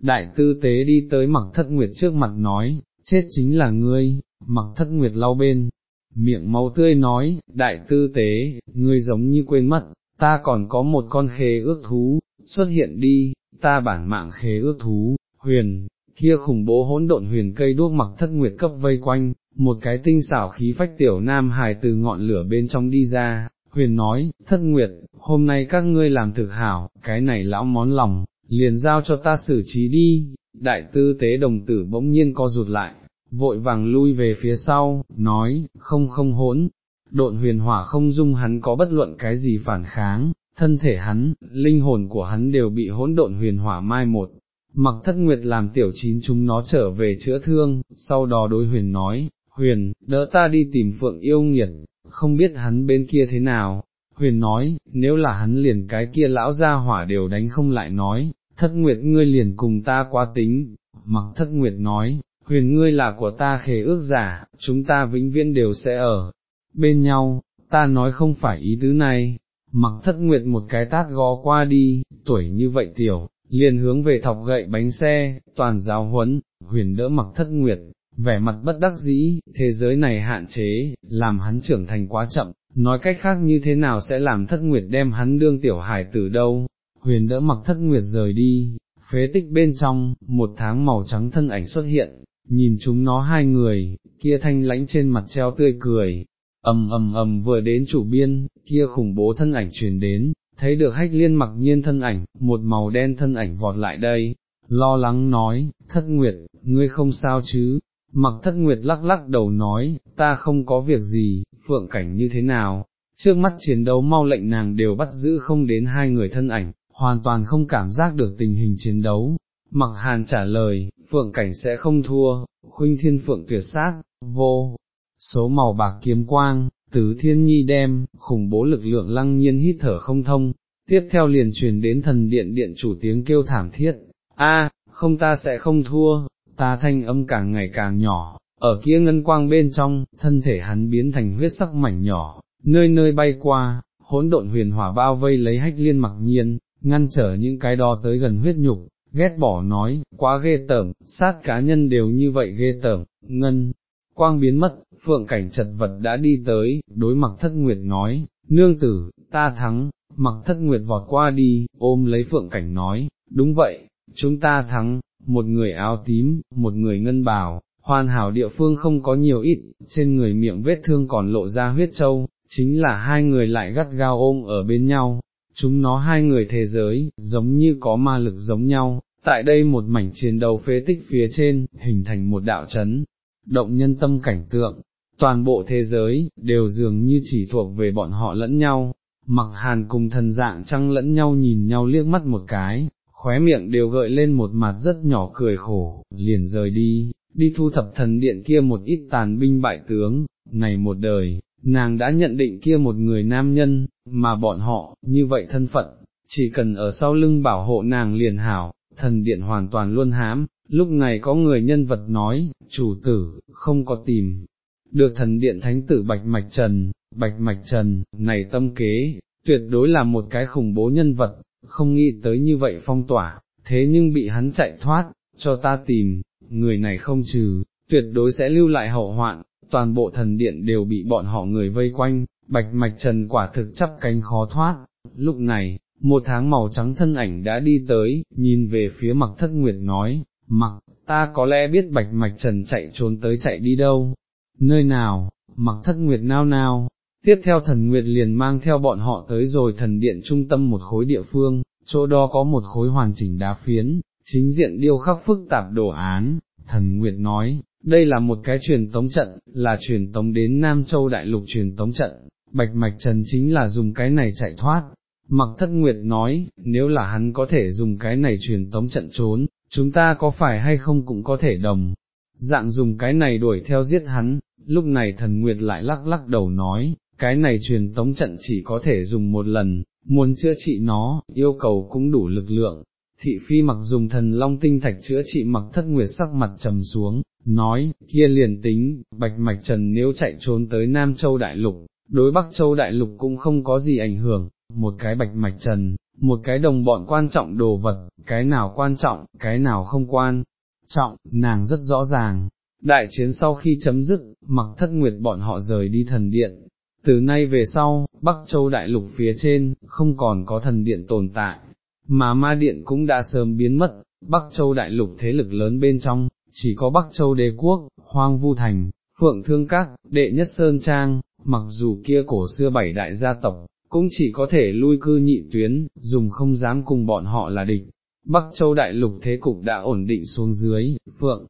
Đại tư tế đi tới mặc thất nguyệt trước mặt nói, chết chính là ngươi, mặc thất nguyệt lau bên, miệng máu tươi nói, đại tư tế, ngươi giống như quên mất, ta còn có một con khế ước thú, xuất hiện đi, ta bản mạng khế ước thú, huyền, kia khủng bố hỗn độn huyền cây đuốc mặc thất nguyệt cấp vây quanh, một cái tinh xảo khí phách tiểu nam hài từ ngọn lửa bên trong đi ra, huyền nói, thất nguyệt, hôm nay các ngươi làm thực hảo, cái này lão món lòng, liền giao cho ta xử trí đi, đại tư tế đồng tử bỗng nhiên co rụt lại, vội vàng lui về phía sau, nói, không không hỗn, độn huyền hỏa không dung hắn có bất luận cái gì phản kháng, thân thể hắn, linh hồn của hắn đều bị hỗn độn huyền hỏa mai một. Mặc thất nguyệt làm tiểu chín chúng nó trở về chữa thương, sau đó đối huyền nói, huyền, đỡ ta đi tìm phượng yêu nghiệt, không biết hắn bên kia thế nào, huyền nói, nếu là hắn liền cái kia lão gia hỏa đều đánh không lại nói, thất nguyệt ngươi liền cùng ta quá tính, mặc thất nguyệt nói, huyền ngươi là của ta khế ước giả, chúng ta vĩnh viễn đều sẽ ở bên nhau, ta nói không phải ý tứ này, mặc thất nguyệt một cái tát gó qua đi, tuổi như vậy tiểu, liền hướng về thọc gậy bánh xe, toàn giáo huấn, huyền đỡ mặc thất nguyệt, vẻ mặt bất đắc dĩ, thế giới này hạn chế, làm hắn trưởng thành quá chậm, nói cách khác như thế nào sẽ làm thất nguyệt đem hắn đương tiểu hải từ đâu, huyền đỡ mặc thất nguyệt rời đi, phế tích bên trong, một tháng màu trắng thân ảnh xuất hiện, nhìn chúng nó hai người, kia thanh lãnh trên mặt treo tươi cười, ầm ầm ầm vừa đến chủ biên, kia khủng bố thân ảnh truyền đến, thấy được hách liên mặc nhiên thân ảnh, một màu đen thân ảnh vọt lại đây, lo lắng nói, thất nguyệt, ngươi không sao chứ, mặc thất nguyệt lắc lắc đầu nói, ta không có việc gì, phượng cảnh như thế nào, trước mắt chiến đấu mau lệnh nàng đều bắt giữ không đến hai người thân ảnh, hoàn toàn không cảm giác được tình hình chiến đấu. Mặc hàn trả lời, phượng cảnh sẽ không thua, khuynh thiên phượng tuyệt sát, vô, số màu bạc kiếm quang, tứ thiên nhi đem, khủng bố lực lượng lăng nhiên hít thở không thông, tiếp theo liền truyền đến thần điện điện chủ tiếng kêu thảm thiết, a, không ta sẽ không thua, ta thanh âm càng ngày càng nhỏ, ở kia ngân quang bên trong, thân thể hắn biến thành huyết sắc mảnh nhỏ, nơi nơi bay qua, hỗn độn huyền hỏa bao vây lấy hách liên mặc nhiên, ngăn trở những cái đó tới gần huyết nhục, ghét bỏ nói, quá ghê tởm, sát cá nhân đều như vậy ghê tởm, ngân, quang biến mất, phượng cảnh chật vật đã đi tới, đối mặc thất nguyệt nói, nương tử, ta thắng, mặc thất nguyệt vọt qua đi, ôm lấy phượng cảnh nói, đúng vậy, chúng ta thắng, một người áo tím, một người ngân bào, hoàn hảo địa phương không có nhiều ít, trên người miệng vết thương còn lộ ra huyết trâu, chính là hai người lại gắt gao ôm ở bên nhau, chúng nó hai người thế giới, giống như có ma lực giống nhau, tại đây một mảnh chiến đấu phế tích phía trên, hình thành một đạo chấn, động nhân tâm cảnh tượng, toàn bộ thế giới, đều dường như chỉ thuộc về bọn họ lẫn nhau, mặc hàn cùng thần dạng trăng lẫn nhau nhìn nhau liếc mắt một cái, khóe miệng đều gợi lên một mặt rất nhỏ cười khổ, liền rời đi, đi thu thập thần điện kia một ít tàn binh bại tướng, này một đời, nàng đã nhận định kia một người nam nhân, mà bọn họ, như vậy thân phận, chỉ cần ở sau lưng bảo hộ nàng liền hảo, thần điện hoàn toàn luôn hám, lúc này có người nhân vật nói, chủ tử, không có tìm, được thần điện thánh tử Bạch Mạch Trần, Bạch Mạch Trần, này tâm kế, tuyệt đối là một cái khủng bố nhân vật, không nghĩ tới như vậy phong tỏa, thế nhưng bị hắn chạy thoát, cho ta tìm, người này không trừ, tuyệt đối sẽ lưu lại hậu hoạn, toàn bộ thần điện đều bị bọn họ người vây quanh, bạch mạch trần quả thực chắp cánh khó thoát, lúc này, một tháng màu trắng thân ảnh đã đi tới, nhìn về phía mặc thất nguyệt nói, mặc, ta có lẽ biết bạch mạch trần chạy trốn tới chạy đi đâu, nơi nào, mặc thất nguyệt nao nao, tiếp theo thần nguyệt liền mang theo bọn họ tới rồi thần điện trung tâm một khối địa phương, chỗ đó có một khối hoàn chỉnh đá phiến, chính diện điêu khắc phức tạp đồ án, thần Nguyệt nói, đây là một cái truyền tống trận, là truyền tống đến Nam Châu Đại Lục truyền tống trận, Bạch Mạch Trần chính là dùng cái này chạy thoát. Mặc thất nguyệt nói, nếu là hắn có thể dùng cái này truyền tống trận trốn, chúng ta có phải hay không cũng có thể đồng, dạng dùng cái này đuổi theo giết hắn, lúc này thần nguyệt lại lắc lắc đầu nói, cái này truyền tống trận chỉ có thể dùng một lần, muốn chữa trị nó, yêu cầu cũng đủ lực lượng. Thị phi mặc dùng thần long tinh thạch chữa trị mặc thất nguyệt sắc mặt trầm xuống, nói, kia liền tính, bạch mạch trần nếu chạy trốn tới Nam Châu Đại Lục, đối Bắc Châu Đại Lục cũng không có gì ảnh hưởng, một cái bạch mạch trần, một cái đồng bọn quan trọng đồ vật, cái nào quan trọng, cái nào không quan trọng, nàng rất rõ ràng. Đại chiến sau khi chấm dứt, mặc thất nguyệt bọn họ rời đi thần điện. Từ nay về sau, Bắc Châu Đại Lục phía trên, không còn có thần điện tồn tại, mà ma điện cũng đã sớm biến mất, Bắc Châu Đại Lục thế lực lớn bên trong, chỉ có Bắc Châu Đế Quốc, Hoang Vu Thành, Phượng Thương Các, Đệ Nhất Sơn Trang, mặc dù kia cổ xưa bảy đại gia tộc, cũng chỉ có thể lui cư nhị tuyến, dùng không dám cùng bọn họ là địch. Bắc Châu Đại Lục thế cục đã ổn định xuống dưới, Phượng,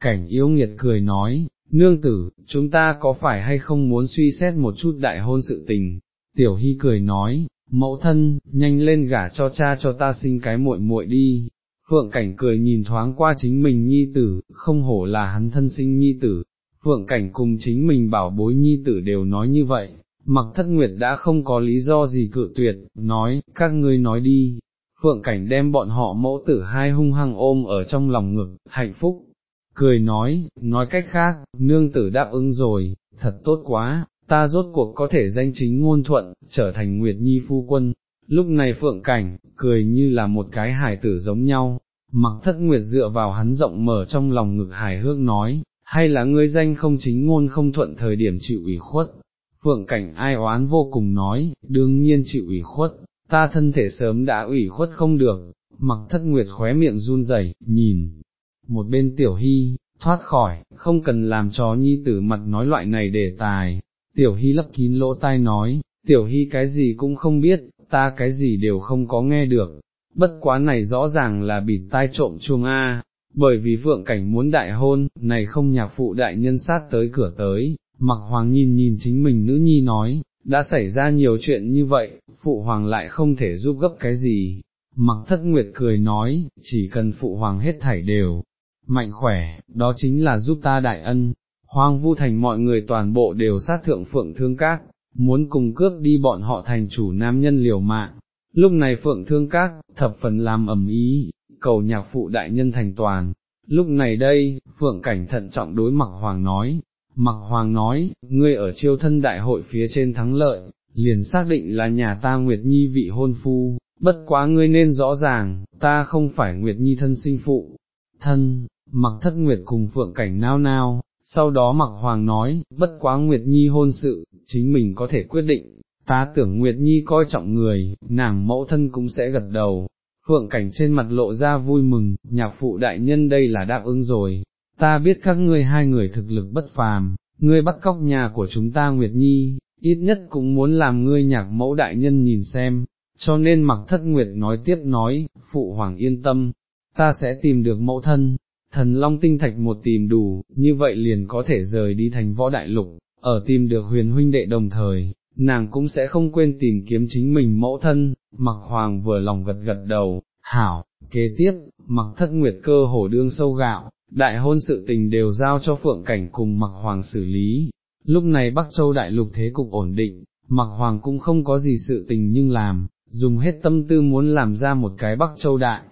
cảnh yêu nghiệt cười nói, nương tử, chúng ta có phải hay không muốn suy xét một chút đại hôn sự tình, tiểu hy cười nói, mẫu thân, nhanh lên gả cho cha cho ta sinh cái muội muội đi. Phượng cảnh cười nhìn thoáng qua chính mình nhi tử, không hổ là hắn thân sinh nhi tử, Phượng cảnh cùng chính mình bảo bối nhi tử đều nói như vậy, mặc thất nguyệt đã không có lý do gì cự tuyệt, nói, các ngươi nói đi, phượng cảnh đem bọn họ mẫu tử hai hung hăng ôm ở trong lòng ngực, hạnh phúc, cười nói, nói cách khác, nương tử đáp ứng rồi, thật tốt quá, ta rốt cuộc có thể danh chính ngôn thuận, trở thành Nguyệt Nhi phu quân, lúc này phượng cảnh, cười như là một cái hài tử giống nhau, mặc thất nguyệt dựa vào hắn rộng mở trong lòng ngực hài hước nói, hay là ngươi danh không chính ngôn không thuận thời điểm chịu ủy khuất, phượng cảnh ai oán vô cùng nói, đương nhiên chịu ủy khuất, ta thân thể sớm đã ủy khuất không được, mặc thất nguyệt khóe miệng run rẩy, nhìn, một bên tiểu hy, thoát khỏi, không cần làm chó nhi tử mặt nói loại này để tài, tiểu hy lấp kín lỗ tai nói, tiểu hy cái gì cũng không biết, ta cái gì đều không có nghe được, bất quá này rõ ràng là bịt tai trộm chuông A, bởi vì vượng cảnh muốn đại hôn, này không nhạc phụ đại nhân sát tới cửa tới, mặc hoàng nhìn nhìn chính mình nữ nhi nói, đã xảy ra nhiều chuyện như vậy, phụ hoàng lại không thể giúp gấp cái gì, mặc thất nguyệt cười nói, chỉ cần phụ hoàng hết thảy đều, mạnh khỏe, đó chính là giúp ta đại ân, hoang vu thành mọi người toàn bộ đều sát thượng phượng thương các, muốn cùng cướp đi bọn họ thành chủ nam nhân liều mạng. Lúc này phượng thương các, thập phần làm ẩm ý, cầu nhạc phụ đại nhân thành toàn. Lúc này đây, phượng cảnh thận trọng đối mặc hoàng nói, mặc hoàng nói, ngươi ở chiêu thân đại hội phía trên thắng lợi, liền xác định là nhà ta Nguyệt Nhi vị hôn phu, bất quá ngươi nên rõ ràng, ta không phải Nguyệt Nhi thân sinh phụ, thân, mặc thất Nguyệt cùng phượng cảnh nao nao, sau đó mặc hoàng nói, bất quá Nguyệt Nhi hôn sự, chính mình có thể quyết định, ta tưởng Nguyệt Nhi coi trọng người, nàng mẫu thân cũng sẽ gật đầu, phượng cảnh trên mặt lộ ra vui mừng, nhạc phụ đại nhân đây là đáp ứng rồi, ta biết các ngươi hai người thực lực bất phàm, ngươi bắt cóc nhà của chúng ta Nguyệt Nhi, ít nhất cũng muốn làm ngươi nhạc mẫu đại nhân nhìn xem, cho nên mặc thất Nguyệt nói tiếp nói, phụ hoàng yên tâm, ta sẽ tìm được mẫu thân, thần long tinh thạch một tìm đủ, như vậy liền có thể rời đi thành võ đại lục, ở tìm được huyền huynh đệ đồng thời, nàng cũng sẽ không quên tìm kiếm chính mình mẫu thân, mặc hoàng vừa lòng gật gật đầu, hảo, kế tiếp, mặc thất nguyệt cơ hổ đương sâu gạo, đại hôn sự tình đều giao cho phượng cảnh cùng mặc hoàng xử lý, lúc này Bắc Châu đại lục thế cục ổn định, mặc hoàng cũng không có gì sự tình nhưng làm, dùng hết tâm tư muốn làm ra một cái Bắc Châu đại.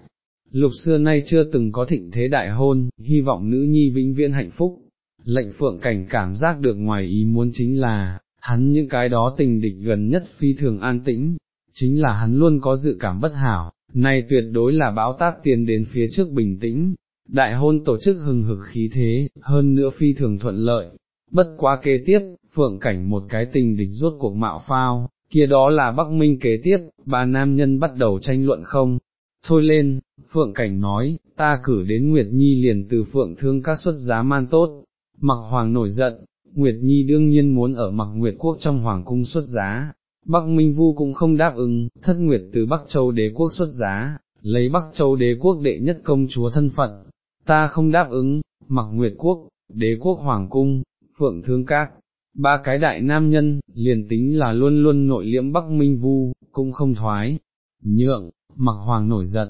Lục xưa nay chưa từng có thịnh thế đại hôn, hy vọng nữ nhi vĩnh viễn hạnh phúc. Lệnh phượng cảnh cảm giác được ngoài ý muốn chính là, hắn những cái đó tình địch gần nhất phi thường an tĩnh, chính là hắn luôn có dự cảm bất hảo, này tuyệt đối là bão táp tiền đến phía trước bình tĩnh, đại hôn tổ chức hừng hực khí thế, hơn nữa phi thường thuận lợi, bất quá kế tiếp, phượng cảnh một cái tình địch rốt cuộc mạo phao, kia đó là Bắc Minh kế tiếp, ba nam nhân bắt đầu tranh luận không, thôi lên, phượng cảnh nói, ta cử đến Nguyệt Nhi liền từ phượng thương các xuất giá man tốt, mặc hoàng nổi giận, Nguyệt Nhi đương nhiên muốn ở mặc Nguyệt quốc trong hoàng cung xuất giá, Bắc Minh Vu cũng không đáp ứng, thất Nguyệt từ Bắc Châu đế quốc xuất giá, lấy Bắc Châu đế quốc đệ nhất công chúa thân phận, ta không đáp ứng, mặc nguyệt quốc, đế quốc hoàng cung, phượng thương các, ba cái đại nam nhân, liền tính là luôn luôn nội liễm Bắc Minh Vu, cũng không thoái, nhượng, mặc hoàng nổi giận,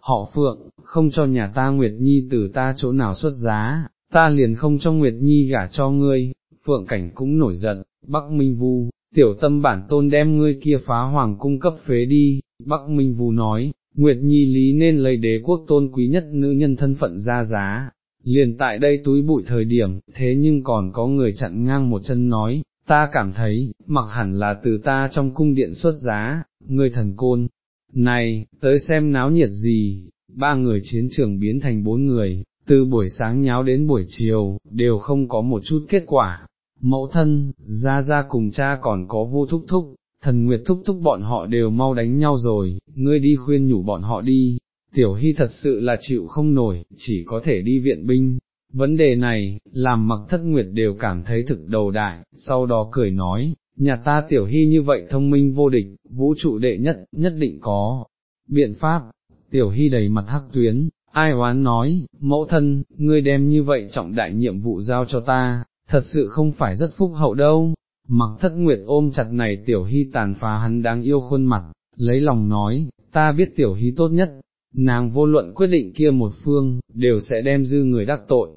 họ phượng, không cho nhà ta Nguyệt Nhi từ ta chỗ nào xuất giá, ta liền không cho Nguyệt Nhi gả cho ngươi, phượng cảnh cũng nổi giận, Bắc Minh Vu, tiểu tâm bản tôn đem ngươi kia phá hoàng cung cấp phế đi, Bắc Minh Vu nói, Nguyệt Nhi lý nên lấy đế quốc tôn quý nhất nữ nhân thân phận ra giá, liền tại đây túi bụi thời điểm, thế nhưng còn có người chặn ngang một chân nói, ta cảm thấy, mặc hẳn là từ ta trong cung điện xuất giá, ngươi thần côn, này, tới xem náo nhiệt gì, ba người chiến trường biến thành bốn người, từ buổi sáng nháo đến buổi chiều, đều không có một chút kết quả. Mẫu thân, ra ra cùng cha còn có vô thúc thúc, thần nguyệt thúc thúc bọn họ đều mau đánh nhau rồi, ngươi đi khuyên nhủ bọn họ đi, tiểu hy thật sự là chịu không nổi, chỉ có thể đi viện binh. Vấn đề này, làm mặc thất nguyệt đều cảm thấy thực đầu đại, sau đó cười nói, nhà ta tiểu hy như vậy thông minh vô địch, vũ trụ đệ nhất, nhất định có. Biện pháp, tiểu hy đầy mặt hắc tuyến, ai oán nói, mẫu thân, ngươi đem như vậy trọng đại nhiệm vụ giao cho ta, thật sự không phải rất phúc hậu đâu. Mặc thất nguyệt ôm chặt này tiểu hy tàn phá hắn đáng yêu khuôn mặt, lấy lòng nói, ta biết tiểu hy tốt nhất, nàng vô luận quyết định kia một phương, đều sẽ đem dư người đắc tội.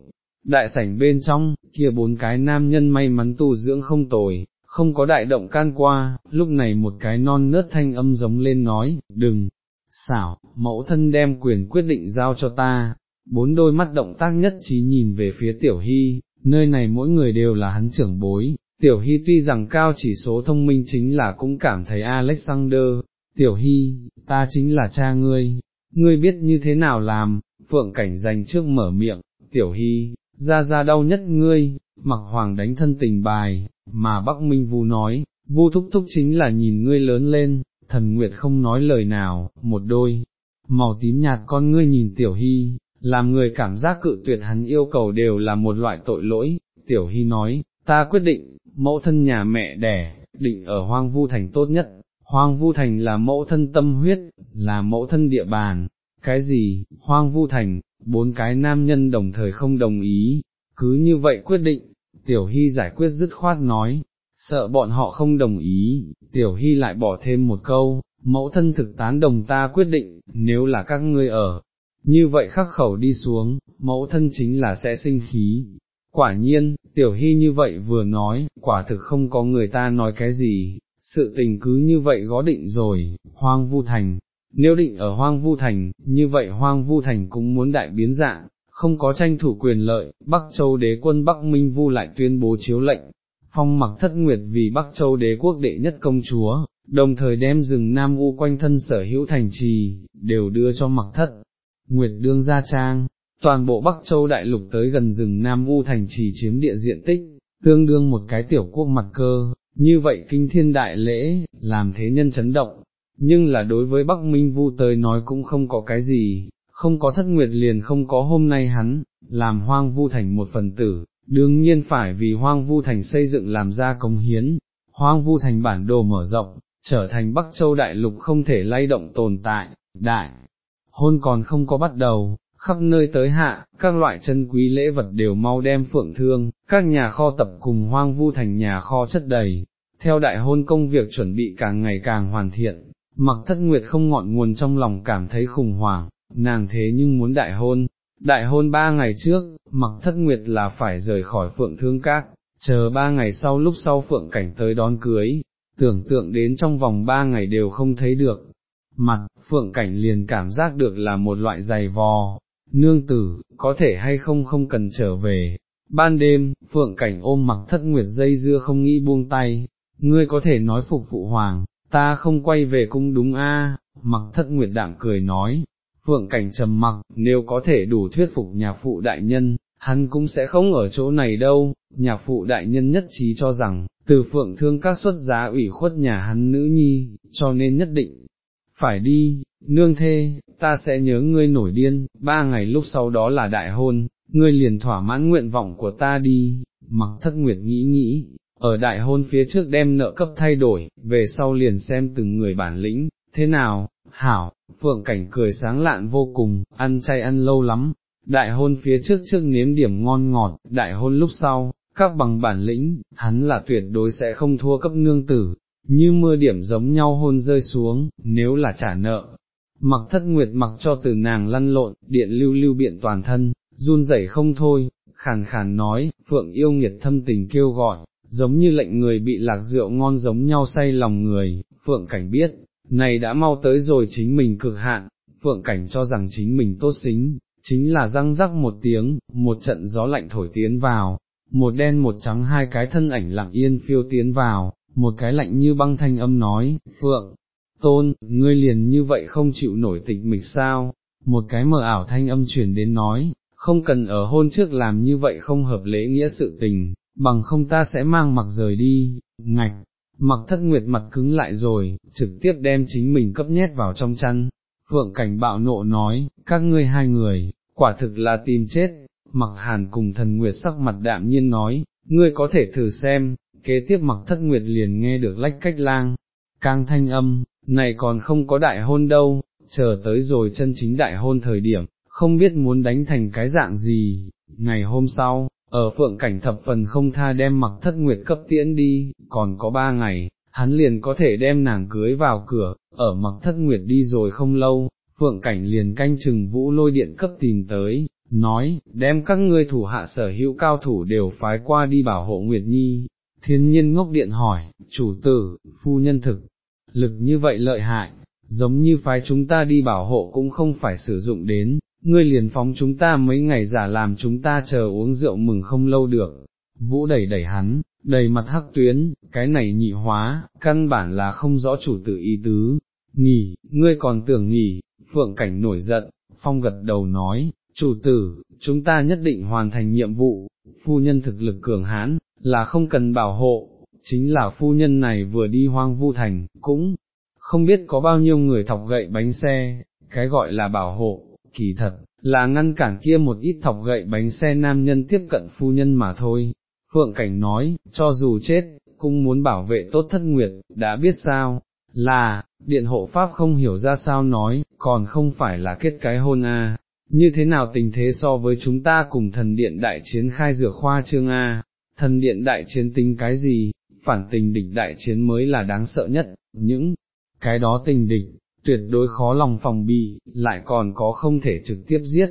Đại sảnh bên trong, kia bốn cái nam nhân may mắn tu dưỡng không tồi, không có đại động can qua, lúc này một cái non nớt thanh âm giống lên nói, đừng, xảo, mẫu thân đem quyền quyết định giao cho ta, bốn đôi mắt động tác nhất trí nhìn về phía tiểu hy, nơi này mỗi người đều là hắn trưởng bối, tiểu hy tuy rằng cao chỉ số thông minh chính là cũng cảm thấy Alexander, tiểu hy, ta chính là cha ngươi, ngươi biết như thế nào làm, phượng cảnh dành trước mở miệng, tiểu hy, ra ra đau nhất ngươi, mặc hoàng đánh thân tình bài, mà Bắc Minh Vũ nói, Vu thúc thúc chính là nhìn ngươi lớn lên, thần nguyệt không nói lời nào, một đôi, màu tím nhạt con ngươi nhìn tiểu hy, làm người cảm giác cự tuyệt hắn yêu cầu đều là một loại tội lỗi, tiểu hy nói, ta quyết định, mẫu thân nhà mẹ đẻ, định ở hoang vu thành tốt nhất, hoang vu thành là mẫu thân tâm huyết, là mẫu thân địa bàn, cái gì, hoang vu thành, bốn cái nam nhân đồng thời không đồng ý, cứ như vậy quyết định, tiểu hy giải quyết dứt khoát nói, sợ bọn họ không đồng ý, tiểu hy lại bỏ thêm một câu, mẫu thân thực tán đồng ta quyết định, nếu là các ngươi ở, như vậy khắc khẩu đi xuống, mẫu thân chính là sẽ sinh khí. Quả nhiên, tiểu hy như vậy vừa nói, quả thực không có người ta nói cái gì, sự tình cứ như vậy gó định rồi, hoang vu thành, nếu định ở hoang vu thành, như vậy hoang vu thành cũng muốn đại biến dạng, không có tranh thủ quyền lợi, Bắc Châu đế quân Bắc Minh Vu lại tuyên bố chiếu lệnh, phong mặc thất nguyệt vì Bắc Châu đế quốc đệ nhất công chúa, đồng thời đem rừng Nam U quanh thân sở hữu thành trì, đều đưa cho mặc thất. Nguyệt đương gia trang, toàn bộ Bắc Châu đại lục tới gần rừng Nam U thành trì chiếm địa diện tích, tương đương một cái tiểu quốc mặt cơ, như vậy kinh thiên đại lễ, làm thế nhân chấn động, nhưng là đối với Bắc Minh Vu tới nói cũng không có cái gì, không có thất nguyệt liền không có hôm nay hắn, làm hoang vu thành một phần tử, đương nhiên phải vì hoang vu thành xây dựng làm ra công hiến, hoang vu thành bản đồ mở rộng, trở thành Bắc Châu Đại Lục không thể lay động tồn tại, đại, hôn còn không có bắt đầu, khắp nơi tới hạ, các loại chân quý lễ vật đều mau đem phượng thương, các nhà kho tập cùng hoang vu thành nhà kho chất đầy, theo đại hôn công việc chuẩn bị càng ngày càng hoàn thiện, mặc thất nguyệt không ngọn nguồn trong lòng cảm thấy khủng hoảng, nàng thế nhưng muốn đại hôn, đại hôn ba ngày trước, mặc thất nguyệt là phải rời khỏi phượng thương các, chờ ba ngày sau lúc sau phượng cảnh tới đón cưới, tưởng tượng đến trong vòng ba ngày đều không thấy được, mặt, phượng cảnh liền cảm giác được là một loại giày vò, nương tử, có thể hay không không cần trở về. Ban đêm, phượng cảnh ôm mặc thất nguyệt dây dưa không nghĩ buông tay, ngươi có thể nói phục phụ hoàng, ta không quay về cung đúng a. Mặc thất nguyệt đạm cười nói, phượng cảnh trầm mặc, nếu có thể đủ thuyết phục nhà phụ đại nhân, hắn cũng sẽ không ở chỗ này đâu, nhà phụ đại nhân nhất trí cho rằng, từ phượng thương các xuất giá ủy khuất nhà hắn nữ nhi, cho nên nhất định, phải đi, nương thê, ta sẽ nhớ ngươi nổi điên, ba ngày lúc sau đó là đại hôn, ngươi liền thỏa mãn nguyện vọng của ta đi, mặc thất nguyệt nghĩ nghĩ, ở đại hôn phía trước đem nợ cấp thay đổi, về sau liền xem từng người bản lĩnh, thế nào, hảo, phượng cảnh cười sáng lạn vô cùng, ăn chay ăn lâu lắm, đại hôn phía trước trước nếm điểm ngon ngọt, đại hôn lúc sau, các bằng bản lĩnh, hắn là tuyệt đối sẽ không thua cấp nương tử, như mưa điểm giống nhau hôn rơi xuống, nếu là trả nợ. Mặc thất nguyệt mặc cho từ nàng lăn lộn, điện lưu lưu biện toàn thân, run rẩy không thôi, khàn khàn nói, phượng yêu nghiệt thâm tình kêu gọi, giống như lệnh người bị lạc rượu ngon giống nhau say lòng người, phượng cảnh biết, này đã mau tới rồi chính mình cực hạn, phượng cảnh cho rằng chính mình tốt xính, chính là răng rắc một tiếng, một trận gió lạnh thổi tiến vào, một đen một trắng hai cái thân ảnh lặng yên phiêu tiến vào, một cái lạnh như băng thanh âm nói, Phượng, Tôn, ngươi liền như vậy không chịu nổi tịch mịch sao, một cái mờ ảo thanh âm truyền đến nói, không cần ở hôn trước làm như vậy không hợp lễ nghĩa sự tình, bằng không ta sẽ mang mặc rời đi, ngạch, mặc thất nguyệt mặt cứng lại rồi, trực tiếp đem chính mình cấp nhét vào trong chăn, phượng cảnh bạo nộ nói, các ngươi hai người, quả thực là tìm chết, mặc hàn cùng thần nguyệt sắc mặt đạm nhiên nói, ngươi có thể thử xem, kế tiếp mặc thất nguyệt liền nghe được lách cách lang, cang thanh âm, này còn không có đại hôn đâu, chờ tới rồi chân chính đại hôn thời điểm, không biết muốn đánh thành cái dạng gì, ngày hôm sau, ở phượng cảnh thập phần không tha đem mặc thất nguyệt cấp tiễn đi, còn có ba ngày, hắn liền có thể đem nàng cưới vào cửa, ở mặc thất nguyệt đi rồi không lâu, phượng cảnh liền canh chừng vũ lôi điện cấp tìm tới, nói, đem các ngươi thủ hạ sở hữu cao thủ đều phái qua đi bảo hộ Nguyệt Nhi, thiên nhiên ngốc điện hỏi, chủ tử, phu nhân thực, lực như vậy lợi hại, giống như phái chúng ta đi bảo hộ cũng không phải sử dụng đến, ngươi liền phóng chúng ta mấy ngày giả làm chúng ta chờ uống rượu mừng không lâu được, vũ đẩy đẩy hắn, đầy mặt hắc tuyến, cái này nhị hóa, căn bản là không rõ chủ tử ý tứ, nghỉ, ngươi còn tưởng nghỉ, phượng cảnh nổi giận, phong gật đầu nói, chủ tử, chúng ta nhất định hoàn thành nhiệm vụ, phu nhân thực lực cường hãn, là không cần bảo hộ, chính là phu nhân này vừa đi hoang vu thành, cũng không biết có bao nhiêu người thọc gậy bánh xe, cái gọi là bảo hộ, kỳ thật, là ngăn cản kia một ít thọc gậy bánh xe nam nhân tiếp cận phu nhân mà thôi. Phượng Cảnh nói, cho dù chết, cũng muốn bảo vệ tốt thất nguyệt, đã biết sao, là, điện hộ pháp không hiểu ra sao nói, còn không phải là kết cái hôn a. như thế nào tình thế so với chúng ta cùng thần điện đại chiến khai rửa khoa trương a, thần điện đại chiến tính cái gì, phản tình địch đại chiến mới là đáng sợ nhất, những cái đó tình địch, tuyệt đối khó lòng phòng bị, lại còn có không thể trực tiếp giết.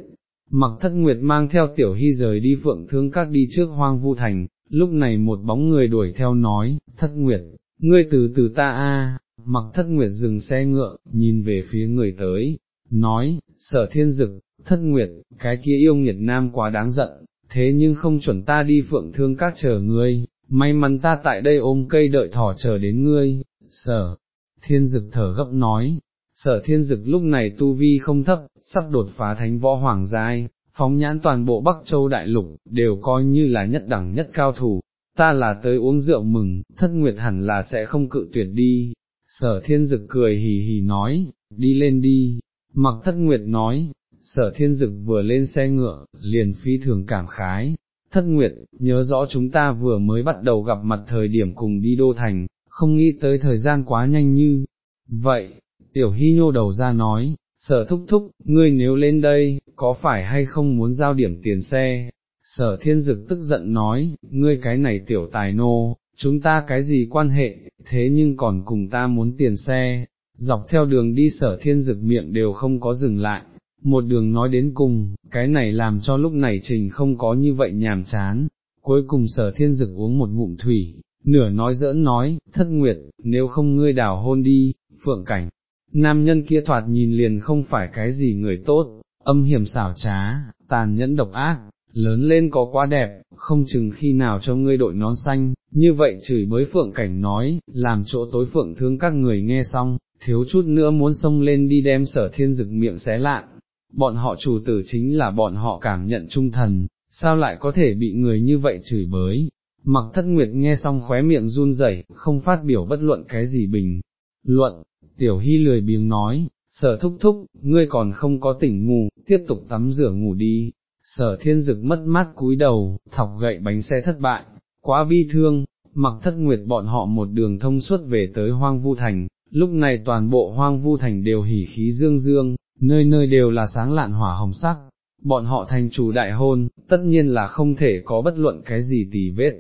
Mặc thất nguyệt mang theo tiểu hy rời đi phượng thương các đi trước hoang vu thành, lúc này một bóng người đuổi theo nói, thất nguyệt, ngươi từ từ ta a. mặc thất nguyệt dừng xe ngựa, nhìn về phía người tới, nói, sở thiên dực, thất nguyệt, cái kia yêu nghiệt nam quá đáng giận, thế nhưng không chuẩn ta đi phượng thương các chờ ngươi, may mắn ta tại đây ôm cây đợi thỏ chờ đến ngươi, sở, thiên dực thở gấp nói, sở thiên dực lúc này tu vi không thấp, sắp đột phá thánh võ hoàng giai, phóng nhãn toàn bộ Bắc Châu Đại Lục, đều coi như là nhất đẳng nhất cao thủ, ta là tới uống rượu mừng, thất nguyệt hẳn là sẽ không cự tuyệt đi, sở thiên dực cười hì hì nói, đi lên đi, mặc thất nguyệt nói, sở thiên dực vừa lên xe ngựa, liền phi thường cảm khái, thất nguyệt, nhớ rõ chúng ta vừa mới bắt đầu gặp mặt thời điểm cùng đi đô thành, không nghĩ tới thời gian quá nhanh như, vậy, tiểu hy nhô đầu ra nói, sở thúc thúc, ngươi nếu lên đây, có phải hay không muốn giao điểm tiền xe? Sở thiên dực tức giận nói, ngươi cái này tiểu tài nô, chúng ta cái gì quan hệ, thế nhưng còn cùng ta muốn tiền xe, dọc theo đường đi sở thiên dực miệng đều không có dừng lại, một đường nói đến cùng, cái này làm cho lúc này trình không có như vậy nhàm chán, cuối cùng sở thiên dực uống một ngụm thủy, nửa nói giỡn nói, thất nguyệt, nếu không ngươi đào hôn đi, phượng cảnh, nam nhân kia thoạt nhìn liền không phải cái gì người tốt, âm hiểm xảo trá, tàn nhẫn độc ác, lớn lên có quá đẹp, không chừng khi nào cho ngươi đội nón xanh, như vậy chửi mới phượng cảnh nói, làm chỗ tối phượng thương các người nghe xong, thiếu chút nữa muốn xông lên đi đem sở thiên dực miệng xé lạn, bọn họ chủ tử chính là bọn họ cảm nhận trung thần, sao lại có thể bị người như vậy chửi bới. Mặc thất nguyệt nghe xong khóe miệng run rẩy, không phát biểu bất luận cái gì bình. Luận, tiểu hy lười biếng nói, sở thúc thúc, ngươi còn không có tỉnh ngủ, tiếp tục tắm rửa ngủ đi. Sở thiên dực mất mát cúi đầu, thọc gậy bánh xe thất bại, quá bi thương, mặc thất nguyệt bọn họ một đường thông suốt về tới hoang vu thành, lúc này toàn bộ hoang vu thành đều hỉ khí dương dương, nơi nơi đều là sáng lạn hỏa hồng sắc, bọn họ thành chủ đại hôn, tất nhiên là không thể có bất luận cái gì tì vết.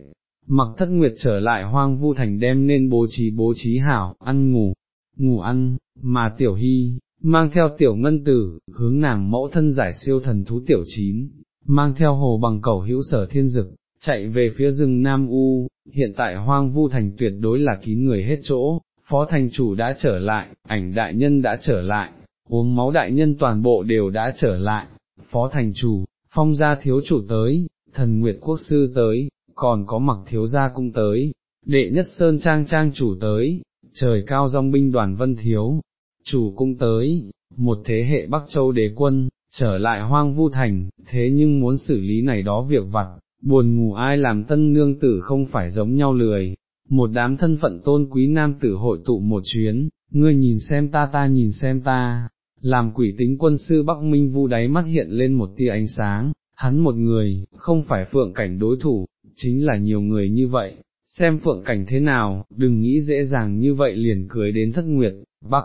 Mặc thất nguyệt trở lại hoang vu thành đem nên bố trí bố trí hảo, ăn ngủ, ngủ ăn, mà tiểu hy, mang theo tiểu ngân tử, hướng nàng mẫu thân giải siêu thần thú tiểu chín, mang theo hồ bằng cầu hữu sở thiên dực, chạy về phía rừng Nam U, hiện tại hoang vu thành tuyệt đối là kín người hết chỗ, phó thành chủ đã trở lại, ảnh đại nhân đã trở lại, uống máu đại nhân toàn bộ đều đã trở lại, phó thành chủ, phong gia thiếu chủ tới, thần nguyệt quốc sư tới, còn có mặc thiếu gia cung tới, đệ nhất sơn trang trang chủ tới, trời cao dòng binh đoàn vân thiếu, chủ cung tới, một thế hệ Bắc Châu đế quân, trở lại hoang vu thành, thế nhưng muốn xử lý này đó việc vặt, buồn ngủ ai làm tân nương tử không phải giống nhau lười, một đám thân phận tôn quý nam tử hội tụ một chuyến, ngươi nhìn xem ta ta nhìn xem ta, làm quỷ tính quân sư Bắc Minh vu đáy mắt hiện lên một tia ánh sáng, hắn một người, không phải phượng cảnh đối thủ, chính là nhiều người như vậy, xem phượng cảnh thế nào, đừng nghĩ dễ dàng như vậy liền cười đến thất nguyệt, Bắc.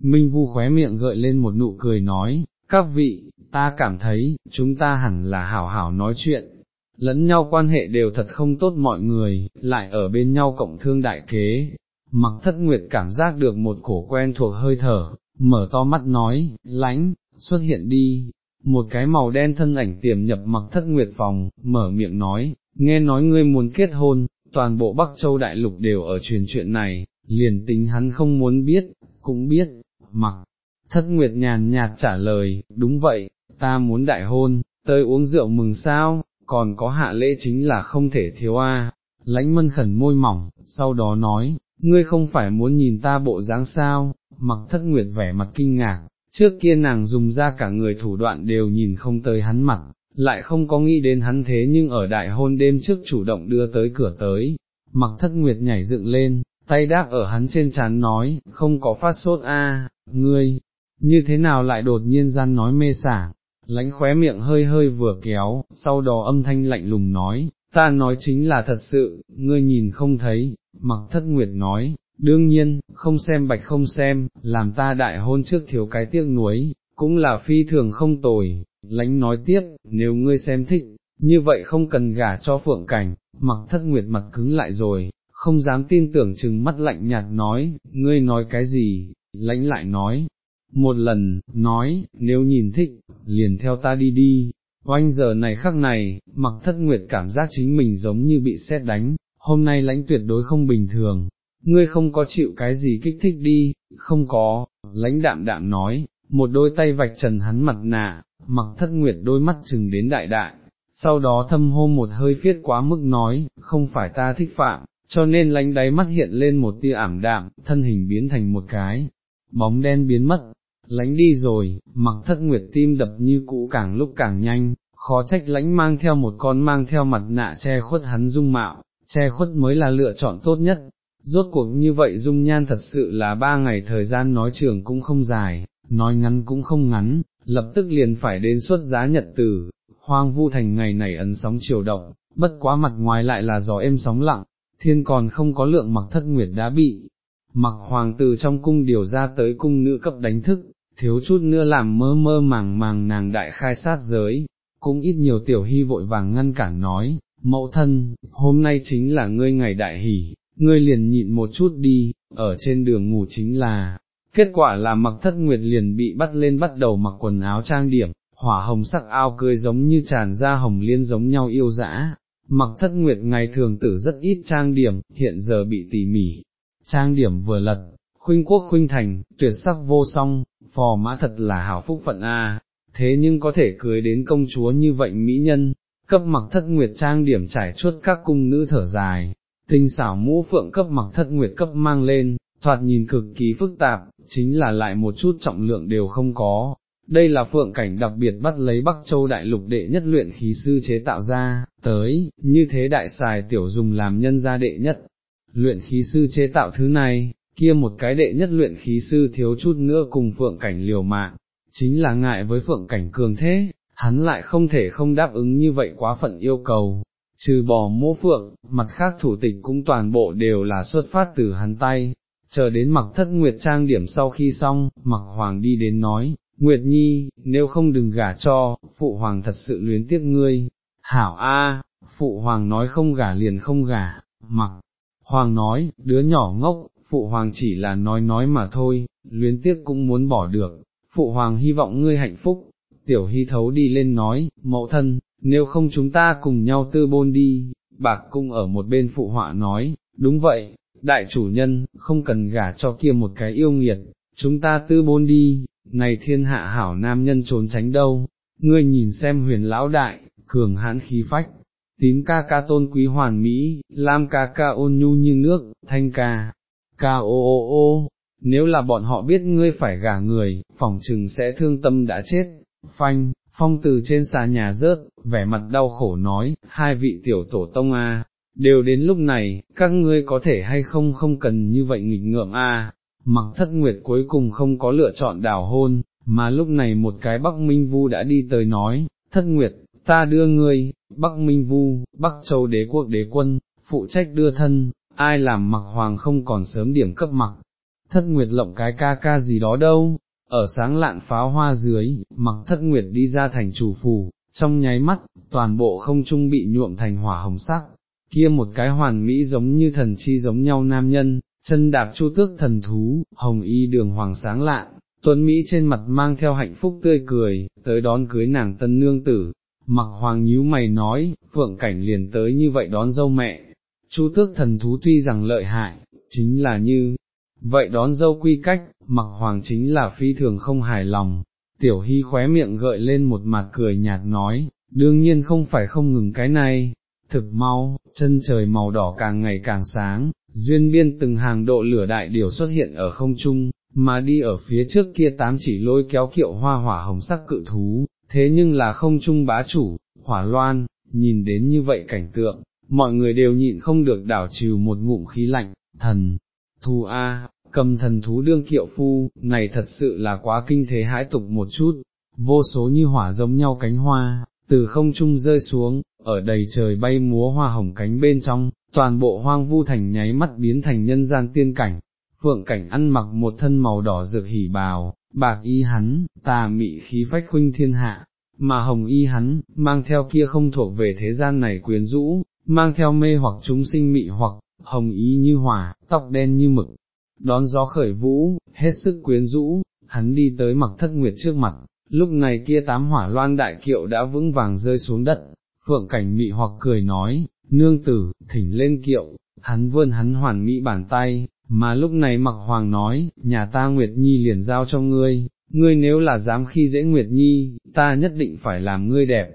Minh vu khóe miệng gợi lên một nụ cười nói, các vị, ta cảm thấy, chúng ta hẳn là hảo hảo nói chuyện, lẫn nhau quan hệ đều thật không tốt mọi người, lại ở bên nhau cộng thương đại kế. Mặc thất nguyệt cảm giác được một cổ quen thuộc hơi thở, mở to mắt nói, lãnh xuất hiện đi, một cái màu đen thân ảnh tiềm nhập mặc thất nguyệt phòng, mở miệng nói, nghe nói ngươi muốn kết hôn, toàn bộ Bắc Châu Đại Lục đều ở truyền chuyện này, liền tính hắn không muốn biết, cũng biết, mặc. Thất Nguyệt nhàn nhạt trả lời, đúng vậy, ta muốn đại hôn, tới uống rượu mừng sao, còn có hạ lễ chính là không thể thiếu a. lãnh mân khẩn môi mỏng, sau đó nói, ngươi không phải muốn nhìn ta bộ dáng sao, mặc thất nguyệt vẻ mặt kinh ngạc, trước kia nàng dùng ra cả người thủ đoạn đều nhìn không tới hắn mặt, lại không có nghĩ đến hắn thế nhưng ở đại hôn đêm trước chủ động đưa tới cửa tới, mặc thất nguyệt nhảy dựng lên, tay đáp ở hắn trên chán nói, không có phát sốt a, ngươi, như thế nào lại đột nhiên gian nói mê sảng, lãnh khóe miệng hơi hơi vừa kéo, sau đó âm thanh lạnh lùng nói, ta nói chính là thật sự, ngươi nhìn không thấy, mặc thất nguyệt nói, đương nhiên, không xem bạch không xem, làm ta đại hôn trước thiếu cái tiếc nuối, cũng là phi thường không tồi, lãnh nói tiếp, nếu ngươi xem thích, như vậy không cần gả cho phượng cảnh, mặc thất nguyệt mặt cứng lại rồi, không dám tin tưởng chừng mắt lạnh nhạt nói, ngươi nói cái gì, lãnh lại nói, một lần, nói, nếu nhìn thích, liền theo ta đi đi, oanh giờ này khắc này, mặc thất nguyệt cảm giác chính mình giống như bị xét đánh, hôm nay lãnh tuyệt đối không bình thường, ngươi không có chịu cái gì kích thích đi, không có, lãnh đạm đạm nói, một đôi tay vạch trần hắn mặt nạ, mặc thất nguyệt đôi mắt chừng đến đại đại, sau đó thâm hô một hơi phiết quá mức nói, không phải ta thích phạm, cho nên lánh đáy mắt hiện lên một tia ảm đạm, thân hình biến thành một cái, bóng đen biến mất, lánh đi rồi, mặc thất nguyệt tim đập như cũ càng lúc càng nhanh, khó trách lánh mang theo một con mang theo mặt nạ che khuất hắn dung mạo, che khuất mới là lựa chọn tốt nhất. Rốt cuộc như vậy dung nhan thật sự là ba ngày thời gian nói trường cũng không dài, nói ngắn cũng không ngắn, lập tức liền phải đến xuất giá nhật tử, hoang vu thành ngày này ấn sóng chiều động, bất quá mặt ngoài lại là gió êm sóng lặng, thiên còn không có lượng mặc thất nguyệt đã bị, mặc hoàng tử trong cung điều ra tới cung nữ cấp đánh thức, thiếu chút nữa làm mơ mơ màng màng nàng đại khai sát giới, cũng ít nhiều tiểu hy vội vàng ngăn cản nói, mẫu thân, hôm nay chính là ngươi ngày đại hỷ, ngươi liền nhịn một chút đi, ở trên đường ngủ chính là, kết quả là mặc thất nguyệt liền bị bắt lên bắt đầu mặc quần áo trang điểm, hỏa hồng sắc ao cười giống như tràn ra hồng liên giống nhau yêu dã. Mặc thất nguyệt ngày thường tử rất ít trang điểm, hiện giờ bị tỉ mỉ, trang điểm vừa lật, khuynh quốc khuynh thành, tuyệt sắc vô song, phò mã thật là hảo phúc phận a. thế nhưng có thể cưới đến công chúa như vậy mỹ nhân, cấp mặc thất nguyệt trang điểm trải chuốt các cung nữ thở dài, tinh xảo mũ phượng cấp mặc thất nguyệt cấp mang lên, thoạt nhìn cực kỳ phức tạp, chính là lại một chút trọng lượng đều không có. Đây là phượng cảnh đặc biệt bắt lấy Bắc Châu Đại Lục đệ nhất luyện khí sư chế tạo ra, tới, như thế đại xài tiểu dùng làm nhân gia đệ nhất. Luyện khí sư chế tạo thứ này, kia một cái đệ nhất luyện khí sư thiếu chút nữa cùng phượng cảnh liều mạng, chính là ngại với phượng cảnh cường thế, hắn lại không thể không đáp ứng như vậy quá phận yêu cầu, trừ bỏ mô phượng, mặt khác thủ tịch cũng toàn bộ đều là xuất phát từ hắn tay, chờ đến mặc thất nguyệt trang điểm sau khi xong, mặc hoàng đi đến nói, Nguyệt Nhi, nếu không đừng gả cho, phụ hoàng thật sự luyến tiếc ngươi, hảo a, phụ hoàng nói không gả liền không gả, mặc, hoàng nói, đứa nhỏ ngốc, phụ hoàng chỉ là nói nói mà thôi, luyến tiếc cũng muốn bỏ được, phụ hoàng hy vọng ngươi hạnh phúc, tiểu hy thấu đi lên nói, mẫu thân, nếu không chúng ta cùng nhau tư bôn đi, bạc cung ở một bên phụ họa nói, đúng vậy, đại chủ nhân, không cần gả cho kia một cái yêu nghiệt, chúng ta tư bôn đi, này thiên hạ hảo nam nhân trốn tránh đâu, ngươi nhìn xem huyền lão đại, cường hãn khí phách, tím ca ca tôn quý hoàn mỹ, lam ca ca ôn nhu như nước, thanh ca, ca ô ô ô, nếu là bọn họ biết ngươi phải gả người, phỏng chừng sẽ thương tâm đã chết, phanh, phong từ trên xà nhà rớt, vẻ mặt đau khổ nói, hai vị tiểu tổ tông a, đều đến lúc này, các ngươi có thể hay không không cần như vậy nghịch ngợm a. Mặc thất nguyệt cuối cùng không có lựa chọn đào hôn, mà lúc này một cái Bắc Minh Vu đã đi tới nói, thất nguyệt, ta đưa ngươi, Bắc Minh Vu, Bắc Châu đế quốc đế quân, phụ trách đưa thân, ai làm mặc hoàng không còn sớm điểm cấp mặc, thất nguyệt lộng cái ca ca gì đó đâu, ở sáng lạn pháo hoa dưới, mặc thất nguyệt đi ra thành chủ phù, trong nháy mắt, toàn bộ không trung bị nhuộm thành hỏa hồng sắc, kia một cái hoàn mỹ giống như thần chi giống nhau nam nhân, chân đạp chu tước thần thú, hồng y đường hoàng sáng lạn, tuấn Mỹ trên mặt mang theo hạnh phúc tươi cười, tới đón cưới nàng tân nương tử, mặc hoàng nhíu mày nói, phượng cảnh liền tới như vậy đón dâu mẹ, chu tước thần thú tuy rằng lợi hại, chính là như, vậy đón dâu quy cách, mặc hoàng chính là phi thường không hài lòng, tiểu hy khóe miệng gợi lên một mặt cười nhạt nói, đương nhiên không phải không ngừng cái này, thực mau, chân trời màu đỏ càng ngày càng sáng, duyên biên từng hàng độ lửa đại điều xuất hiện ở không trung, mà đi ở phía trước kia tám chỉ lôi kéo kiệu hoa hỏa hồng sắc cự thú, thế nhưng là không trung bá chủ, hỏa loan, nhìn đến như vậy cảnh tượng, mọi người đều nhịn không được đảo trừ một ngụm khí lạnh, thần, thù A, cầm thần thú đương kiệu phu, này thật sự là quá kinh thế hãi tục một chút, vô số như hỏa giống nhau cánh hoa, từ không trung rơi xuống, ở đầy trời bay múa hoa hồng cánh bên trong, toàn bộ hoang vu thành nháy mắt biến thành nhân gian tiên cảnh, phượng cảnh ăn mặc một thân màu đỏ rực hỉ bào, bạc y hắn, tà mị khí phách khuynh thiên hạ, mà hồng y hắn, mang theo kia không thuộc về thế gian này quyến rũ, mang theo mê hoặc chúng sinh mị hoặc, hồng y như hỏa, tóc đen như mực, đón gió khởi vũ, hết sức quyến rũ, hắn đi tới mặc thất nguyệt trước mặt, lúc này kia tám hỏa loan đại kiệu đã vững vàng rơi xuống đất, phượng cảnh mị hoặc cười nói, nương tử, thỉnh lên kiệu, hắn vươn hắn hoàn mỹ bàn tay, mà lúc này mặc hoàng nói, nhà ta Nguyệt Nhi liền giao cho ngươi, ngươi nếu là dám khi dễ Nguyệt Nhi, ta nhất định phải làm ngươi đẹp.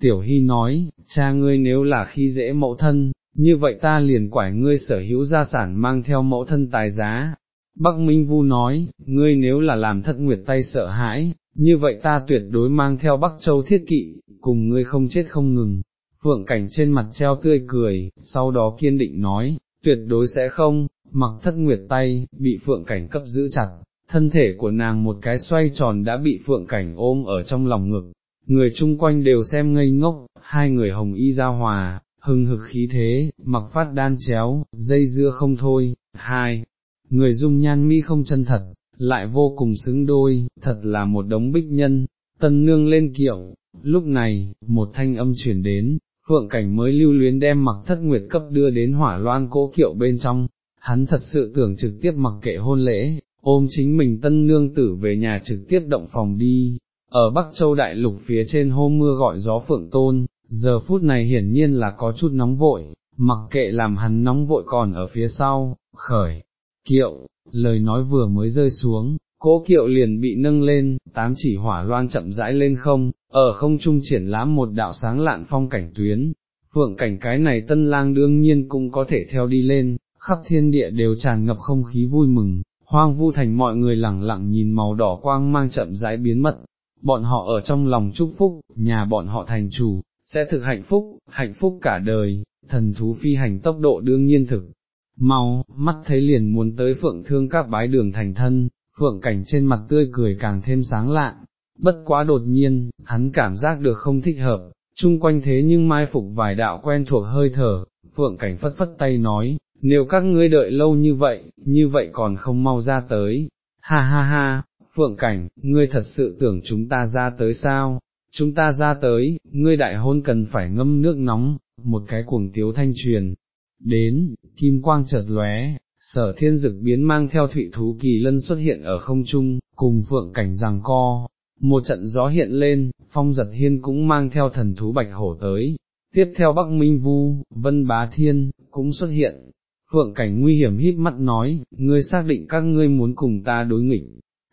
Tiểu Hy nói, cha ngươi nếu là khi dễ mẫu thân, như vậy ta liền quải ngươi sở hữu gia sản mang theo mẫu thân tài giá. Bắc Minh Vu nói, ngươi nếu là làm thất nguyệt tay sợ hãi, như vậy ta tuyệt đối mang theo Bắc Châu thiết kỵ, cùng ngươi không chết không ngừng. Phượng cảnh trên mặt treo tươi cười, sau đó kiên định nói, tuyệt đối sẽ không, mặc thất nguyệt tay, bị phượng cảnh cấp giữ chặt, thân thể của nàng một cái xoay tròn đã bị phượng cảnh ôm ở trong lòng ngực, người chung quanh đều xem ngây ngốc, hai người hồng y giao hòa, hừng hực khí thế, mặc phát đan chéo, dây dưa không thôi, hai, người dung nhan mi không chân thật, lại vô cùng xứng đôi, thật là một đống bích nhân, tân nương lên kiệu, lúc này, một thanh âm chuyển đến, phượng cảnh mới lưu luyến đem mặc thất nguyệt cấp đưa đến hỏa loan cỗ kiệu bên trong, hắn thật sự tưởng trực tiếp mặc kệ hôn lễ, ôm chính mình tân nương tử về nhà trực tiếp động phòng đi, ở Bắc Châu Đại Lục phía trên hôm mưa gọi gió phượng tôn, giờ phút này hiển nhiên là có chút nóng vội, mặc kệ làm hắn nóng vội còn ở phía sau, khởi, kiệu, lời nói vừa mới rơi xuống, cỗ kiệu liền bị nâng lên, tám chỉ hỏa loan chậm rãi lên không, ở không trung triển lãm một đạo sáng lạn phong cảnh tuyến, phượng cảnh cái này tân lang đương nhiên cũng có thể theo đi lên, khắp thiên địa đều tràn ngập không khí vui mừng, hoang vu thành mọi người lẳng lặng nhìn màu đỏ quang mang chậm rãi biến mất, bọn họ ở trong lòng chúc phúc, nhà bọn họ thành chủ, sẽ thực hạnh phúc, hạnh phúc cả đời, thần thú phi hành tốc độ đương nhiên thực. Mau, mắt thấy liền muốn tới phượng thương các bái đường thành thân, phượng cảnh trên mặt tươi cười càng thêm sáng lạ, bất quá đột nhiên, hắn cảm giác được không thích hợp, chung quanh thế nhưng mai phục vài đạo quen thuộc hơi thở, phượng cảnh phất phất tay nói, nếu các ngươi đợi lâu như vậy, như vậy còn không mau ra tới, ha ha ha, Phượng Cảnh, ngươi thật sự tưởng chúng ta ra tới sao? Chúng ta ra tới, ngươi đại hôn cần phải ngâm nước nóng, một cái cuồng tiếu thanh truyền. Đến, kim quang chợt lóe, sở thiên dực biến mang theo thụy thú kỳ lân xuất hiện ở không trung, cùng phượng cảnh rằng co, một trận gió hiện lên, phong giật hiên cũng mang theo thần thú bạch hổ tới, tiếp theo Bắc Minh Vu, Vân Bá Thiên, cũng xuất hiện, phượng cảnh nguy hiểm hít mắt nói, ngươi xác định các ngươi muốn cùng ta đối nghịch,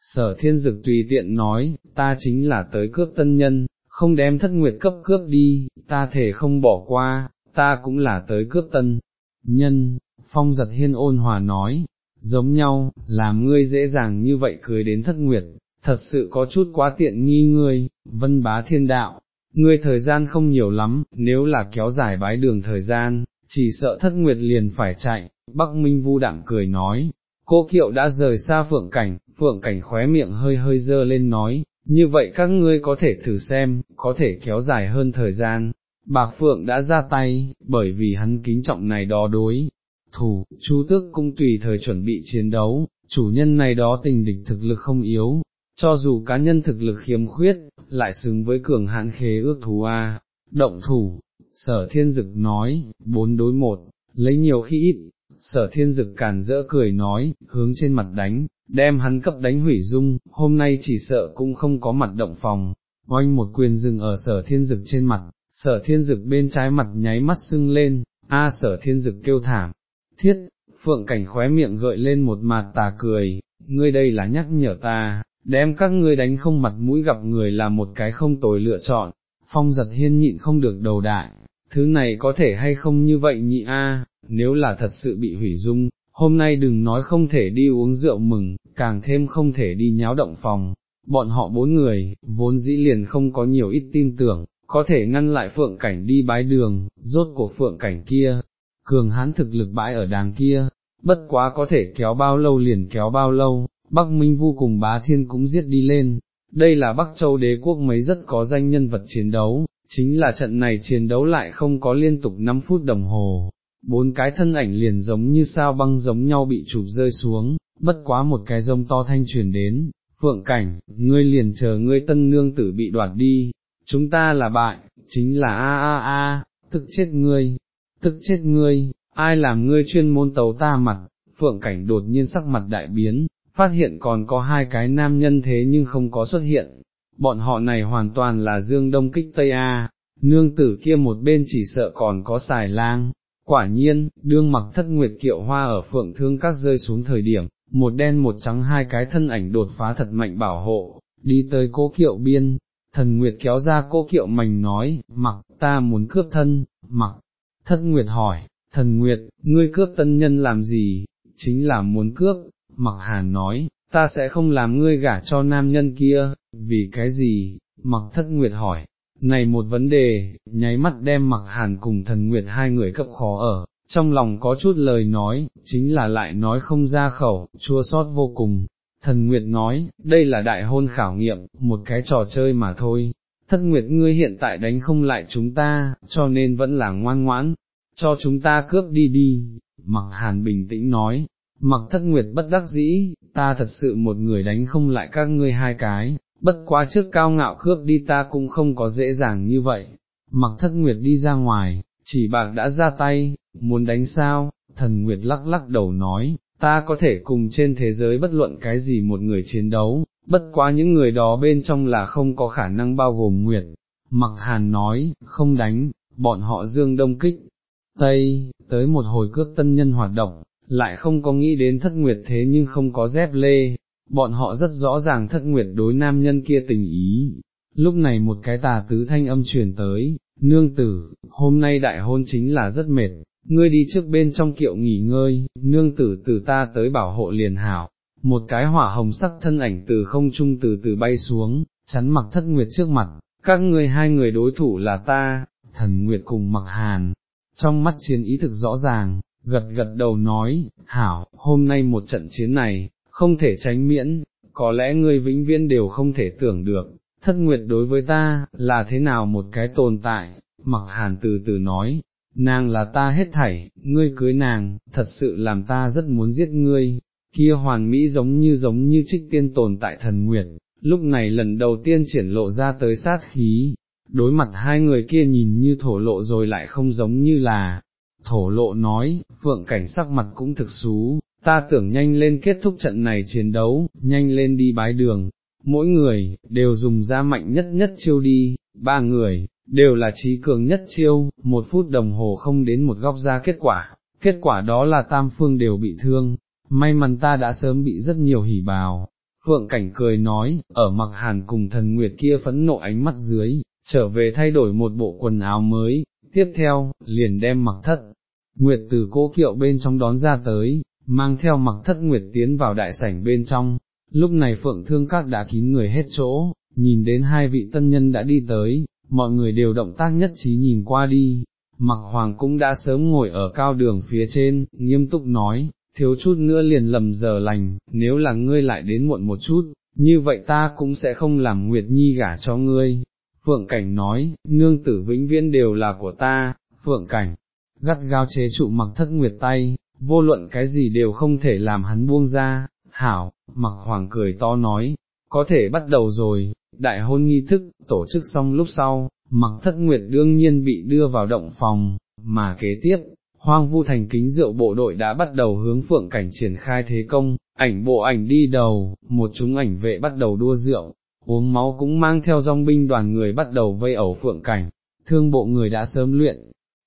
sở thiên dực tùy tiện nói, ta chính là tới cướp tân nhân, không đem thất nguyệt cấp cướp đi, ta thể không bỏ qua, ta cũng là tới cướp tân. Nhân, phong giật hiên ôn hòa nói, giống nhau, làm ngươi dễ dàng như vậy cưới đến thất nguyệt, thật sự có chút quá tiện nghi ngươi, vân bá thiên đạo, ngươi thời gian không nhiều lắm, nếu là kéo dài bái đường thời gian, chỉ sợ thất nguyệt liền phải chạy, Bắc Minh Vu đạm cười nói, cô kiệu đã rời xa phượng cảnh, phượng cảnh khóe miệng hơi hơi dơ lên nói, như vậy các ngươi có thể thử xem, có thể kéo dài hơn thời gian. Bạc Phượng đã ra tay, bởi vì hắn kính trọng này đó đối, thủ, chú tước cũng tùy thời chuẩn bị chiến đấu, chủ nhân này đó tình địch thực lực không yếu, cho dù cá nhân thực lực khiếm khuyết, lại xứng với cường hạn khế ước thú A, động thủ, sở thiên dực nói, bốn đối một, lấy nhiều khi ít, sở thiên dực càn rỡ cười nói, hướng trên mặt đánh, đem hắn cấp đánh hủy dung, hôm nay chỉ sợ cũng không có mặt động phòng, oanh một quyền dừng ở sở thiên dực trên mặt, sở thiên dực bên trái mặt nháy mắt sưng lên, a sở thiên dực kêu thảm, thiết, phượng cảnh khóe miệng gợi lên một mặt tà cười, ngươi đây là nhắc nhở ta, đem các ngươi đánh không mặt mũi gặp người là một cái không tồi lựa chọn, phong giật hiên nhịn không được đầu đại, thứ này có thể hay không như vậy nhị a, nếu là thật sự bị hủy dung, hôm nay đừng nói không thể đi uống rượu mừng, càng thêm không thể đi nháo động phòng, bọn họ bốn người, vốn dĩ liền không có nhiều ít tin tưởng, có thể ngăn lại phượng cảnh đi bái đường, rốt của phượng cảnh kia, cường hán thực lực bãi ở đàng kia, bất quá có thể kéo bao lâu liền kéo bao lâu, Bắc Minh Vu cùng bá thiên cũng giết đi lên, đây là Bắc Châu đế quốc mấy rất có danh nhân vật chiến đấu, chính là trận này chiến đấu lại không có liên tục 5 phút đồng hồ, bốn cái thân ảnh liền giống như sao băng giống nhau bị chụp rơi xuống, bất quá một cái rông to thanh truyền đến, phượng cảnh, ngươi liền chờ ngươi tân nương tử bị đoạt đi, chúng ta là bại, chính là a a a, tức chết ngươi, tức chết ngươi, ai làm ngươi chuyên môn tấu ta mặt, phượng cảnh đột nhiên sắc mặt đại biến, phát hiện còn có hai cái nam nhân thế nhưng không có xuất hiện, bọn họ này hoàn toàn là dương đông kích tây A, nương tử kia một bên chỉ sợ còn có xài lang. Quả nhiên, đương mặc thất nguyệt kiệu hoa ở phượng thương các rơi xuống thời điểm, một đen một trắng hai cái thân ảnh đột phá thật mạnh bảo hộ, đi tới cố kiệu biên, thần nguyệt kéo ra cô kiệu mảnh nói, mặc, ta muốn cướp thân, mặc, thất nguyệt hỏi, thần nguyệt, ngươi cướp tân nhân làm gì, chính là muốn cướp, mặc hàn nói, ta sẽ không làm ngươi gả cho nam nhân kia, vì cái gì, mặc thất nguyệt hỏi, này một vấn đề, nháy mắt đem mặc hàn cùng thần nguyệt hai người cấp khó ở, trong lòng có chút lời nói, chính là lại nói không ra khẩu, chua sót vô cùng. Thần Nguyệt nói, đây là đại hôn khảo nghiệm, một cái trò chơi mà thôi, thất Nguyệt ngươi hiện tại đánh không lại chúng ta, cho nên vẫn là ngoan ngoãn, cho chúng ta cướp đi đi, mặc hàn bình tĩnh nói, mặc thất Nguyệt bất đắc dĩ, ta thật sự một người đánh không lại các ngươi hai cái, bất quá trước cao ngạo cướp đi ta cũng không có dễ dàng như vậy, mặc thất Nguyệt đi ra ngoài, chỉ bạc đã ra tay, muốn đánh sao, thần Nguyệt lắc lắc đầu nói, ta có thể cùng trên thế giới bất luận cái gì một người chiến đấu, bất quá những người đó bên trong là không có khả năng bao gồm Nguyệt. Mặc hàn nói, không đánh, bọn họ dương đông kích, Tây, tới một hồi cước tân nhân hoạt động, lại không có nghĩ đến thất nguyệt thế nhưng không có dép lê, bọn họ rất rõ ràng thất nguyệt đối nam nhân kia tình ý. Lúc này một cái tà tứ thanh âm truyền tới, nương tử, hôm nay đại hôn chính là rất mệt, ngươi đi trước bên trong kiệu nghỉ ngơi, nương tử từ ta tới bảo hộ liền hảo, một cái hỏa hồng sắc thân ảnh từ không trung từ từ bay xuống, chắn mặc thất nguyệt trước mặt, các ngươi hai người đối thủ là ta, thần nguyệt cùng mặc hàn, trong mắt chiến ý thực rõ ràng, gật gật đầu nói, hảo, hôm nay một trận chiến này, không thể tránh miễn, có lẽ ngươi vĩnh viễn đều không thể tưởng được, thất nguyệt đối với ta, là thế nào một cái tồn tại, mặc hàn từ từ nói, nàng là ta hết thảy, ngươi cưới nàng, thật sự làm ta rất muốn giết ngươi, kia hoàn mỹ giống như giống như trích tiên tồn tại thần nguyệt, lúc này lần đầu tiên triển lộ ra tới sát khí, đối mặt hai người kia nhìn như thổ lộ rồi lại không giống như là, thổ lộ nói, phượng cảnh sắc mặt cũng thực xú, ta tưởng nhanh lên kết thúc trận này chiến đấu, nhanh lên đi bái đường, mỗi người, đều dùng ra mạnh nhất nhất chiêu đi, ba người, đều là trí cường nhất chiêu, một phút đồng hồ không đến một góc ra kết quả, kết quả đó là tam phương đều bị thương, may mắn ta đã sớm bị rất nhiều hỉ bào. Phượng Cảnh cười nói, ở mặc hàn cùng thần nguyệt kia phẫn nộ ánh mắt dưới, trở về thay đổi một bộ quần áo mới, tiếp theo, liền đem mặc thất. Nguyệt từ cô kiệu bên trong đón ra tới, mang theo mặc thất nguyệt tiến vào đại sảnh bên trong, lúc này phượng thương các đã kín người hết chỗ, nhìn đến hai vị tân nhân đã đi tới, mọi người đều động tác nhất trí nhìn qua đi, mặc hoàng cũng đã sớm ngồi ở cao đường phía trên, nghiêm túc nói, thiếu chút nữa liền lầm giờ lành, nếu là ngươi lại đến muộn một chút, như vậy ta cũng sẽ không làm Nguyệt Nhi gả cho ngươi. Phượng Cảnh nói, nương tử vĩnh viễn đều là của ta, Phượng Cảnh, gắt gao chế trụ mặc thất Nguyệt tay, vô luận cái gì đều không thể làm hắn buông ra, hảo, mặc hoàng cười to nói, có thể bắt đầu rồi, đại hôn nghi thức, tổ chức xong lúc sau, mặc thất nguyệt đương nhiên bị đưa vào động phòng, mà kế tiếp, hoang vu thành kính rượu bộ đội đã bắt đầu hướng phượng cảnh triển khai thế công, ảnh bộ ảnh đi đầu, một chúng ảnh vệ bắt đầu đua rượu, uống máu cũng mang theo dòng binh đoàn người bắt đầu vây ẩu phượng cảnh, thương bộ người đã sớm luyện,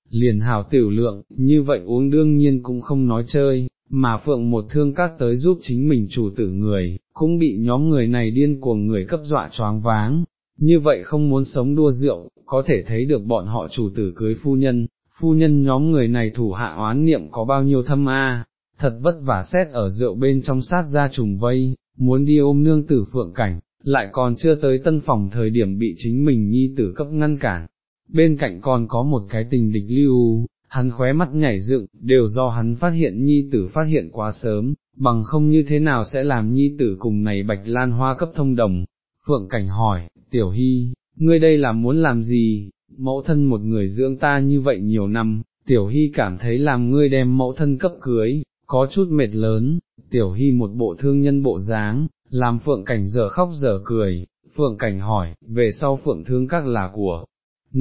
liền hảo tiểu lượng, như vậy uống đương nhiên cũng không nói chơi, mà phượng một thương các tới giúp chính mình chủ tử người, cũng bị nhóm người này điên cuồng người cấp dọa choáng váng, như vậy không muốn sống đua rượu, có thể thấy được bọn họ chủ tử cưới phu nhân, phu nhân nhóm người này thủ hạ oán niệm có bao nhiêu thâm a, thật vất vả xét ở rượu bên trong sát ra trùng vây, muốn đi ôm nương tử phượng cảnh, lại còn chưa tới tân phòng thời điểm bị chính mình nhi tử cấp ngăn cản. Bên cạnh còn có một cái tình địch lưu, hắn khóe mắt nhảy dựng, đều do hắn phát hiện nhi tử phát hiện quá sớm, bằng không như thế nào sẽ làm nhi tử cùng này bạch lan hoa cấp thông đồng. Phượng Cảnh hỏi, tiểu hy, ngươi đây là muốn làm gì, mẫu thân một người dưỡng ta như vậy nhiều năm, tiểu hy cảm thấy làm ngươi đem mẫu thân cấp cưới, có chút mệt lớn, tiểu hy một bộ thương nhân bộ dáng, làm Phượng Cảnh giờ khóc giờ cười, Phượng Cảnh hỏi, về sau Phượng thương các là của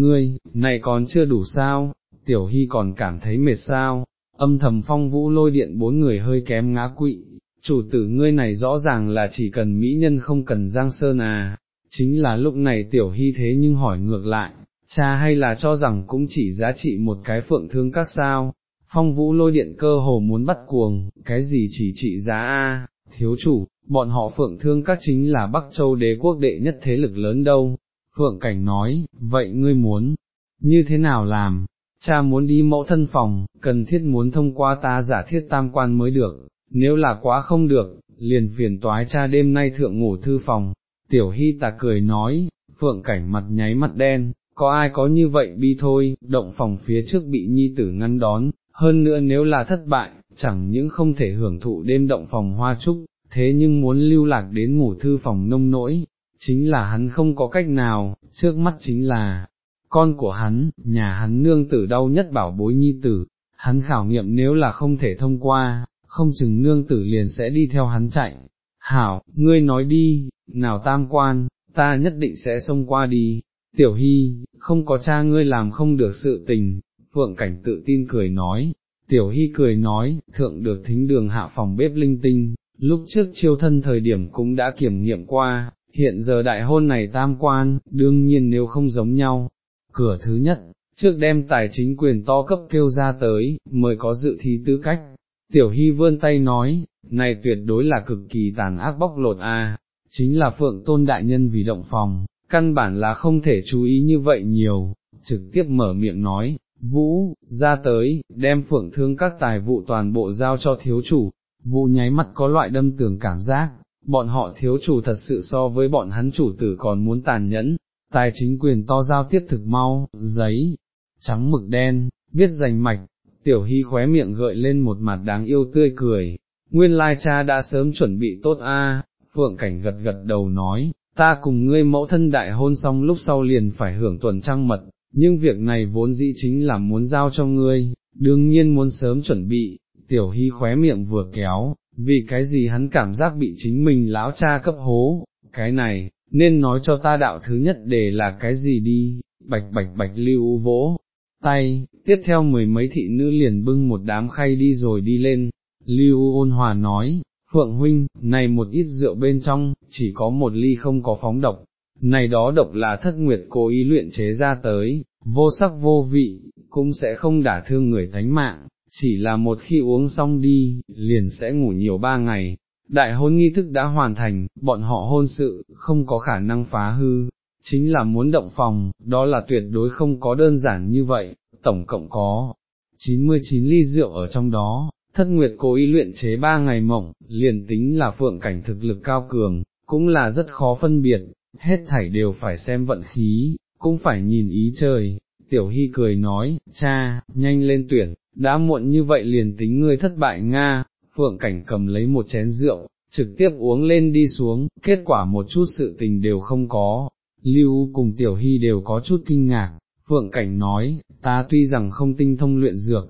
ngươi, này còn chưa đủ sao, tiểu hy còn cảm thấy mệt sao, âm thầm phong vũ lôi điện bốn người hơi kém ngã quỵ, chủ tử ngươi này rõ ràng là chỉ cần mỹ nhân không cần giang sơn à, chính là lúc này tiểu hy thế nhưng hỏi ngược lại, cha hay là cho rằng cũng chỉ giá trị một cái phượng thương các sao, phong vũ lôi điện cơ hồ muốn bắt cuồng, cái gì chỉ trị giá a? Thiếu chủ, bọn họ phượng thương các chính là Bắc Châu đế quốc đệ nhất thế lực lớn đâu, phượng cảnh nói, vậy ngươi muốn, như thế nào làm, cha muốn đi mẫu thân phòng, cần thiết muốn thông qua ta giả thiết tam quan mới được, nếu là quá không được, liền phiền toái cha đêm nay thượng ngủ thư phòng, tiểu hy tà cười nói, phượng cảnh mặt nháy mặt đen, có ai có như vậy bi thôi, động phòng phía trước bị nhi tử ngăn đón, hơn nữa nếu là thất bại, chẳng những không thể hưởng thụ đêm động phòng hoa trúc, thế nhưng muốn lưu lạc đến ngủ thư phòng nông nỗi, chính là hắn không có cách nào, trước mắt chính là, con của hắn, nhà hắn nương tử đau nhất bảo bối nhi tử, hắn khảo nghiệm nếu là không thể thông qua, không chừng nương tử liền sẽ đi theo hắn chạy. Hảo, ngươi nói đi, nào tam quan, ta nhất định sẽ xông qua đi, tiểu hy, không có cha ngươi làm không được sự tình, phượng cảnh tự tin cười nói, tiểu hy cười nói, thượng được thính đường hạ phòng bếp linh tinh, lúc trước chiêu thân thời điểm cũng đã kiểm nghiệm qua, hiện giờ đại hôn này tam quan, đương nhiên nếu không giống nhau, cửa thứ nhất, trước đem tài chính quyền to cấp kêu ra tới, mới có dự thi tư cách. Tiểu Hy vươn tay nói, này tuyệt đối là cực kỳ tàn ác bóc lột a, chính là phượng tôn đại nhân vì động phòng, căn bản là không thể chú ý như vậy nhiều, trực tiếp mở miệng nói, Vũ, ra tới, đem phượng thương các tài vụ toàn bộ giao cho thiếu chủ, Vũ nháy mắt có loại đâm tường cảm giác, bọn họ thiếu chủ thật sự so với bọn hắn chủ tử còn muốn tàn nhẫn, tài chính quyền to giao tiếp thực mau, giấy, trắng mực đen, viết rành mạch, tiểu hy khóe miệng gợi lên một mặt đáng yêu tươi cười, nguyên lai cha đã sớm chuẩn bị tốt a. phượng cảnh gật gật đầu nói, ta cùng ngươi mẫu thân đại hôn xong lúc sau liền phải hưởng tuần trăng mật, nhưng việc này vốn dĩ chính là muốn giao cho ngươi, đương nhiên muốn sớm chuẩn bị, tiểu hy khóe miệng vừa kéo, vì cái gì hắn cảm giác bị chính mình lão cha cấp hố, cái này, nên nói cho ta đạo thứ nhất để là cái gì đi, bạch bạch bạch lưu vỗ, tay, tiếp theo mười mấy thị nữ liền bưng một đám khay đi rồi đi lên, lưu ôn hòa nói, Phượng huynh, này một ít rượu bên trong, chỉ có một ly không có phóng độc, này đó độc là thất nguyệt cố ý luyện chế ra tới, vô sắc vô vị, cũng sẽ không đả thương người thánh mạng, chỉ là một khi uống xong đi, liền sẽ ngủ nhiều ba ngày. Đại hôn nghi thức đã hoàn thành, bọn họ hôn sự, không có khả năng phá hư, chính là muốn động phòng, đó là tuyệt đối không có đơn giản như vậy, tổng cộng có 99 ly rượu ở trong đó, thất nguyệt cố ý luyện chế ba ngày mộng, liền tính là phượng cảnh thực lực cao cường, cũng là rất khó phân biệt, hết thảy đều phải xem vận khí, cũng phải nhìn ý trời. Tiểu Hy cười nói, cha, nhanh lên tuyển, đã muộn như vậy liền tính ngươi thất bại Nga, phượng cảnh cầm lấy một chén rượu, trực tiếp uống lên đi xuống, kết quả một chút sự tình đều không có, Lưu cùng Tiểu Hy đều có chút kinh ngạc, Phượng Cảnh nói, ta tuy rằng không tinh thông luyện dược,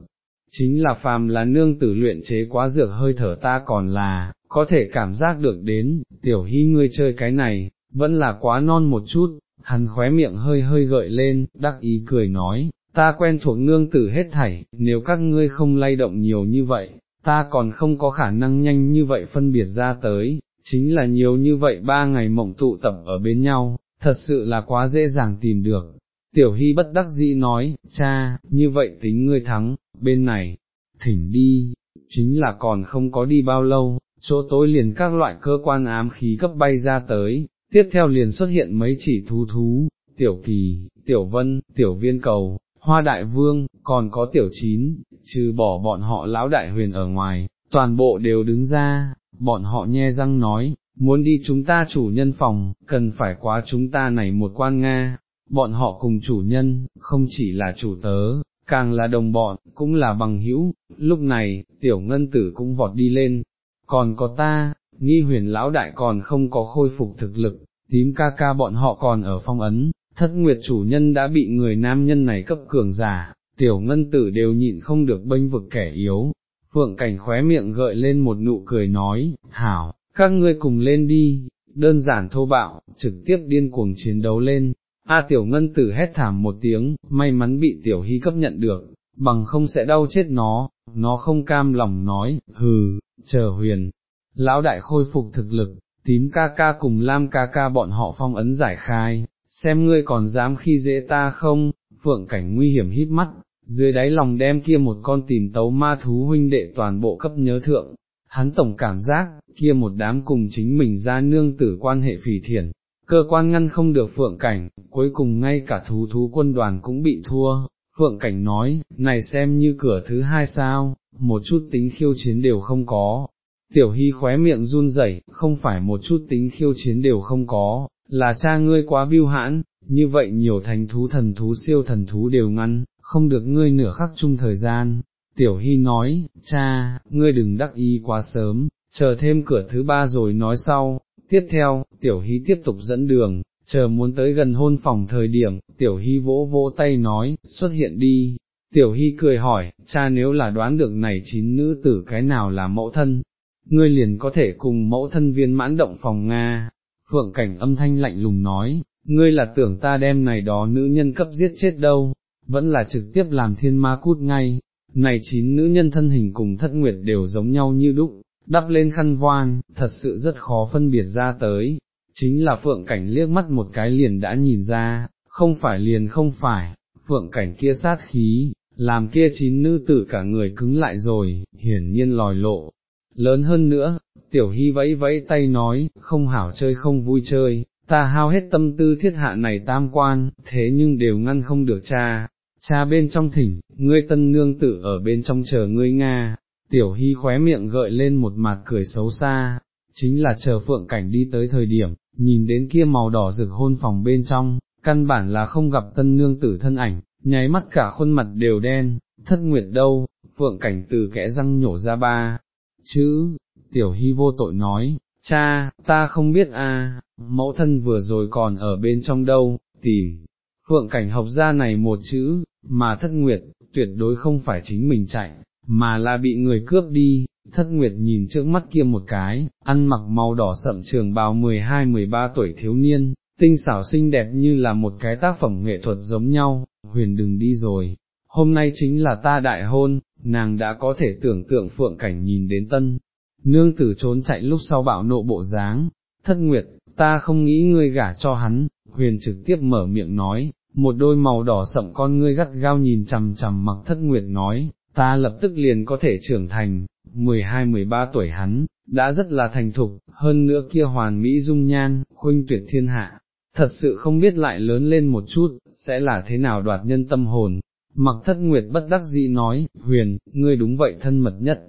chính là phàm là nương tử luyện chế quá dược hơi thở ta còn là, có thể cảm giác được đến, Tiểu Hy ngươi chơi cái này, vẫn là quá non một chút, hắn khóe miệng hơi hơi gợi lên, đắc ý cười nói, ta quen thuộc nương tử hết thảy, nếu các ngươi không lay động nhiều như vậy, ta còn không có khả năng nhanh như vậy phân biệt ra tới, chính là nhiều như vậy ba ngày mộng tụ tập ở bên nhau, thật sự là quá dễ dàng tìm được. Tiểu Hy bất đắc dĩ nói, cha, như vậy tính ngươi thắng, bên này, thỉnh đi, chính là còn không có đi bao lâu, chỗ tối liền các loại cơ quan ám khí cấp bay ra tới, tiếp theo liền xuất hiện mấy chỉ thú thú, tiểu kỳ, tiểu vân, tiểu viên cầu, hoa đại vương, còn có tiểu chín, trừ bỏ bọn họ lão đại huyền ở ngoài, toàn bộ đều đứng ra, bọn họ nhe răng nói, muốn đi chúng ta chủ nhân phòng, cần phải quá chúng ta này một quan Nga, bọn họ cùng chủ nhân, không chỉ là chủ tớ, càng là đồng bọn, cũng là bằng hữu, lúc này, tiểu ngân tử cũng vọt đi lên, còn có ta, nghi huyền lão đại còn không có khôi phục thực lực, tím ca ca bọn họ còn ở phong ấn, thất nguyệt chủ nhân đã bị người nam nhân này cấp cường giả, tiểu ngân tử đều nhịn không được bênh vực kẻ yếu, phượng cảnh khóe miệng gợi lên một nụ cười nói, hảo, các ngươi cùng lên đi, đơn giản thô bạo, trực tiếp điên cuồng chiến đấu lên, A tiểu ngân tử hét thảm một tiếng, may mắn bị tiểu hy cấp nhận được, bằng không sẽ đau chết nó, nó không cam lòng nói, hừ, chờ huyền, lão đại khôi phục thực lực, tím ca ca cùng lam ca ca bọn họ phong ấn giải khai, xem ngươi còn dám khi dễ ta không, phượng cảnh nguy hiểm hít mắt, dưới đáy lòng đem kia một con tìm tấu ma thú huynh đệ toàn bộ cấp nhớ thượng, hắn tổng cảm giác, kia một đám cùng chính mình ra nương tử quan hệ phì thiển, cơ quan ngăn không được phượng cảnh, cuối cùng ngay cả thú thú quân đoàn cũng bị thua, phượng cảnh nói, này xem như cửa thứ hai sao, một chút tính khiêu chiến đều không có. Tiểu Hy khóe miệng run rẩy, không phải một chút tính khiêu chiến đều không có, là cha ngươi quá biêu hãn, như vậy nhiều thành thú thần thú siêu thần thú đều ngăn, không được ngươi nửa khắc chung thời gian. Tiểu Hy nói, cha, ngươi đừng đắc ý quá sớm, chờ thêm cửa thứ ba rồi nói sau, tiếp theo, tiểu hy tiếp tục dẫn đường, chờ muốn tới gần hôn phòng thời điểm, tiểu hy vỗ vỗ tay nói, xuất hiện đi, tiểu hy cười hỏi, cha nếu là đoán được này chín nữ tử cái nào là mẫu thân, ngươi liền có thể cùng mẫu thân viên mãn động phòng Nga, phượng cảnh âm thanh lạnh lùng nói, ngươi là tưởng ta đem này đó nữ nhân cấp giết chết đâu, vẫn là trực tiếp làm thiên ma cút ngay, này chín nữ nhân thân hình cùng thất nguyệt đều giống nhau như đúc, đắp lên khăn voan, thật sự rất khó phân biệt ra tới, chính là phượng cảnh liếc mắt một cái liền đã nhìn ra, không phải liền không phải, phượng cảnh kia sát khí, làm kia chín nữ tử cả người cứng lại rồi, hiển nhiên lòi lộ. Lớn hơn nữa, tiểu hy vẫy vẫy tay nói, không hảo chơi không vui chơi, ta hao hết tâm tư thiết hạ này tam quan, thế nhưng đều ngăn không được cha, cha bên trong thỉnh, ngươi tân nương tử ở bên trong chờ ngươi Nga, tiểu hy khóe miệng gợi lên một mặt cười xấu xa, chính là chờ phượng cảnh đi tới thời điểm, nhìn đến kia màu đỏ rực hôn phòng bên trong, căn bản là không gặp tân nương tử thân ảnh, nháy mắt cả khuôn mặt đều đen, thất nguyệt đâu, phượng cảnh từ kẽ răng nhổ ra ba, chữ, tiểu hy vô tội nói, cha, ta không biết a, mẫu thân vừa rồi còn ở bên trong đâu, tìm, phượng cảnh học ra này một chữ, mà thất nguyệt, tuyệt đối không phải chính mình chạy, mà là bị người cướp đi, thất nguyệt nhìn trước mắt kia một cái, ăn mặc màu đỏ sậm trường bào 12-13 tuổi thiếu niên, tinh xảo xinh đẹp như là một cái tác phẩm nghệ thuật giống nhau, huyền đừng đi rồi, hôm nay chính là ta đại hôn, nàng đã có thể tưởng tượng phượng cảnh nhìn đến tân, nương tử trốn chạy lúc sau bạo nộ bộ dáng, thất nguyệt, ta không nghĩ ngươi gả cho hắn, huyền trực tiếp mở miệng nói, một đôi màu đỏ sậm con ngươi gắt gao nhìn chằm chằm mặc thất nguyệt nói, ta lập tức liền có thể trưởng thành, 12-13 tuổi hắn, đã rất là thành thục, hơn nữa kia hoàn mỹ dung nhan, khuynh tuyệt thiên hạ, thật sự không biết lại lớn lên một chút, sẽ là thế nào đoạt nhân tâm hồn. Mặc thất nguyệt bất đắc dĩ nói, huyền, ngươi đúng vậy thân mật nhất,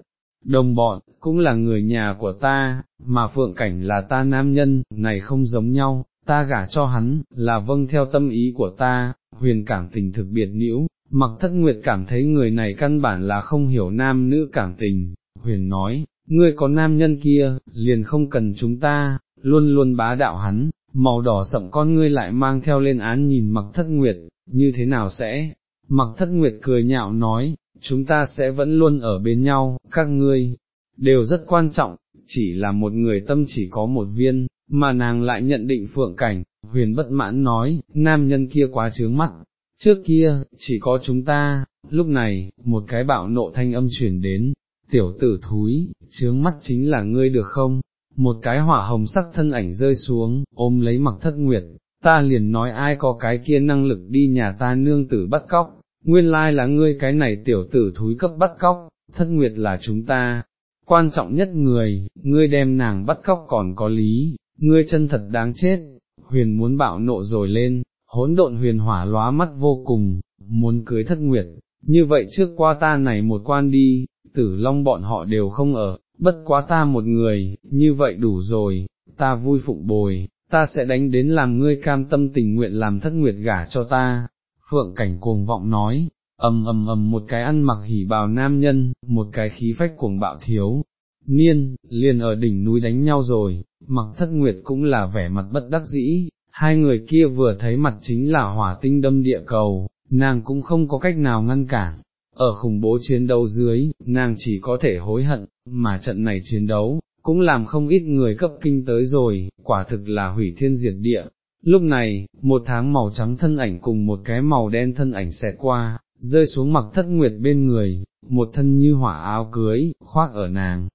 đồng bọn, cũng là người nhà của ta, mà phượng cảnh là ta nam nhân, này không giống nhau, ta gả cho hắn, là vâng theo tâm ý của ta, huyền cảm tình thực biệt nhiễu, mặc thất nguyệt cảm thấy người này căn bản là không hiểu nam nữ cảm tình, huyền nói, ngươi có nam nhân kia, liền không cần chúng ta, luôn luôn bá đạo hắn, màu đỏ sậm con ngươi lại mang theo lên án nhìn mặc thất nguyệt, như thế nào sẽ, mặc thất nguyệt cười nhạo nói, chúng ta sẽ vẫn luôn ở bên nhau, các ngươi, đều rất quan trọng, chỉ là một người tâm chỉ có một viên, mà nàng lại nhận định phượng cảnh, huyền bất mãn nói, nam nhân kia quá trướng mắt, trước kia, chỉ có chúng ta, lúc này, một cái bạo nộ thanh âm chuyển đến, tiểu tử thúi, trướng mắt chính là ngươi được không, một cái hỏa hồng sắc thân ảnh rơi xuống, ôm lấy mặc thất nguyệt, ta liền nói ai có cái kia năng lực đi nhà ta nương tử bắt cóc, nguyên lai là ngươi cái này tiểu tử thúi cấp bắt cóc, thất nguyệt là chúng ta, quan trọng nhất người, ngươi đem nàng bắt cóc còn có lý, ngươi chân thật đáng chết, huyền muốn bạo nộ rồi lên, hỗn độn huyền hỏa lóa mắt vô cùng, muốn cưới thất nguyệt, như vậy trước qua ta này một quan đi, tử long bọn họ đều không ở, bất quá ta một người, như vậy đủ rồi, ta vui phụng bồi, ta sẽ đánh đến làm ngươi cam tâm tình nguyện làm thất nguyệt gả cho ta. Phượng cảnh cuồng vọng nói, ầm ầm ầm một cái ăn mặc hỉ bào nam nhân, một cái khí phách cuồng bạo thiếu, niên, liền ở đỉnh núi đánh nhau rồi, mặc thất nguyệt cũng là vẻ mặt bất đắc dĩ, hai người kia vừa thấy mặt chính là hỏa tinh đâm địa cầu, nàng cũng không có cách nào ngăn cản, ở khủng bố chiến đấu dưới, nàng chỉ có thể hối hận, mà trận này chiến đấu, cũng làm không ít người cấp kinh tới rồi, quả thực là hủy thiên diệt địa. Lúc này, một tháng màu trắng thân ảnh cùng một cái màu đen thân ảnh xẹt qua, rơi xuống mặc thất nguyệt bên người, một thân như hỏa áo cưới, khoác ở nàng.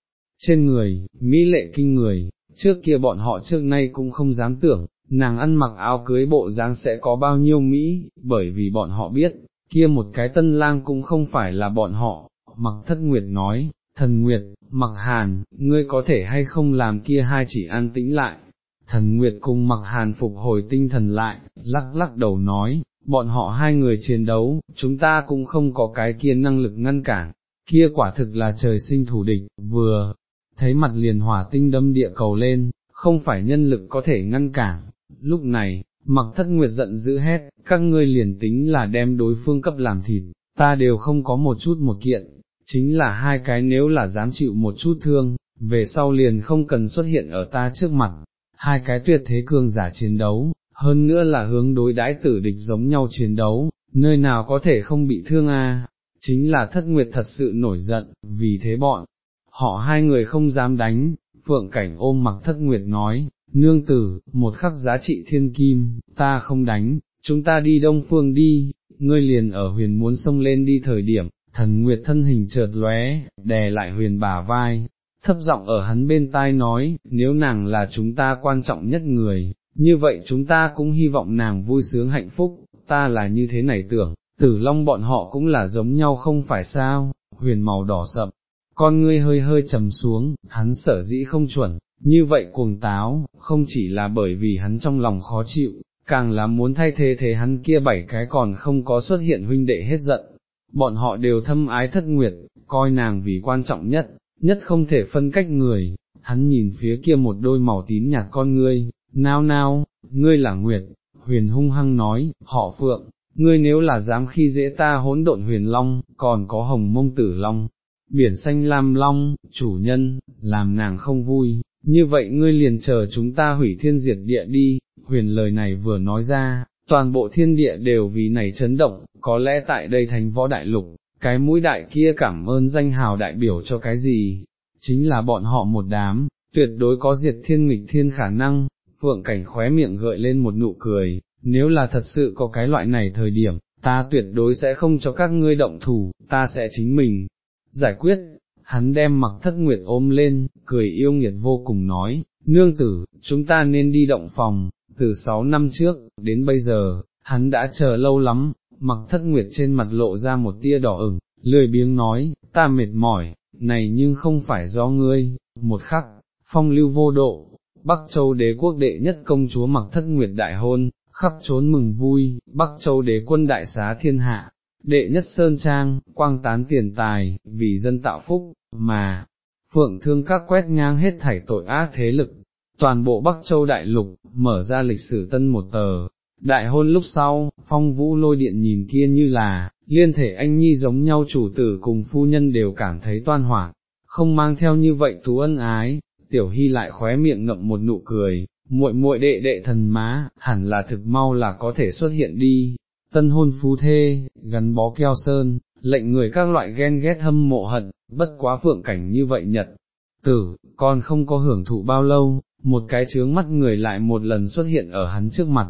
Trên người, mỹ lệ kinh người, trước kia bọn họ trước nay cũng không dám tưởng, nàng ăn mặc áo cưới bộ dáng sẽ có bao nhiêu Mỹ, bởi vì bọn họ biết, kia một cái tân lang cũng không phải là bọn họ, mặc thất nguyệt nói, thần nguyệt, mặc hàn, ngươi có thể hay không làm kia hai chỉ an tĩnh lại, thần nguyệt cùng mặc hàn phục hồi tinh thần lại, lắc lắc đầu nói, bọn họ hai người chiến đấu, chúng ta cũng không có cái kia năng lực ngăn cản, kia quả thực là trời sinh thủ địch, vừa, thấy mặt liền hỏa tinh đâm địa cầu lên, không phải nhân lực có thể ngăn cản, lúc này, mặc thất nguyệt giận dữ hét, các ngươi liền tính là đem đối phương cấp làm thịt, ta đều không có một chút một kiện, chính là hai cái nếu là dám chịu một chút thương, về sau liền không cần xuất hiện ở ta trước mặt, hai cái tuyệt thế cương giả chiến đấu, hơn nữa là hướng đối đãi tử địch giống nhau chiến đấu, nơi nào có thể không bị thương a? chính là thất nguyệt thật sự nổi giận, vì thế bọn, họ hai người không dám đánh, phượng cảnh ôm mặc thất nguyệt nói, nương tử, một khắc giá trị thiên kim, ta không đánh, chúng ta đi đông phương đi, ngươi liền ở huyền muốn sông lên đi thời điểm, thần nguyệt thân hình chợt lóe, đè lại huyền bả vai, thấp giọng ở hắn bên tai nói, nếu nàng là chúng ta quan trọng nhất người, như vậy chúng ta cũng hy vọng nàng vui sướng hạnh phúc, ta là như thế này tưởng, tử long bọn họ cũng là giống nhau không phải sao, huyền màu đỏ sậm, con ngươi hơi hơi trầm xuống, hắn sở dĩ không chuẩn, như vậy cuồng táo, không chỉ là bởi vì hắn trong lòng khó chịu, càng là muốn thay thế thế hắn kia bảy cái còn không có xuất hiện huynh đệ hết giận, bọn họ đều thâm ái thất nguyệt, coi nàng vì quan trọng nhất, nhất không thể phân cách người, hắn nhìn phía kia một đôi màu tím nhạt con ngươi, nao nao, ngươi là nguyệt, huyền hung hăng nói, họ phượng, ngươi nếu là dám khi dễ ta hỗn độn huyền long, còn có hồng mông tử long, biển xanh lam long, chủ nhân, làm nàng không vui, như vậy ngươi liền chờ chúng ta hủy thiên diệt địa đi, huyền lời này vừa nói ra, toàn bộ thiên địa đều vì này chấn động, có lẽ tại đây thành võ đại lục, cái mũi đại kia cảm ơn danh hào đại biểu cho cái gì, chính là bọn họ một đám, tuyệt đối có diệt thiên nghịch thiên khả năng, phượng cảnh khóe miệng gợi lên một nụ cười, nếu là thật sự có cái loại này thời điểm, ta tuyệt đối sẽ không cho các ngươi động thủ, ta sẽ chính mình giải quyết. Hắn đem mặc thất nguyệt ôm lên, cười yêu nghiệt vô cùng nói, nương tử, chúng ta nên đi động phòng, từ sáu năm trước, đến bây giờ, hắn đã chờ lâu lắm, mặc thất nguyệt trên mặt lộ ra một tia đỏ ửng, lười biếng nói, ta mệt mỏi, này nhưng không phải do ngươi, một khắc, phong lưu vô độ, Bắc Châu đế quốc đệ nhất công chúa mặc thất nguyệt đại hôn, khắp trốn mừng vui, Bắc Châu đế quân đại xá thiên hạ, đệ nhất sơn trang, quang tán tiền tài, vì dân tạo phúc, mà, phượng thương các quét ngang hết thảy tội ác thế lực, toàn bộ Bắc Châu đại lục, mở ra lịch sử tân một tờ. Đại hôn lúc sau, phong vũ lôi điện nhìn kia như là, liên thể anh nhi giống nhau chủ tử cùng phu nhân đều cảm thấy toan hoảng, không mang theo như vậy thú ân ái, tiểu hy lại khóe miệng ngậm một nụ cười, muội muội đệ đệ thần má, hẳn là thực mau là có thể xuất hiện đi, tân hôn phú thê, gắn bó keo sơn, lệnh người các loại ghen ghét hâm mộ hận, bất quá phượng cảnh như vậy nhật, tử, con không có hưởng thụ bao lâu, một cái chướng mắt người lại một lần xuất hiện ở hắn trước mặt.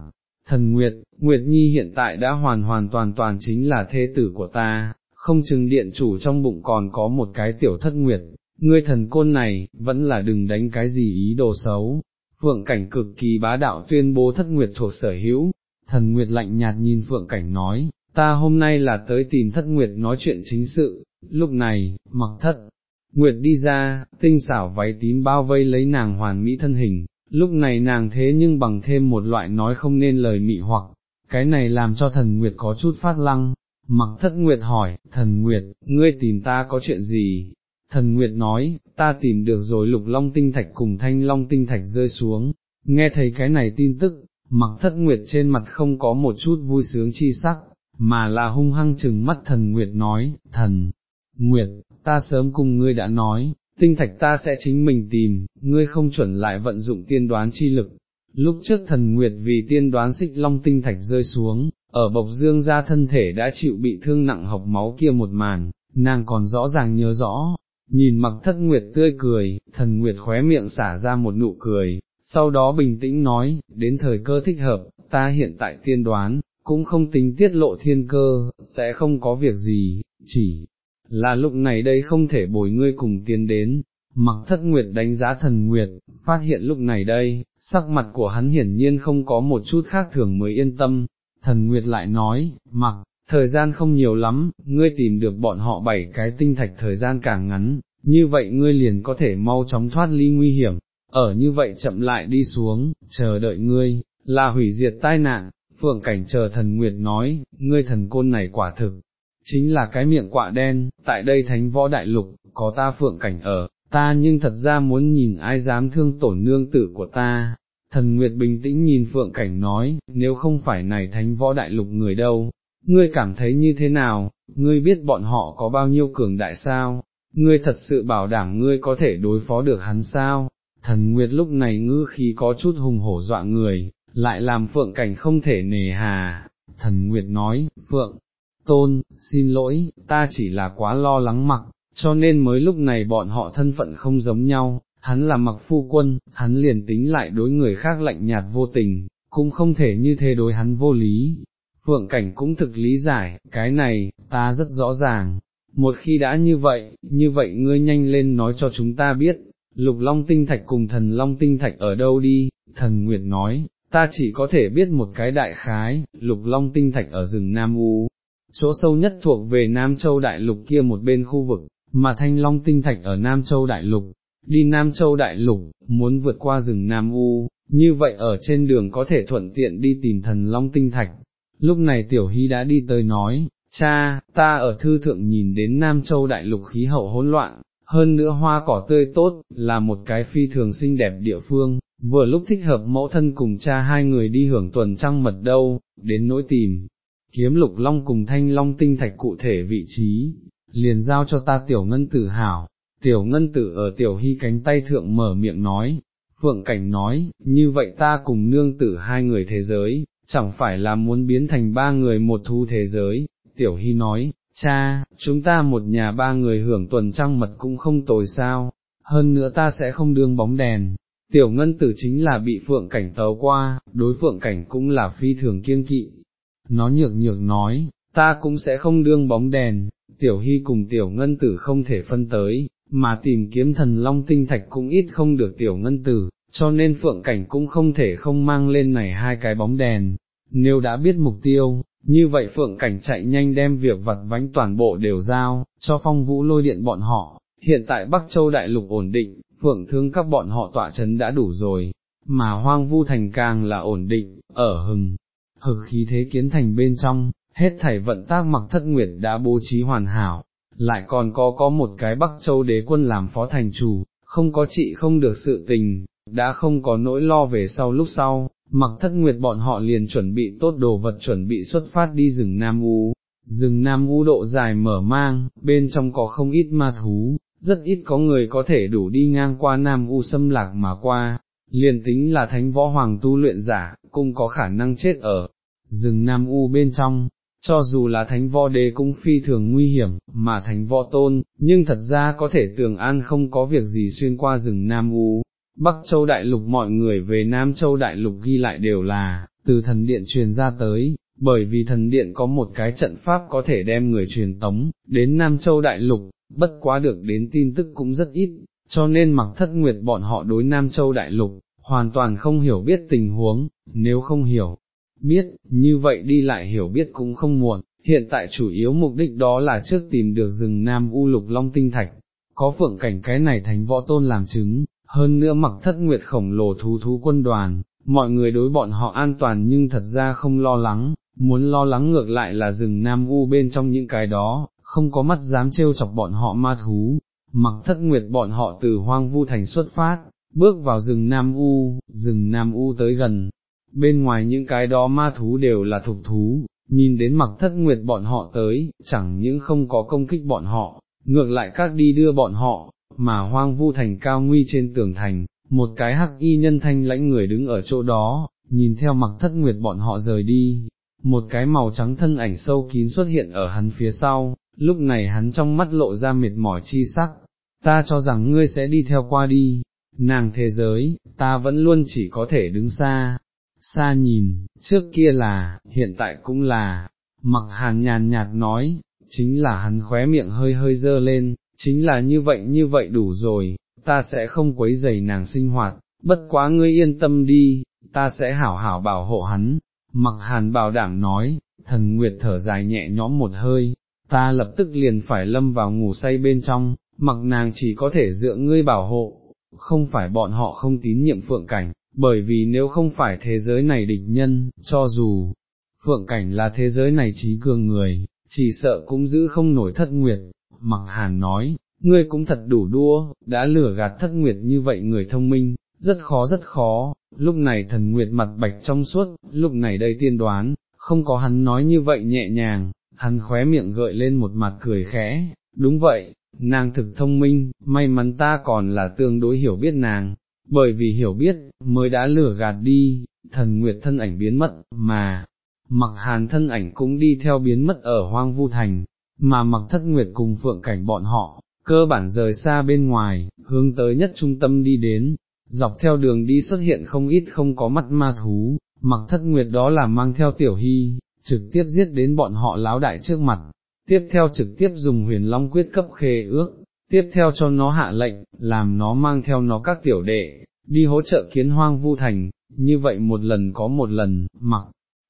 Thần Nguyệt, Nguyệt Nhi hiện tại đã hoàn hoàn toàn toàn chính là thê tử của ta, không chừng điện chủ trong bụng còn có một cái tiểu thất Nguyệt, ngươi thần côn này, vẫn là đừng đánh cái gì ý đồ xấu. Phượng cảnh cực kỳ bá đạo tuyên bố thất Nguyệt thuộc sở hữu, thần Nguyệt lạnh nhạt nhìn Phượng cảnh nói, ta hôm nay là tới tìm thất Nguyệt nói chuyện chính sự, lúc này, mặc thất, Nguyệt đi ra, tinh xảo váy tím bao vây lấy nàng hoàn mỹ thân hình, lúc này nàng thế nhưng bằng thêm một loại nói không nên lời mị hoặc, cái này làm cho thần Nguyệt có chút phát lăng, mặc thất Nguyệt hỏi, thần Nguyệt, ngươi tìm ta có chuyện gì? Thần Nguyệt nói, ta tìm được rồi lục long tinh thạch cùng thanh long tinh thạch rơi xuống, nghe thấy cái này tin tức, mặc thất Nguyệt trên mặt không có một chút vui sướng chi sắc, mà là hung hăng chừng mắt thần Nguyệt nói, thần, Nguyệt, ta sớm cùng ngươi đã nói, tinh thạch ta sẽ chính mình tìm, ngươi không chuẩn lại vận dụng tiên đoán chi lực. Lúc trước thần Nguyệt vì tiên đoán xích long tinh thạch rơi xuống, ở bộc dương ra thân thể đã chịu bị thương nặng học máu kia một màn, nàng còn rõ ràng nhớ rõ, nhìn mặc thất Nguyệt tươi cười, thần Nguyệt khóe miệng xả ra một nụ cười, sau đó bình tĩnh nói, đến thời cơ thích hợp, ta hiện tại tiên đoán, cũng không tính tiết lộ thiên cơ, sẽ không có việc gì, chỉ là lúc này đây không thể bồi ngươi cùng tiến đến. Mặc thất nguyệt đánh giá thần nguyệt, phát hiện lúc này đây, sắc mặt của hắn hiển nhiên không có một chút khác thường mới yên tâm, thần nguyệt lại nói, mặc, thời gian không nhiều lắm, ngươi tìm được bọn họ bảy cái tinh thạch thời gian càng ngắn, như vậy ngươi liền có thể mau chóng thoát ly nguy hiểm, ở như vậy chậm lại đi xuống, chờ đợi ngươi, là hủy diệt tai nạn, phượng cảnh chờ thần nguyệt nói, ngươi thần côn này quả thực, chính là cái miệng quạ đen, tại đây thánh võ đại lục, có ta phượng cảnh ở, ta nhưng thật ra muốn nhìn ai dám thương tổn nương tử của ta. Thần Nguyệt bình tĩnh nhìn Phượng Cảnh nói, nếu không phải này thánh võ đại lục người đâu, ngươi cảm thấy như thế nào, ngươi biết bọn họ có bao nhiêu cường đại sao, ngươi thật sự bảo đảm ngươi có thể đối phó được hắn sao, thần Nguyệt lúc này ngư khí có chút hùng hổ dọa người, lại làm Phượng Cảnh không thể nề hà, thần Nguyệt nói, Phượng, tôn, xin lỗi, ta chỉ là quá lo lắng mặc, cho nên mới lúc này bọn họ thân phận không giống nhau, hắn là mặc phu quân, hắn liền tính lại đối người khác lạnh nhạt vô tình, cũng không thể như thế đối hắn vô lý. Phượng cảnh cũng thực lý giải, cái này, ta rất rõ ràng, một khi đã như vậy, như vậy ngươi nhanh lên nói cho chúng ta biết, lục long tinh thạch cùng thần long tinh thạch ở đâu đi, thần Nguyệt nói, ta chỉ có thể biết một cái đại khái, lục long tinh thạch ở rừng Nam U, chỗ sâu nhất thuộc về Nam Châu Đại Lục kia một bên khu vực, mà Thanh Long Tinh Thạch ở Nam Châu Đại Lục, đi Nam Châu Đại Lục, muốn vượt qua rừng Nam U, như vậy ở trên đường có thể thuận tiện đi tìm thần Long Tinh Thạch. Lúc này Tiểu Hy đã đi tới nói, cha, ta ở thư thượng nhìn đến Nam Châu Đại Lục khí hậu hỗn loạn, hơn nữa hoa cỏ tươi tốt, là một cái phi thường xinh đẹp địa phương, vừa lúc thích hợp mẫu thân cùng cha hai người đi hưởng tuần trăng mật đâu, đến nỗi tìm, kiếm lục long cùng thanh long tinh thạch cụ thể vị trí, liền giao cho ta tiểu ngân tử hảo, tiểu ngân tử ở tiểu hy cánh tay thượng mở miệng nói, phượng cảnh nói, như vậy ta cùng nương tử hai người thế giới, chẳng phải là muốn biến thành ba người một thu thế giới, tiểu hy nói, cha, chúng ta một nhà ba người hưởng tuần trăng mật cũng không tồi sao, hơn nữa ta sẽ không đương bóng đèn. Tiểu ngân tử chính là bị phượng cảnh tấu qua, đối phượng cảnh cũng là phi thường kiêng kỵ. Nó nhược nhược nói, ta cũng sẽ không đương bóng đèn, tiểu hy cùng tiểu ngân tử không thể phân tới, mà tìm kiếm thần long tinh thạch cũng ít không được tiểu ngân tử, cho nên phượng cảnh cũng không thể không mang lên này hai cái bóng đèn. Nếu đã biết mục tiêu, như vậy phượng cảnh chạy nhanh đem việc vặt vánh toàn bộ đều giao, cho phong vũ lôi điện bọn họ, hiện tại Bắc Châu Đại Lục ổn định, phượng thương các bọn họ tọa chấn đã đủ rồi, mà hoang vu thành càng là ổn định, ở hừng, hực khí thế kiến thành bên trong, hết thảy vận tác mặc thất nguyệt đã bố trí hoàn hảo, lại còn có có một cái Bắc Châu đế quân làm phó thành chủ, không có trị không được sự tình, đã không có nỗi lo về sau lúc sau, mặc thất nguyệt bọn họ liền chuẩn bị tốt đồ vật chuẩn bị xuất phát đi rừng Nam U. Rừng Nam U độ dài mở mang, bên trong có không ít ma thú, rất ít có người có thể đủ đi ngang qua Nam U xâm lạc mà qua, liền tính là thánh võ hoàng tu luyện giả, cũng có khả năng chết ở rừng Nam U bên trong, cho dù là thánh võ đế cũng phi thường nguy hiểm, mà thánh võ tôn, nhưng thật ra có thể tưởng an không có việc gì xuyên qua rừng Nam U. Bắc Châu Đại Lục mọi người về Nam Châu Đại Lục ghi lại đều là, từ thần điện truyền ra tới, bởi vì thần điện có một cái trận pháp có thể đem người truyền tống, đến Nam Châu Đại Lục, bất quá được đến tin tức cũng rất ít, cho nên mặc thất nguyệt bọn họ đối Nam Châu Đại Lục, hoàn toàn không hiểu biết tình huống, nếu không hiểu, biết, như vậy đi lại hiểu biết cũng không muộn, hiện tại chủ yếu mục đích đó là trước tìm được rừng Nam U Lục Long Tinh Thạch, có phượng cảnh cái này thành võ tôn làm chứng, hơn nữa mặc thất nguyệt khổng lồ thú thú quân đoàn, mọi người đối bọn họ an toàn nhưng thật ra không lo lắng, muốn lo lắng ngược lại là rừng Nam U bên trong những cái đó, không có mắt dám trêu chọc bọn họ ma thú, mặc thất nguyệt bọn họ từ hoang vu thành xuất phát, bước vào rừng Nam U, rừng Nam U tới gần, bên ngoài những cái đó ma thú đều là thục thú, nhìn đến mặc thất nguyệt bọn họ tới, chẳng những không có công kích bọn họ, ngược lại các đi đưa bọn họ, mà hoang vu thành cao nguy trên tường thành, một cái hắc y nhân thanh lãnh người đứng ở chỗ đó, nhìn theo mặc thất nguyệt bọn họ rời đi, một cái màu trắng thân ảnh sâu kín xuất hiện ở hắn phía sau, lúc này hắn trong mắt lộ ra mệt mỏi chi sắc, ta cho rằng ngươi sẽ đi theo qua đi, nàng thế giới, ta vẫn luôn chỉ có thể đứng xa, xa nhìn, trước kia là, hiện tại cũng là, mặc hàn nhàn nhạt nói, chính là hắn khóe miệng hơi hơi dơ lên, chính là như vậy như vậy đủ rồi, ta sẽ không quấy dày nàng sinh hoạt, bất quá ngươi yên tâm đi, ta sẽ hảo hảo bảo hộ hắn, mặc hàn bảo đảm nói, thần nguyệt thở dài nhẹ nhõm một hơi, ta lập tức liền phải lâm vào ngủ say bên trong, mặc nàng chỉ có thể dựa ngươi bảo hộ, không phải bọn họ không tín nhiệm phượng cảnh, bởi vì nếu không phải thế giới này địch nhân, cho dù phượng cảnh là thế giới này trí cường người, chỉ sợ cũng giữ không nổi thất nguyệt, mặc hàn nói, ngươi cũng thật đủ đua, đã lừa gạt thất nguyệt như vậy người thông minh, rất khó rất khó, lúc này thần nguyệt mặt bạch trong suốt, lúc này đây tiên đoán, không có hắn nói như vậy nhẹ nhàng, hắn khóe miệng gợi lên một mặt cười khẽ, đúng vậy, nàng thực thông minh, may mắn ta còn là tương đối hiểu biết nàng, bởi vì hiểu biết, mới đã lừa gạt đi, thần nguyệt thân ảnh biến mất, mà, mặc hàn thân ảnh cũng đi theo biến mất ở hoang vu thành, mà mặc thất nguyệt cùng phượng cảnh bọn họ, cơ bản rời xa bên ngoài, hướng tới nhất trung tâm đi đến, dọc theo đường đi xuất hiện không ít không có mắt ma thú, mặc thất nguyệt đó là mang theo tiểu hy, trực tiếp giết đến bọn họ láo đại trước mặt, tiếp theo trực tiếp dùng huyền long quyết cấp khê ước, tiếp theo cho nó hạ lệnh, làm nó mang theo nó các tiểu đệ, đi hỗ trợ kiến hoang vu thành, như vậy một lần có một lần, mặc,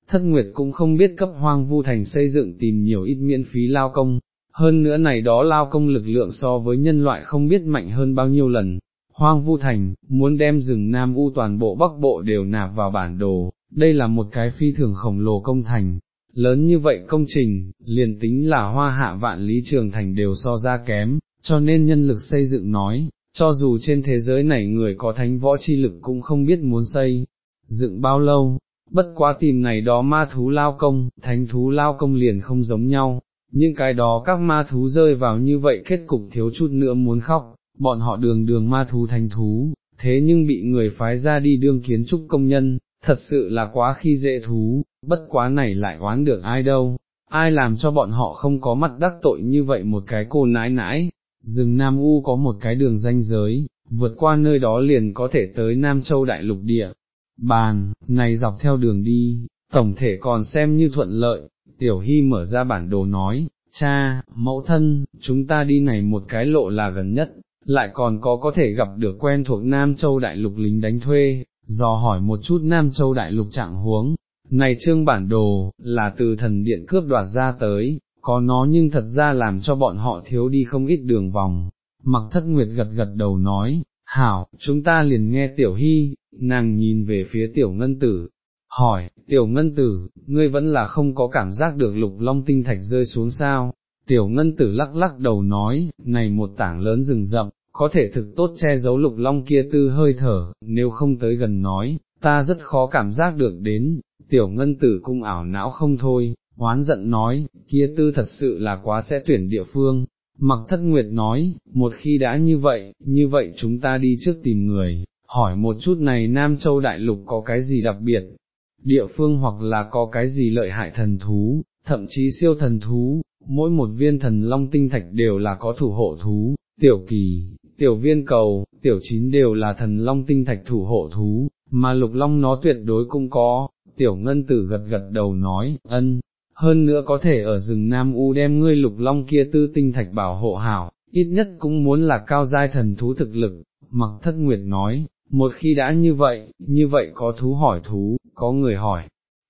thất nguyệt cũng không biết cấp hoang vu thành xây dựng tìm nhiều ít miễn phí lao công, hơn nữa này đó lao công lực lượng so với nhân loại không biết mạnh hơn bao nhiêu lần. Hoang Vu Thành, muốn đem rừng Nam U toàn bộ Bắc Bộ đều nạp vào bản đồ, đây là một cái phi thường khổng lồ công thành, lớn như vậy công trình, liền tính là hoa hạ vạn lý trường thành đều so ra kém, cho nên nhân lực xây dựng nói, cho dù trên thế giới này người có thánh võ chi lực cũng không biết muốn xây, dựng bao lâu, bất quá tìm này đó ma thú lao công, thánh thú lao công liền không giống nhau, những cái đó các ma thú rơi vào như vậy kết cục thiếu chút nữa muốn khóc, bọn họ đường đường ma thú thánh thú, thế nhưng bị người phái ra đi đương kiến trúc công nhân, thật sự là quá khi dễ thú, bất quá này lại oán được ai đâu, ai làm cho bọn họ không có mặt đắc tội như vậy một cái cô nãi nãi, rừng Nam U có một cái đường danh giới, vượt qua nơi đó liền có thể tới Nam Châu Đại Lục Địa. Bàn, này dọc theo đường đi, tổng thể còn xem như thuận lợi, Tiểu Hy mở ra bản đồ nói, cha, mẫu thân, chúng ta đi này một cái lộ là gần nhất, lại còn có có thể gặp được quen thuộc Nam Châu Đại Lục lính đánh thuê, dò hỏi một chút Nam Châu Đại Lục trạng huống. Này trương bản đồ, là từ thần điện cướp đoạt ra tới, có nó nhưng thật ra làm cho bọn họ thiếu đi không ít đường vòng. Mặc thất nguyệt gật gật đầu nói, hảo, chúng ta liền nghe tiểu hy, nàng nhìn về phía tiểu ngân tử, hỏi, tiểu ngân tử, ngươi vẫn là không có cảm giác được lục long tinh thạch rơi xuống sao, tiểu ngân tử lắc lắc đầu nói, này một tảng lớn rừng rậm, có thể thực tốt che giấu lục long kia tư hơi thở, nếu không tới gần nói, ta rất khó cảm giác được đến, tiểu ngân tử cung ảo não không thôi, hoán giận nói, kia tư thật sự là quá sẽ tuyển địa phương. Mặc thất nguyệt nói, một khi đã như vậy, như vậy chúng ta đi trước tìm người, hỏi một chút này Nam Châu Đại Lục có cái gì đặc biệt, địa phương hoặc là có cái gì lợi hại thần thú, thậm chí siêu thần thú, mỗi một viên thần long tinh thạch đều là có thủ hộ thú, tiểu kỳ, tiểu viên cầu, tiểu chín đều là thần long tinh thạch thủ hộ thú, mà lục long nó tuyệt đối cũng có, tiểu ngân tử gật gật đầu nói, ân, hơn nữa có thể ở rừng Nam U đem ngươi lục long kia tư tinh thạch bảo hộ hảo, ít nhất cũng muốn là cao giai thần thú thực lực, mặc thất nguyệt nói, một khi đã như vậy, như vậy có thú hỏi thú, có người hỏi,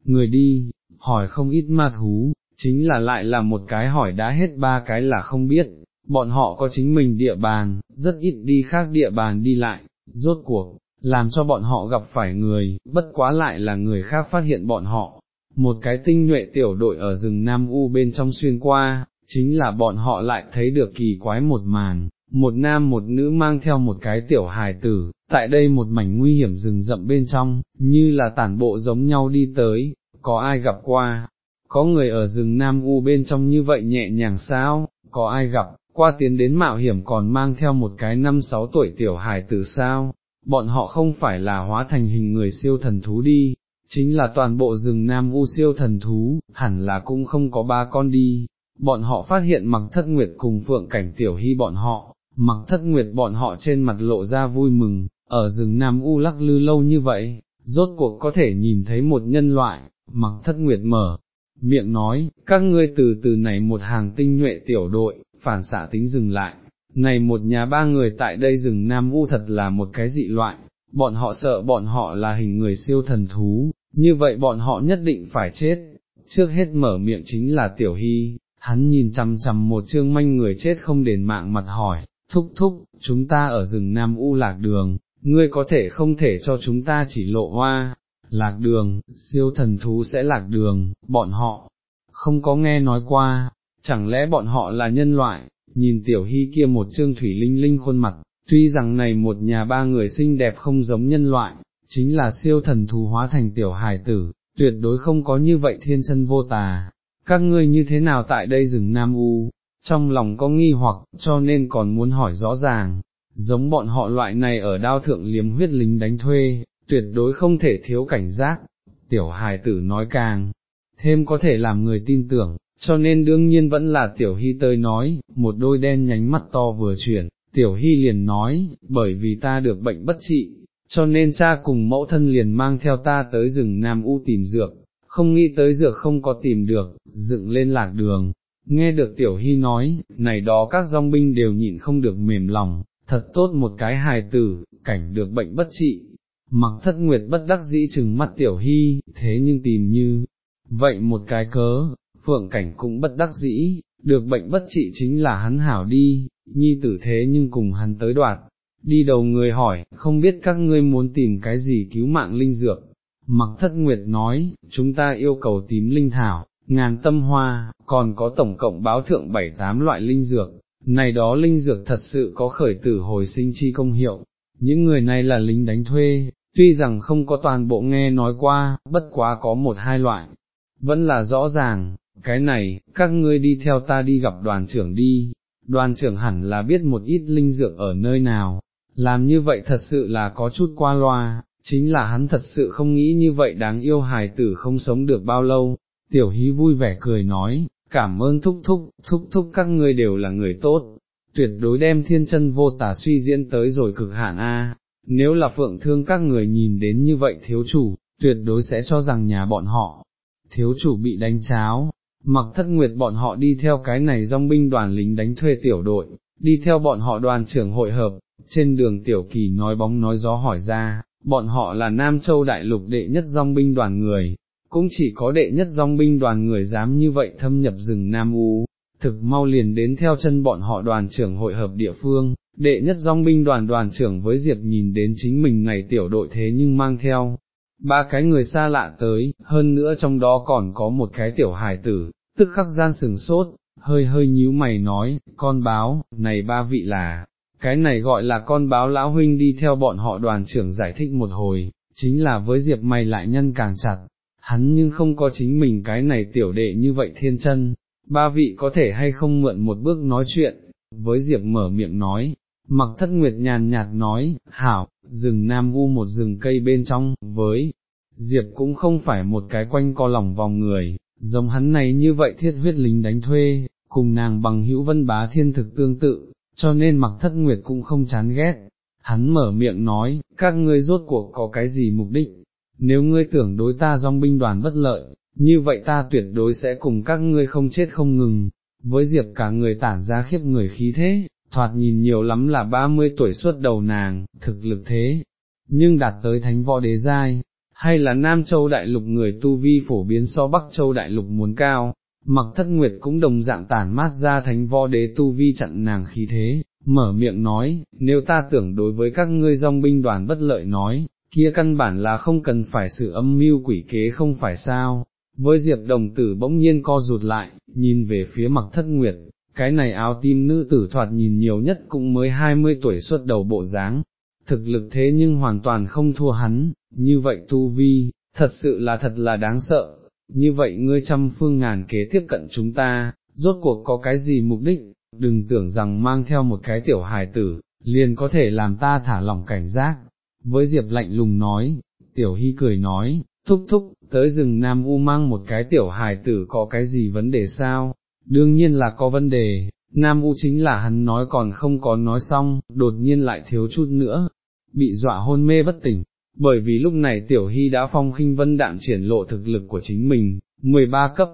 người đi, hỏi không ít ma thú, chính là lại là một cái hỏi đã hết ba cái là không biết, bọn họ có chính mình địa bàn, rất ít đi khác địa bàn đi lại, rốt cuộc, làm cho bọn họ gặp phải người, bất quá lại là người khác phát hiện bọn họ. Một cái tinh nhuệ tiểu đội ở rừng Nam U bên trong xuyên qua, chính là bọn họ lại thấy được kỳ quái một màn, một nam một nữ mang theo một cái tiểu hài tử, tại đây một mảnh nguy hiểm rừng rậm bên trong, như là tản bộ giống nhau đi tới, có ai gặp qua, có người ở rừng Nam U bên trong như vậy nhẹ nhàng sao, có ai gặp, qua tiến đến mạo hiểm còn mang theo một cái năm sáu tuổi tiểu hài tử sao, bọn họ không phải là hóa thành hình người siêu thần thú đi, chính là toàn bộ rừng Nam U siêu thần thú, hẳn là cũng không có ba con đi, bọn họ phát hiện mặc thất nguyệt cùng phượng cảnh tiểu hy bọn họ, mặc thất nguyệt bọn họ trên mặt lộ ra vui mừng, ở rừng Nam U lắc lư lâu như vậy, rốt cuộc có thể nhìn thấy một nhân loại, mặc thất nguyệt mở, miệng nói, các ngươi từ từ này một hàng tinh nhuệ tiểu đội, phản xạ tính dừng lại, này một nhà ba người tại đây rừng Nam U thật là một cái dị loại, bọn họ sợ bọn họ là hình người siêu thần thú, như vậy bọn họ nhất định phải chết, trước hết mở miệng chính là tiểu hy, hắn nhìn chằm chằm một chương manh người chết không đền mạng mặt hỏi, thúc thúc, chúng ta ở rừng Nam U lạc đường, ngươi có thể không thể cho chúng ta chỉ lộ hoa, lạc đường, siêu thần thú sẽ lạc đường, bọn họ, không có nghe nói qua, chẳng lẽ bọn họ là nhân loại, nhìn tiểu hy kia một trương thủy linh linh khuôn mặt, tuy rằng này một nhà ba người xinh đẹp không giống nhân loại, chính là siêu thần thú hóa thành tiểu hải tử, tuyệt đối không có như vậy thiên chân vô tà, các ngươi như thế nào tại đây rừng Nam U, trong lòng có nghi hoặc, cho nên còn muốn hỏi rõ ràng, giống bọn họ loại này ở đao thượng liếm huyết lính đánh thuê, tuyệt đối không thể thiếu cảnh giác, tiểu hài tử nói càng, thêm có thể làm người tin tưởng, cho nên đương nhiên vẫn là tiểu hy tơi nói, một đôi đen nhánh mắt to vừa chuyển, tiểu hy liền nói, bởi vì ta được bệnh bất trị, cho nên cha cùng mẫu thân liền mang theo ta tới rừng Nam U tìm dược, không nghĩ tới dược không có tìm được, dựng lên lạc đường. Nghe được tiểu hy nói, này đó các dòng binh đều nhịn không được mềm lòng, thật tốt một cái hài tử, cảnh được bệnh bất trị, mặc thất nguyệt bất đắc dĩ chừng mắt tiểu hy, thế nhưng tìm như, vậy một cái cớ, phượng cảnh cũng bất đắc dĩ, được bệnh bất trị chính là hắn hảo đi, nhi tử thế nhưng cùng hắn tới đoạt. Đi đầu người hỏi, không biết các ngươi muốn tìm cái gì cứu mạng linh dược. Mặc thất nguyệt nói, chúng ta yêu cầu tím linh thảo, ngàn tâm hoa, còn có tổng cộng báo thượng bảy tám loại linh dược, này đó linh dược thật sự có khởi tử hồi sinh chi công hiệu, những người này là lính đánh thuê, tuy rằng không có toàn bộ nghe nói qua, bất quá có một hai loại, vẫn là rõ ràng, cái này, các ngươi đi theo ta đi gặp đoàn trưởng đi, đoàn trưởng hẳn là biết một ít linh dược ở nơi nào, làm như vậy thật sự là có chút qua loa, chính là hắn thật sự không nghĩ như vậy đáng yêu hài tử không sống được bao lâu, tiểu hí vui vẻ cười nói, cảm ơn thúc thúc, thúc thúc các ngươi đều là người tốt, tuyệt đối đem thiên chân vô tả suy diễn tới rồi cực hạn A, nếu là phượng thương các người nhìn đến như vậy thiếu chủ, tuyệt đối sẽ cho rằng nhà bọn họ, thiếu chủ bị đánh cháo, mặc thất nguyệt bọn họ đi theo cái này dòng binh đoàn lính đánh thuê tiểu đội, đi theo bọn họ đoàn trưởng hội hợp, trên đường tiểu kỳ nói bóng nói gió hỏi ra, bọn họ là Nam Châu Đại Lục đệ nhất dòng binh đoàn người, cũng chỉ có đệ nhất dòng binh đoàn người dám như vậy thâm nhập rừng Nam U, thực mau liền đến theo chân bọn họ đoàn trưởng hội hợp địa phương, đệ nhất dòng binh đoàn đoàn trưởng với Diệp nhìn đến chính mình này tiểu đội thế nhưng mang theo, ba cái người xa lạ tới, hơn nữa trong đó còn có một cái tiểu hài tử, tức khắc gian sừng sốt, hơi hơi nhíu mày nói, con báo, này ba vị là, cái này gọi là con báo lão huynh đi theo bọn họ đoàn trưởng giải thích một hồi, chính là với Diệp mày lại nhân càng chặt, hắn nhưng không có chính mình cái này tiểu đệ như vậy thiên chân, ba vị có thể hay không mượn một bước nói chuyện, với Diệp mở miệng nói, mặc thất nguyệt nhàn nhạt nói, hảo, rừng Nam U một rừng cây bên trong, với, Diệp cũng không phải một cái quanh co lòng vòng người, giống hắn này như vậy thiết huyết lính đánh thuê, cùng nàng bằng hữu vân bá thiên thực tương tự, cho nên mặc thất nguyệt cũng không chán ghét. Hắn mở miệng nói, các ngươi rốt cuộc có cái gì mục đích, nếu ngươi tưởng đối ta dòng binh đoàn bất lợi, như vậy ta tuyệt đối sẽ cùng các ngươi không chết không ngừng, với diệp cả người tản ra khiếp người khí thế, thoạt nhìn nhiều lắm là 30 tuổi suốt đầu nàng, thực lực thế, nhưng đạt tới thánh võ đế giai, hay là Nam Châu Đại Lục người tu vi phổ biến so Bắc Châu Đại Lục muốn cao, mặc thất nguyệt cũng đồng dạng tản mát ra thánh võ đế tu vi chặn nàng khí thế, mở miệng nói, nếu ta tưởng đối với các ngươi dòng binh đoàn bất lợi nói, kia căn bản là không cần phải sự âm mưu quỷ kế không phải sao, với diệp đồng tử bỗng nhiên co rụt lại, nhìn về phía mặc thất nguyệt, cái này áo tim nữ tử thoạt nhìn nhiều nhất cũng mới 20 tuổi xuất đầu bộ dáng, thực lực thế nhưng hoàn toàn không thua hắn, như vậy tu vi, thật sự là thật là đáng sợ, như vậy ngươi trăm phương ngàn kế tiếp cận chúng ta, rốt cuộc có cái gì mục đích, đừng tưởng rằng mang theo một cái tiểu hài tử, liền có thể làm ta thả lỏng cảnh giác. Với Diệp lạnh lùng nói, tiểu hy cười nói, thúc thúc, tới rừng Nam U mang một cái tiểu hài tử có cái gì vấn đề sao, đương nhiên là có vấn đề, Nam U chính là hắn nói còn không có nói xong, đột nhiên lại thiếu chút nữa, bị dọa hôn mê bất tỉnh, bởi vì lúc này Tiểu Hy đã phong khinh vân đạm triển lộ thực lực của chính mình, 13 cấp,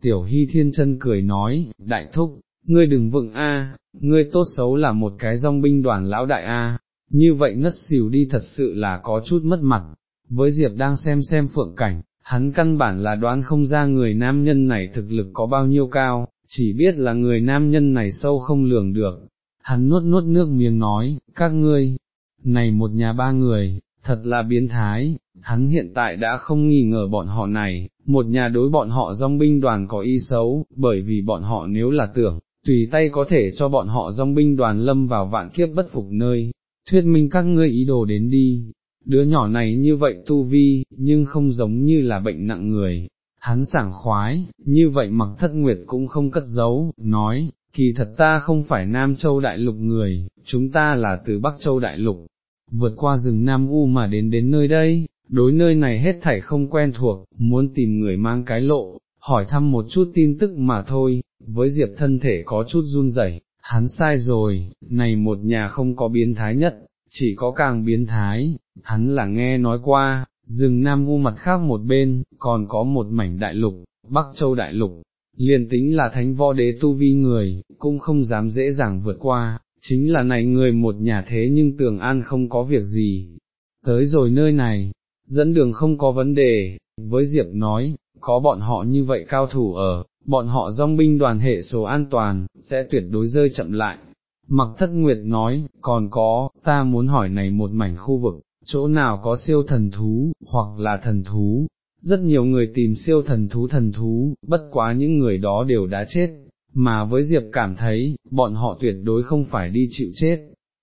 Tiểu Hy thiên chân cười nói, đại thúc, ngươi đừng vựng a, ngươi tốt xấu là một cái dòng binh đoàn lão đại a, như vậy ngất xỉu đi thật sự là có chút mất mặt, với Diệp đang xem xem phượng cảnh, hắn căn bản là đoán không ra người nam nhân này thực lực có bao nhiêu cao, chỉ biết là người nam nhân này sâu không lường được, hắn nuốt nuốt nước miếng nói, các ngươi, này một nhà ba người, thật là biến thái, hắn hiện tại đã không nghi ngờ bọn họ này, một nhà đối bọn họ dòng binh đoàn có ý xấu, bởi vì bọn họ nếu là tưởng, tùy tay có thể cho bọn họ dòng binh đoàn lâm vào vạn kiếp bất phục nơi, thuyết minh các ngươi ý đồ đến đi, đứa nhỏ này như vậy tu vi, nhưng không giống như là bệnh nặng người. Hắn sảng khoái, như vậy mặc thất nguyệt cũng không cất giấu, nói, kỳ thật ta không phải Nam Châu Đại Lục người, chúng ta là từ Bắc Châu Đại Lục, vượt qua rừng Nam U mà đến đến nơi đây, đối nơi này hết thảy không quen thuộc, muốn tìm người mang cái lộ, hỏi thăm một chút tin tức mà thôi, với Diệp thân thể có chút run rẩy, hắn sai rồi, này một nhà không có biến thái nhất, chỉ có càng biến thái, hắn là nghe nói qua, rừng Nam U mặt khác một bên, còn có một mảnh đại lục, Bắc Châu đại lục, liền tính là thánh võ đế tu vi người, cũng không dám dễ dàng vượt qua, chính là này người một nhà thế nhưng tường an không có việc gì. Tới rồi nơi này, dẫn đường không có vấn đề, với Diệp nói, có bọn họ như vậy cao thủ ở, bọn họ dòng binh đoàn hệ số an toàn, sẽ tuyệt đối rơi chậm lại. Mặc thất nguyệt nói, còn có, ta muốn hỏi này một mảnh khu vực, chỗ nào có siêu thần thú, hoặc là thần thú, rất nhiều người tìm siêu thần thú thần thú, bất quá những người đó đều đã chết, mà với Diệp cảm thấy, bọn họ tuyệt đối không phải đi chịu chết.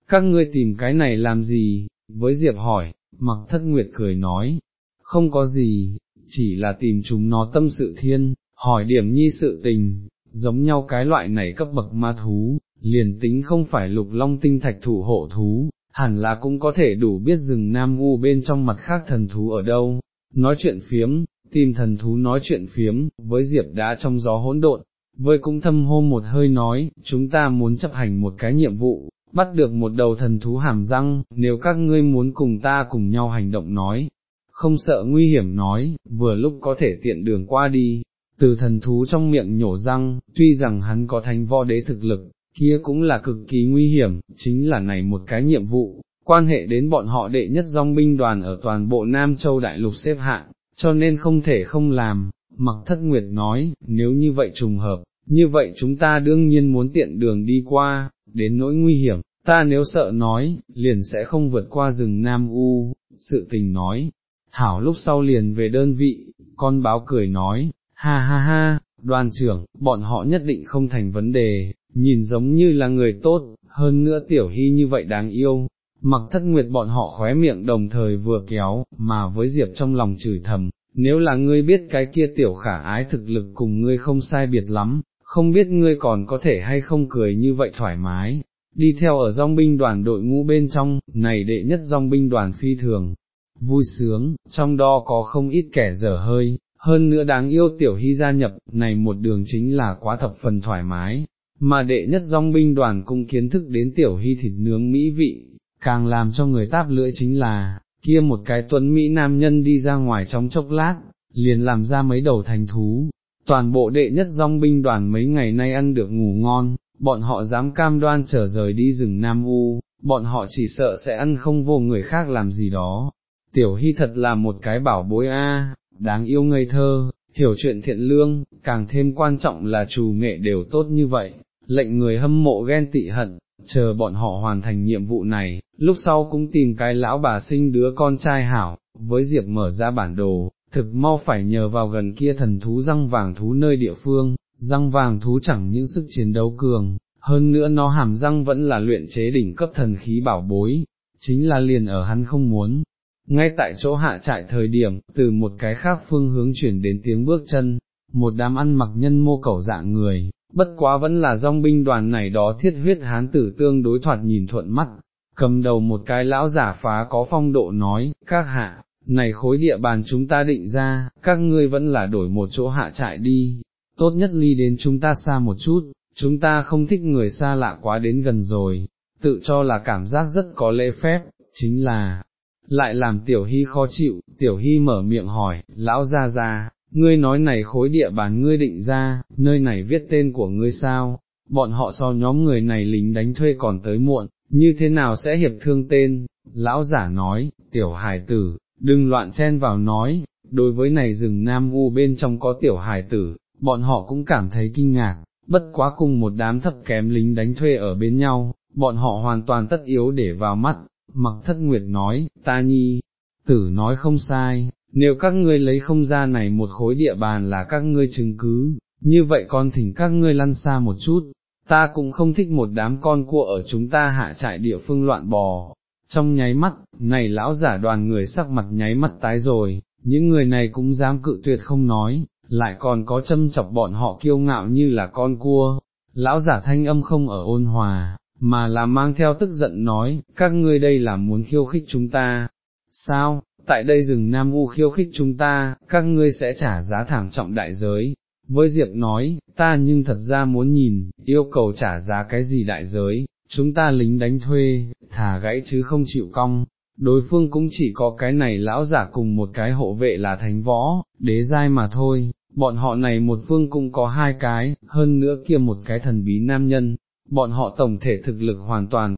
Các ngươi tìm cái này làm gì? Với Diệp hỏi, mặc thất nguyệt cười nói, không có gì, chỉ là tìm chúng nó tâm sự thiên, hỏi điểm nhi sự tình, giống nhau cái loại này cấp bậc ma thú, liền tính không phải lục long tinh thạch thủ hộ thú, hẳn là cũng có thể đủ biết rừng Nam U bên trong mặt khác thần thú ở đâu, nói chuyện phiếm, tìm thần thú nói chuyện phiếm, với Diệp đã trong gió hỗn độn, với cũng thâm hô một hơi nói, chúng ta muốn chấp hành một cái nhiệm vụ, bắt được một đầu thần thú hàm răng, nếu các ngươi muốn cùng ta cùng nhau hành động nói, không sợ nguy hiểm nói, vừa lúc có thể tiện đường qua đi, từ thần thú trong miệng nhổ răng, tuy rằng hắn có thành võ đế thực lực, kia cũng là cực kỳ nguy hiểm, chính là này một cái nhiệm vụ, quan hệ đến bọn họ đệ nhất dòng binh đoàn ở toàn bộ Nam Châu Đại Lục xếp hạng, cho nên không thể không làm, mặc thất nguyệt nói, nếu như vậy trùng hợp, như vậy chúng ta đương nhiên muốn tiện đường đi qua, đến nỗi nguy hiểm, ta nếu sợ nói, liền sẽ không vượt qua rừng Nam U, sự tình nói, thảo lúc sau liền về đơn vị, con báo cười nói, ha ha ha, đoàn trưởng, bọn họ nhất định không thành vấn đề, nhìn giống như là người tốt, hơn nữa tiểu hy như vậy đáng yêu. Mặc thất nguyệt bọn họ khóe miệng đồng thời vừa kéo, mà với Diệp trong lòng chửi thầm, nếu là ngươi biết cái kia tiểu khả ái thực lực cùng ngươi không sai biệt lắm, không biết ngươi còn có thể hay không cười như vậy thoải mái, đi theo ở dòng binh đoàn đội ngũ bên trong, này đệ nhất dòng binh đoàn phi thường, vui sướng, trong đó có không ít kẻ dở hơi, hơn nữa đáng yêu tiểu hy gia nhập, này một đường chính là quá thập phần thoải mái, mà đệ nhất dòng binh đoàn cũng kiến thức đến tiểu hy thịt nướng mỹ vị, càng làm cho người táp lưỡi chính là, kia một cái tuấn Mỹ nam nhân đi ra ngoài trong chốc lát, liền làm ra mấy đầu thành thú, toàn bộ đệ nhất dòng binh đoàn mấy ngày nay ăn được ngủ ngon, bọn họ dám cam đoan trở rời đi rừng Nam U, bọn họ chỉ sợ sẽ ăn không vô người khác làm gì đó. Tiểu Hy thật là một cái bảo bối a, đáng yêu ngây thơ, hiểu chuyện thiện lương, càng thêm quan trọng là trù nghệ đều tốt như vậy, lệnh người hâm mộ ghen tị hận, chờ bọn họ hoàn thành nhiệm vụ này, lúc sau cũng tìm cái lão bà sinh đứa con trai hảo, với Diệp mở ra bản đồ, thực mau phải nhờ vào gần kia thần thú răng vàng thú nơi địa phương, răng vàng thú chẳng những sức chiến đấu cường, hơn nữa nó hàm răng vẫn là luyện chế đỉnh cấp thần khí bảo bối, chính là liền ở hắn không muốn. Ngay tại chỗ hạ trại thời điểm, từ một cái khác phương hướng chuyển đến tiếng bước chân, một đám ăn mặc nhân mô cẩu dạng người, bất quá vẫn là dòng binh đoàn này đó thiết huyết hán tử tương đối thoạt nhìn thuận mắt, cầm đầu một cái lão giả phá có phong độ nói, các hạ, này khối địa bàn chúng ta định ra, các ngươi vẫn là đổi một chỗ hạ trại đi, tốt nhất ly đến chúng ta xa một chút, chúng ta không thích người xa lạ quá đến gần rồi, tự cho là cảm giác rất có lễ phép, chính là, lại làm tiểu hy khó chịu, tiểu hy mở miệng hỏi, lão ra ra, ngươi nói này khối địa bàn ngươi định ra, nơi này viết tên của ngươi sao, bọn họ so nhóm người này lính đánh thuê còn tới muộn, như thế nào sẽ hiệp thương tên, lão giả nói, tiểu hài tử, đừng loạn chen vào nói, đối với này rừng Nam U bên trong có tiểu hài tử, bọn họ cũng cảm thấy kinh ngạc, bất quá cùng một đám thấp kém lính đánh thuê ở bên nhau, bọn họ hoàn toàn tất yếu để vào mắt, mặc thất nguyệt nói, ta nhi, tử nói không sai, nếu các ngươi lấy không ra này một khối địa bàn là các ngươi chứng cứ, như vậy con thỉnh các ngươi lăn xa một chút, ta cũng không thích một đám con cua ở chúng ta hạ trại địa phương loạn bò. Trong nháy mắt, này lão giả đoàn người sắc mặt nháy mắt tái rồi, những người này cũng dám cự tuyệt không nói, lại còn có châm chọc bọn họ kiêu ngạo như là con cua. Lão giả thanh âm không ở ôn hòa, mà là mang theo tức giận nói, các ngươi đây là muốn khiêu khích chúng ta. Sao, tại đây rừng Nam U khiêu khích chúng ta, các ngươi sẽ trả giá thảm trọng đại giới. Với Diệp nói, ta nhưng thật ra muốn nhìn, yêu cầu trả giá cái gì đại giới, chúng ta lính đánh thuê, thả gãy chứ không chịu cong, đối phương cũng chỉ có cái này lão giả cùng một cái hộ vệ là thánh võ, đế giai mà thôi, bọn họ này một phương cũng có hai cái, hơn nữa kia một cái thần bí nam nhân, bọn họ tổng thể thực lực hoàn toàn